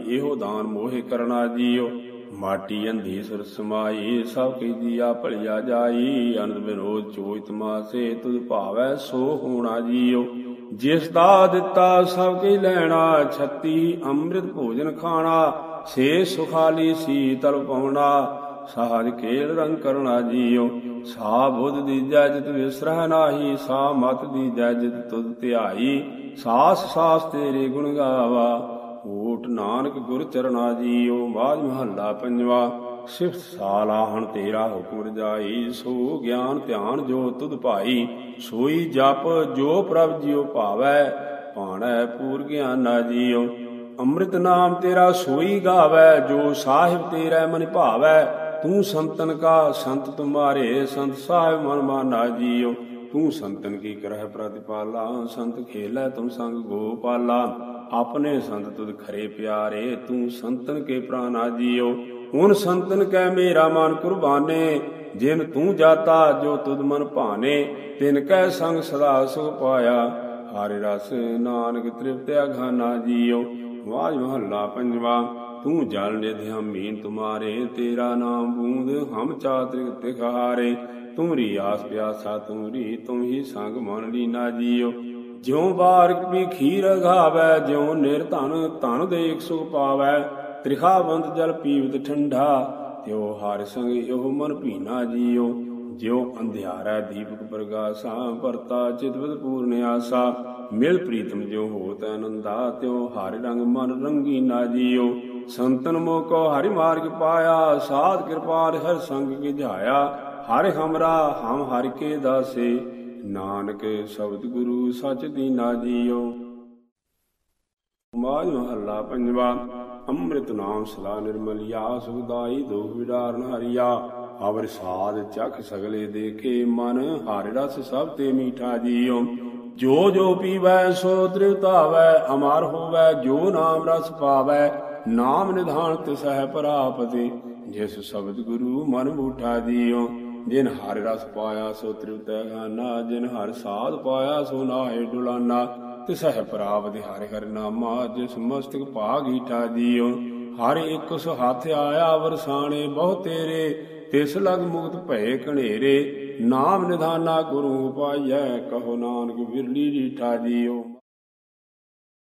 ਇਹੋ ਦਾਨ ਮੋਹਿ ਕਰਨਾ ਜੀਓ ਮਾਟੀ ਅੰਧੀ ਸੁਰ ਸਮਾਈ, ਸਭ ਕੀ ਜੀਆ ਭਲਿਆ ਜਾਈ, ਅਨੰਦ ਵਿਨੋਦ ਚੋਇਤ ਮਾਸੇ, ਤੁਧ ਭਾਵੈ ਸੋ ਹੋਣਾ ਜੀਓ। ਜਿਸ ਦਾ ਦਿੱਤਾ ਸਭ ਕੀ ਲੈਣਾ, ਛੱਤੀ ਅੰਮ੍ਰਿਤ ਭੋਜਨ ਖਾਣਾ ਸੇ ਸੁਖਾਲੀ ਸੀ ਤਲ ਪਾਉਣਾ ਸਾਜ ਖੇਲ ਰੰਗ ਕਰਣਾ ਜੀਓ ਸਾ ਬੁੱਧ ਦੀਜੈ ਜਿਤ ਵਿਸਰਹ ਨਾਹੀ ਸਾ ਮਤ ਦੀਜੈ ਜਿਤ ਤੁਧ ਧਿਆਈ, ਸਾਸ ਸਾਸ ਤੇਰੇ ਗੁਣ ਗਾਵਾ ਓਟ ਨਾਨਕ ਗੁਰ ਚਰਣਾ ਜੀਓ, ਬਾਜ ਮਹੱਲਾ ਪੰਜਵਾ, ਸਿਫਤ ਸਾਲਾਹਣ ਤੇਰਾ ਹੁਕਮ ਜਾਈ ਸੋ ਗਿਆਨ ਧਿਆਨ ਜੋ ਤੁਧ ਭਾਈ, ਸੋਈ ਜਪ ਜੋ ਪ੍ਰਭ ਜਿਉ ਭਾਵੈ ਪਾਣੈ ਪੂਰ ਗਿਆਨਾ ਜੀਓ, ਅੰਮ੍ਰਿਤ ਨਾਮ ਤੇਰਾ ਸੋਈ ਗਾਵੈ, ਜੋ ਸਾਹਿਬ ਤੇਰਾ ਮਨ ਭਾਵੈ ਤੂੰ ਸੰਤਨ ਕਾ ਸੰਤ ਤੁਮਾਰੇ, ਸੰਤ ਸਾਹਿਬ ਮਨ ਮਾਨਾ ਜੀਓ। ਤੂੰ ਸੰਤਨ ਕੀ ਕਰਹਿ ਪ੍ਰਤਿਪਾਲਾ, ਸੰਤ ਖੇਲੇ ਤੁਮ ਸੰਗ ਗੋਪਾਲਾ। ਆਪਣੇ ਸੰਤ ਤੁਧ ਖਰੇ ਪਿਆਰੇ, ਤੂੰ ਸੰਤਨ ਕੇ ਪ੍ਰਾਨਾ ਜੀਓ। ਹੁਣ ਸੰਤਨ ਕੈ ਮੇਰਾ ਮਨ ਕੁਰਬਾਨੇ, ਜਿਨ ਤੂੰ ਜਾਤਾ ਜੋ ਤੁਧ ਮਨ ਭਾਣੇ ਤਿਨ ਕੈ ਸੰਗ ਸਦਾ ਸੁਖ ਪਾਇਆ। ਹਰਿ ਰਸ ਨਾਨਕ ਤ੍ਰਿਪਤ ਅਘਾਨਾ ਜੀਓ। ਵਾਜ ਮਹੱਲਾ ਪੰਜਵਾ। ਤੂੰ ਜਲ ਨਿਧ ਹਮੀਨ ਤੁਮਾਰੇ, ਤੇਰਾ ਨਾਮ ਬੂੰਦ ਹਮ ਚਾਤ੍ਰਿਕ ਤਿਖਾਰੇ। ਤੁਮਰੀ ਆਸ ਪਿਆਸਾ ਤੁਮਰੀ ਤੂੰ ਹੀ ਸੰਗ ਮਨ ਲੀਨਾ ਜੀਓ। ਜਿਉ ਬਾਰਕ ਵੀ ਖੀਰ ਘਾਵੈ ਜਿਉ ਨਿਰਧਨ ਧਨ ਦੇਖ ਸੁਖ ਪਾਵੈ। ਤ੍ਰਿਖਾ ਜਲ ਪੀਵਤ ਠੰਡਾ, ਤਿਉ ਹਰ ਸੰਗ ਇਹੋ ਮਨ ਭੀਨਾ ਜੀਓ। ਜਿਉ ਅੰਧਿਆਰੈ ਦੀਪਕ ਪ੍ਰਗਾਸਾ, ਵਰਤਾ ਚਿਤਵਤ ਪੂਰਨ ਆਸਾ। ਮਿਲ ਪ੍ਰੀਤਮ ਜਿਉ ਹੋਤ ਆਨੰਦਾ, ਤਿਉ ਹਰ ਰੰਗ ਮਨ ਰੰਗੀ ਨਾ ਜੀਓ। ਸੰਤਨ ਮੋ ਕੋ ਹਰਿ ਮਾਰਗ ਪਾਇਆ, ਸਾਧ ਕਿਰਪਾਲ ਹਰ ਸੰਗ ਗਿਝਾਇਆ ਹਰਿ ਹਮਰਾ ਹਮ ਹਰਿ ਕੇ ਦਾਸੇ, ਨਾਨਕ ਸ਼ਬਦ ਗੁਰੂ ਸਚ ਦੀਨਾ ਜੀਓ। ਮਾਜ ਮਹੱਲਾ ਪੰਜਵਾ, ਅੰਮ੍ਰਿਤ ਨਾਮ ਸਦਾ ਨਿਰਮਲਿਆ, ਸੁਖਦਾਈ ਦੁਖ ਵਿਡਾਰਨ ਹਰੀਆ, ਅਵਰ ਸਾਧ ਚਖ ਸਗਲੇ ਦੇਖੇ ਮਨ, ਹਰਿ ਰਸ ਸਭ ਤੇ ਮੀਠਾ ਜੀਓ। ਜੋ ਜੋ ਪੀਵੈ ਸੋ ਤ੍ਰਿਵਤਾਵੈ ਅਮਰ ਹੋਵੈ, ਜੋ ਨਾਮ ਰਸ ਪਾਵੈ ਨਾਮ ਨਿਧਾਨ ਤਿਸਹਿ ਪ੍ਰਾਪਤੀ ਜਿਸ ਸ਼ਬਦ ਗੁਰੂ ਮਨ ਮੂਠਾ ਜੀਓ ਜਿਨ ਹਰਿ ਰਸ ਪਾਇਆ ਸੋ ਤ੍ਰਿਵਤੈ ਗਾਨਾ ਜਿਨ ਹਰਿ ਸਾਧ ਪਾਇਆ ਸੋ ਨਾਹਿ ਡੁਲਾਨਾ। ਤਿਸਹਿ ਪ੍ਰਾਪਤਿ ਹਰਿ ਹਰਿ ਨਾਮਾ, ਜਿਸ ਮਸਤਕ ਭਾਗ ਈਠਾ ਜੀਓ ਹਰ ਇੱਕ ਸੁ ਹੱਥ ਆਇਆ ਵਰਸਾਣੇ ਬਹੁ ਤੇਰੇ, ਤਿਸ ਲਗ ਮੁਕਤ ਭਏ ਕਣੇਰੇ ਨਾਮ ਨਿਧਾਨਾ ਗੁਰੂ ਪਾਈਐ, ਕਹੋ ਨਾਨਕ ਵਿਰਲੀ ਰੀਠਾ ਜੀਓ